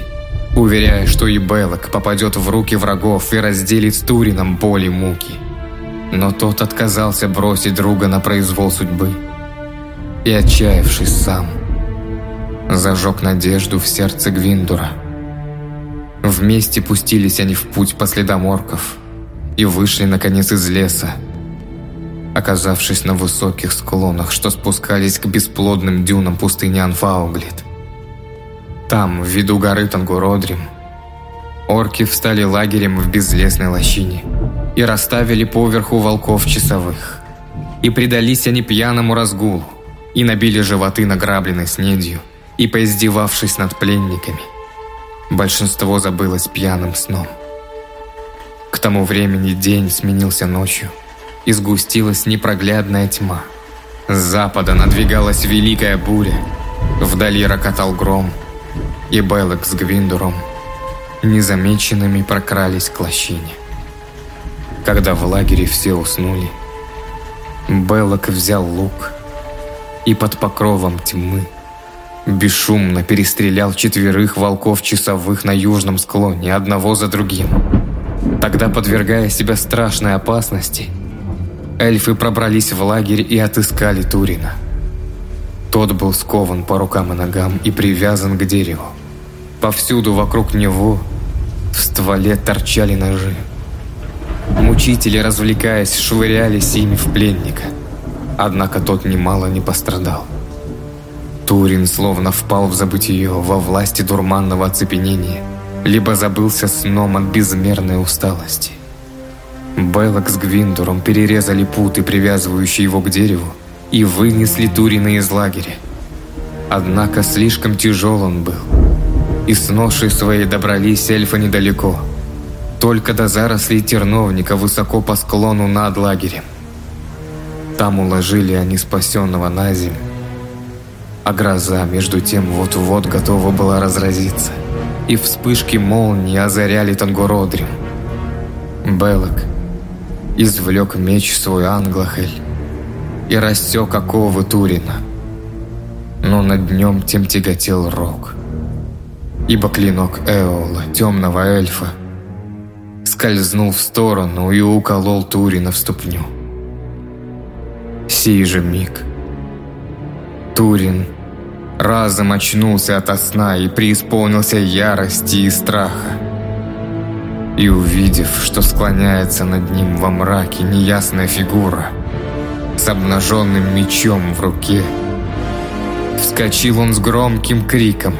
уверяя, что и Белок попадет в руки врагов и разделит с Турином боли муки. Но тот отказался бросить друга на произвол судьбы и, отчаявшись сам, зажег надежду в сердце Гвиндура. Вместе пустились они в путь по следам орков и вышли, наконец, из леса, оказавшись на высоких склонах, что спускались к бесплодным дюнам пустыни Анфауглит. Там, в виду горы Тангуродрим, орки встали лагерем в безлесной лощине и расставили поверху волков часовых. И предались они пьяному разгулу, и набили животы награбленной снедью, и поиздевавшись над пленниками. Большинство забылось пьяным сном. К тому времени день сменился ночью – и сгустилась непроглядная тьма. С запада надвигалась великая буря, вдали рокотал гром, и Беллок с Гвиндуром незамеченными прокрались к лощине. Когда в лагере все уснули, Беллок взял лук и под покровом тьмы бесшумно перестрелял четверых волков часовых на южном склоне, одного за другим. Тогда, подвергая себя страшной опасности, эльфы пробрались в лагерь и отыскали Турина. Тот был скован по рукам и ногам и привязан к дереву. Повсюду вокруг него в стволе торчали ножи. Мучители, развлекаясь, швыряли ими в пленника. Однако тот немало не пострадал. Турин словно впал в забытие во власти дурманного оцепенения, либо забылся сном от безмерной усталости. Беллок с Гвиндуром перерезали путы, привязывающие его к дереву, и вынесли Турина из лагеря. Однако слишком тяжел он был, и с ношей своей добрались эльфа недалеко, только до зарослей терновника высоко по склону над лагерем. Там уложили они спасенного на землю, а гроза между тем вот-вот готова была разразиться, и вспышки молнии озаряли Тангородрим. Белок извлек меч свой Англахель и рассек оковы Турина. Но над днем тем тяготел рог, ибо клинок Эола, темного эльфа, скользнул в сторону и уколол Турина в ступню. Сей же миг Турин разом очнулся ото сна и преисполнился ярости и страха. И увидев, что склоняется над ним во мраке неясная фигура с обнаженным мечом в руке, вскочил он с громким криком,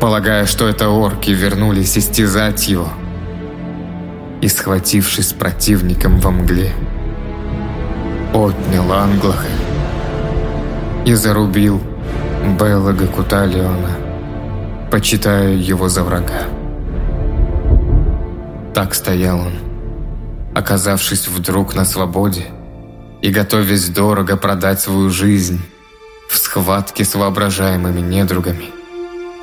полагая, что это орки вернулись истязать его, и, схватившись с противником во мгле, отнял Англаха и зарубил Беллага Куталиона, почитая его за врага. Так стоял он, оказавшись вдруг на свободе и готовясь дорого продать свою жизнь в схватке с воображаемыми недругами.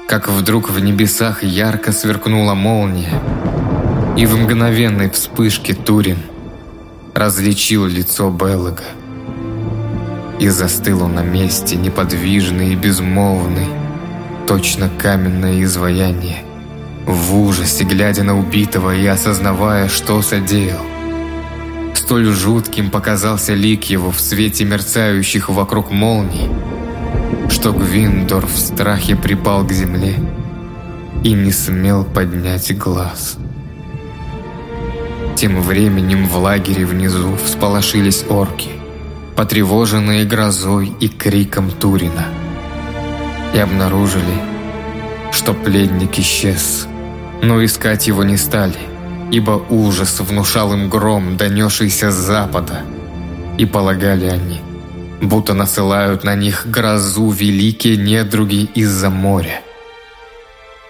Как вдруг в небесах ярко сверкнула молния, и в мгновенной вспышке Турин различил лицо Беллага. И застыл он на месте, неподвижный и безмолвный, точно каменное изваяние, в ужасе глядя на убитого и осознавая, что содеял. Столь жутким показался лик его в свете мерцающих вокруг молний, что Гвиндор в страхе припал к земле и не смел поднять глаз. Тем временем в лагере внизу всполошились орки – потревоженные грозой и криком Турина. И обнаружили, что пленник исчез, но искать его не стали, ибо ужас внушал им гром, донесшийся с запада, и полагали они, будто насылают на них грозу великие недруги из-за моря.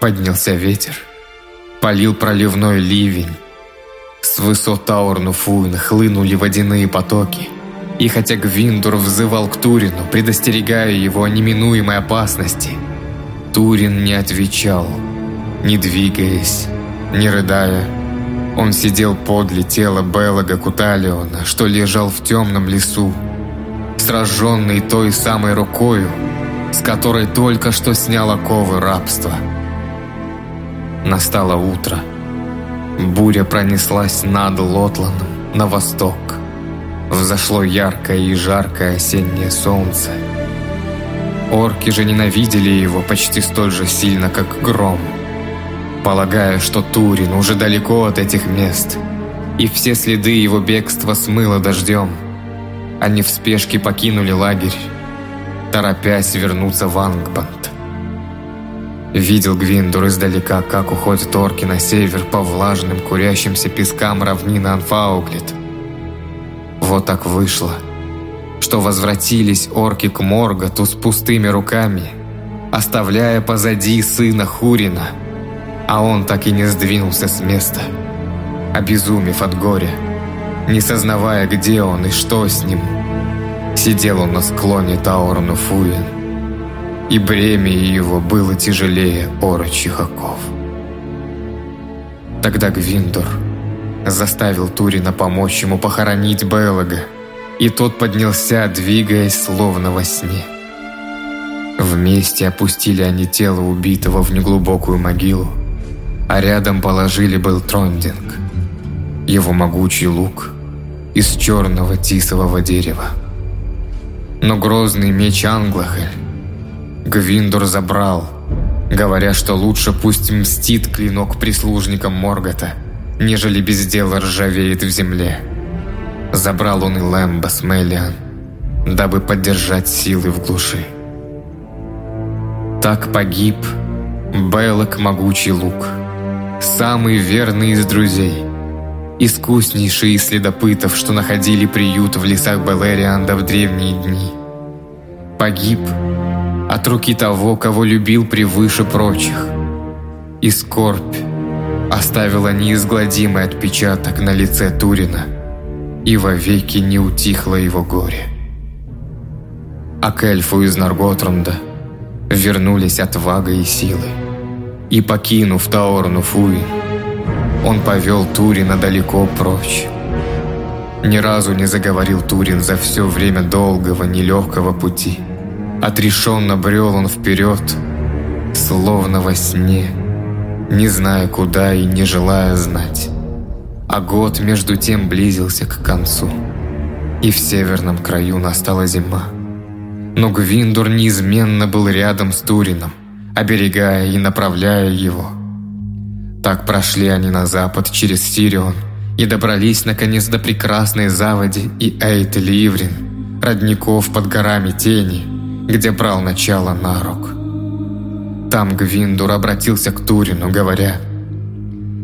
Поднялся ветер, полил проливной ливень, с высот Таурнуфуин хлынули водяные потоки – и хотя Гвиндур взывал к Турину, предостерегая его о неминуемой опасности, Турин не отвечал, не двигаясь, не рыдая. Он сидел подле тела Беллага Куталиона, что лежал в темном лесу, сраженный той самой рукою, с которой только что снял оковы рабства. Настало утро. Буря пронеслась над Лотланом на восток. Взошло яркое и жаркое осеннее солнце. Орки же ненавидели его почти столь же сильно, как гром, полагая, что Турин уже далеко от этих мест, и все следы его бегства смыло дождем. Они в спешке покинули лагерь, торопясь вернуться в Ангбанд. Видел Гвиндур издалека, как уходят орки на север по влажным курящимся пескам равнины Анфауглит. Вот так вышло, что возвратились орки к Морготу с пустыми руками, оставляя позади сына Хурина, а он так и не сдвинулся с места, обезумев от горя, не сознавая, где он и что с ним. Сидел он на склоне Таурну Фуин, и бремя его было тяжелее орочих оков. Тогда Гвиндор заставил Турина помочь ему похоронить Беллага, и тот поднялся, двигаясь словно во сне. Вместе опустили они тело убитого в неглубокую могилу, а рядом положили был Трондинг, его могучий лук из черного тисового дерева. Но грозный меч Англахель Гвиндор забрал, говоря, что лучше пусть мстит клинок прислужникам Моргота – нежели без дела ржавеет в земле. Забрал он и Лэмбо с Мелиан, дабы поддержать силы в глуши. Так погиб Белок Могучий Лук, самый верный из друзей, искуснейший из следопытов, что находили приют в лесах Белерианда в древние дни. Погиб от руки того, кого любил превыше прочих. И скорбь оставила неизгладимый отпечаток на лице Турина, и вовеки не утихло его горе. А к эльфу из Нарготрунда вернулись отвага и силы. И покинув Таорну Фуин, он повел Турина далеко прочь. Ни разу не заговорил Турин за все время долгого, нелегкого пути. Отрешенно брел он вперед, словно во сне, не зная куда и не желая знать. А год между тем близился к концу, и в северном краю настала зима. Но Гвиндур неизменно был рядом с Турином, оберегая и направляя его. Так прошли они на запад через Сирион и добрались наконец до прекрасной заводи и Эйт-Ливрин, родников под горами Тени, где брал начало Нарок. Там Гвиндур обратился к Турину, говоря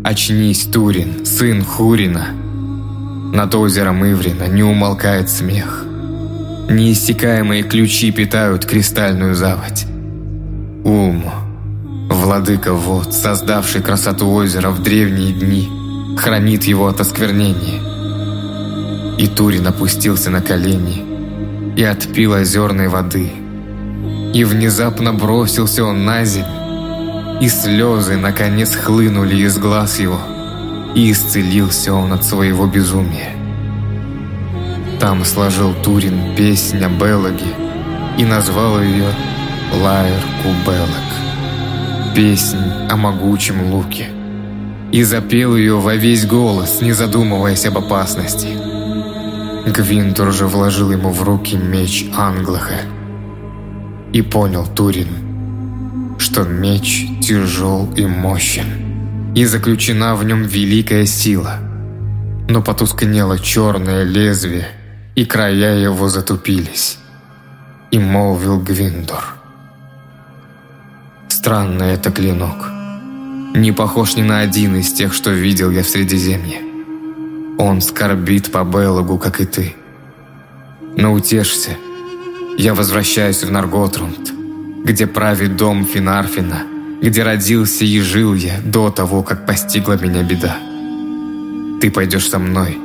«Очнись, Турин, сын Хурина!» Над озером Иврина не умолкает смех – Неиссякаемые ключи питают кристальную заводь. Ум, владыка вод, создавший красоту озера в древние дни, хранит его от осквернения. И Турин опустился на колени и отпил озерной воды. И внезапно бросился он на землю, и слезы наконец хлынули из глаз его, и исцелился он от своего безумия. Там сложил Турин песнь о и назвал ее «Лайер Кубелок» – песнь о могучем луке. И запел ее во весь голос, не задумываясь об опасности. Гвинтур же вложил ему в руки меч Англаха. И понял Турин, что меч тяжел и мощен, и заключена в нем великая сила. Но потускнело черное лезвие – и края его затупились. И молвил Гвиндор. Странный это клинок. Не похож ни на один из тех, что видел я в Средиземье. Он скорбит по Белогу, как и ты. Но утешься, я возвращаюсь в Нарготрунд, где правит дом Финарфина, где родился и жил я до того, как постигла меня беда. Ты пойдешь со мной,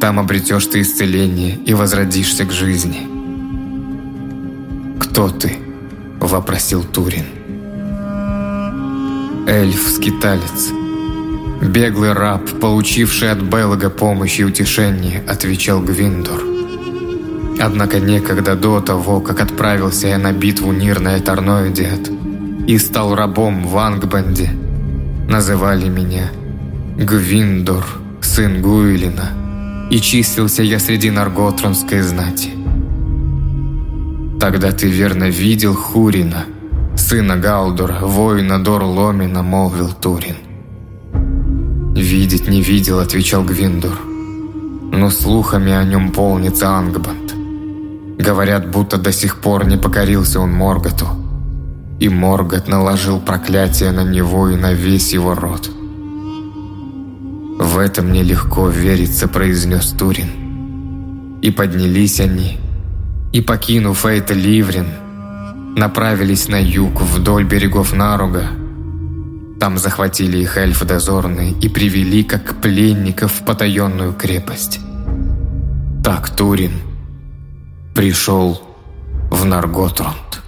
там обретешь ты исцеление и возродишься к жизни. «Кто ты?» – вопросил Турин. «Эльф-скиталец. Беглый раб, получивший от Белога помощь и утешение», – отвечал Гвиндор. Однако некогда до того, как отправился я на битву Нирная Торноидиат и стал рабом в Ангбанде, называли меня Гвиндор, сын Гуилина – и числился я среди нарготронской знати. Тогда ты верно видел Хурина, сына Галдура, воина Дор-Ломина, молвил Турин. «Видеть не видел», — отвечал Гвиндур. «Но слухами о нем полнится Ангбанд. Говорят, будто до сих пор не покорился он Морготу. И Моргот наложил проклятие на него и на весь его род. «В это мне легко верится», – произнес Турин. И поднялись они, и, покинув Эйта Ливрин, направились на юг вдоль берегов Наруга. Там захватили их эльфы дозорные и привели, как пленников, в потаенную крепость. Так Турин пришел в Нарготрунд.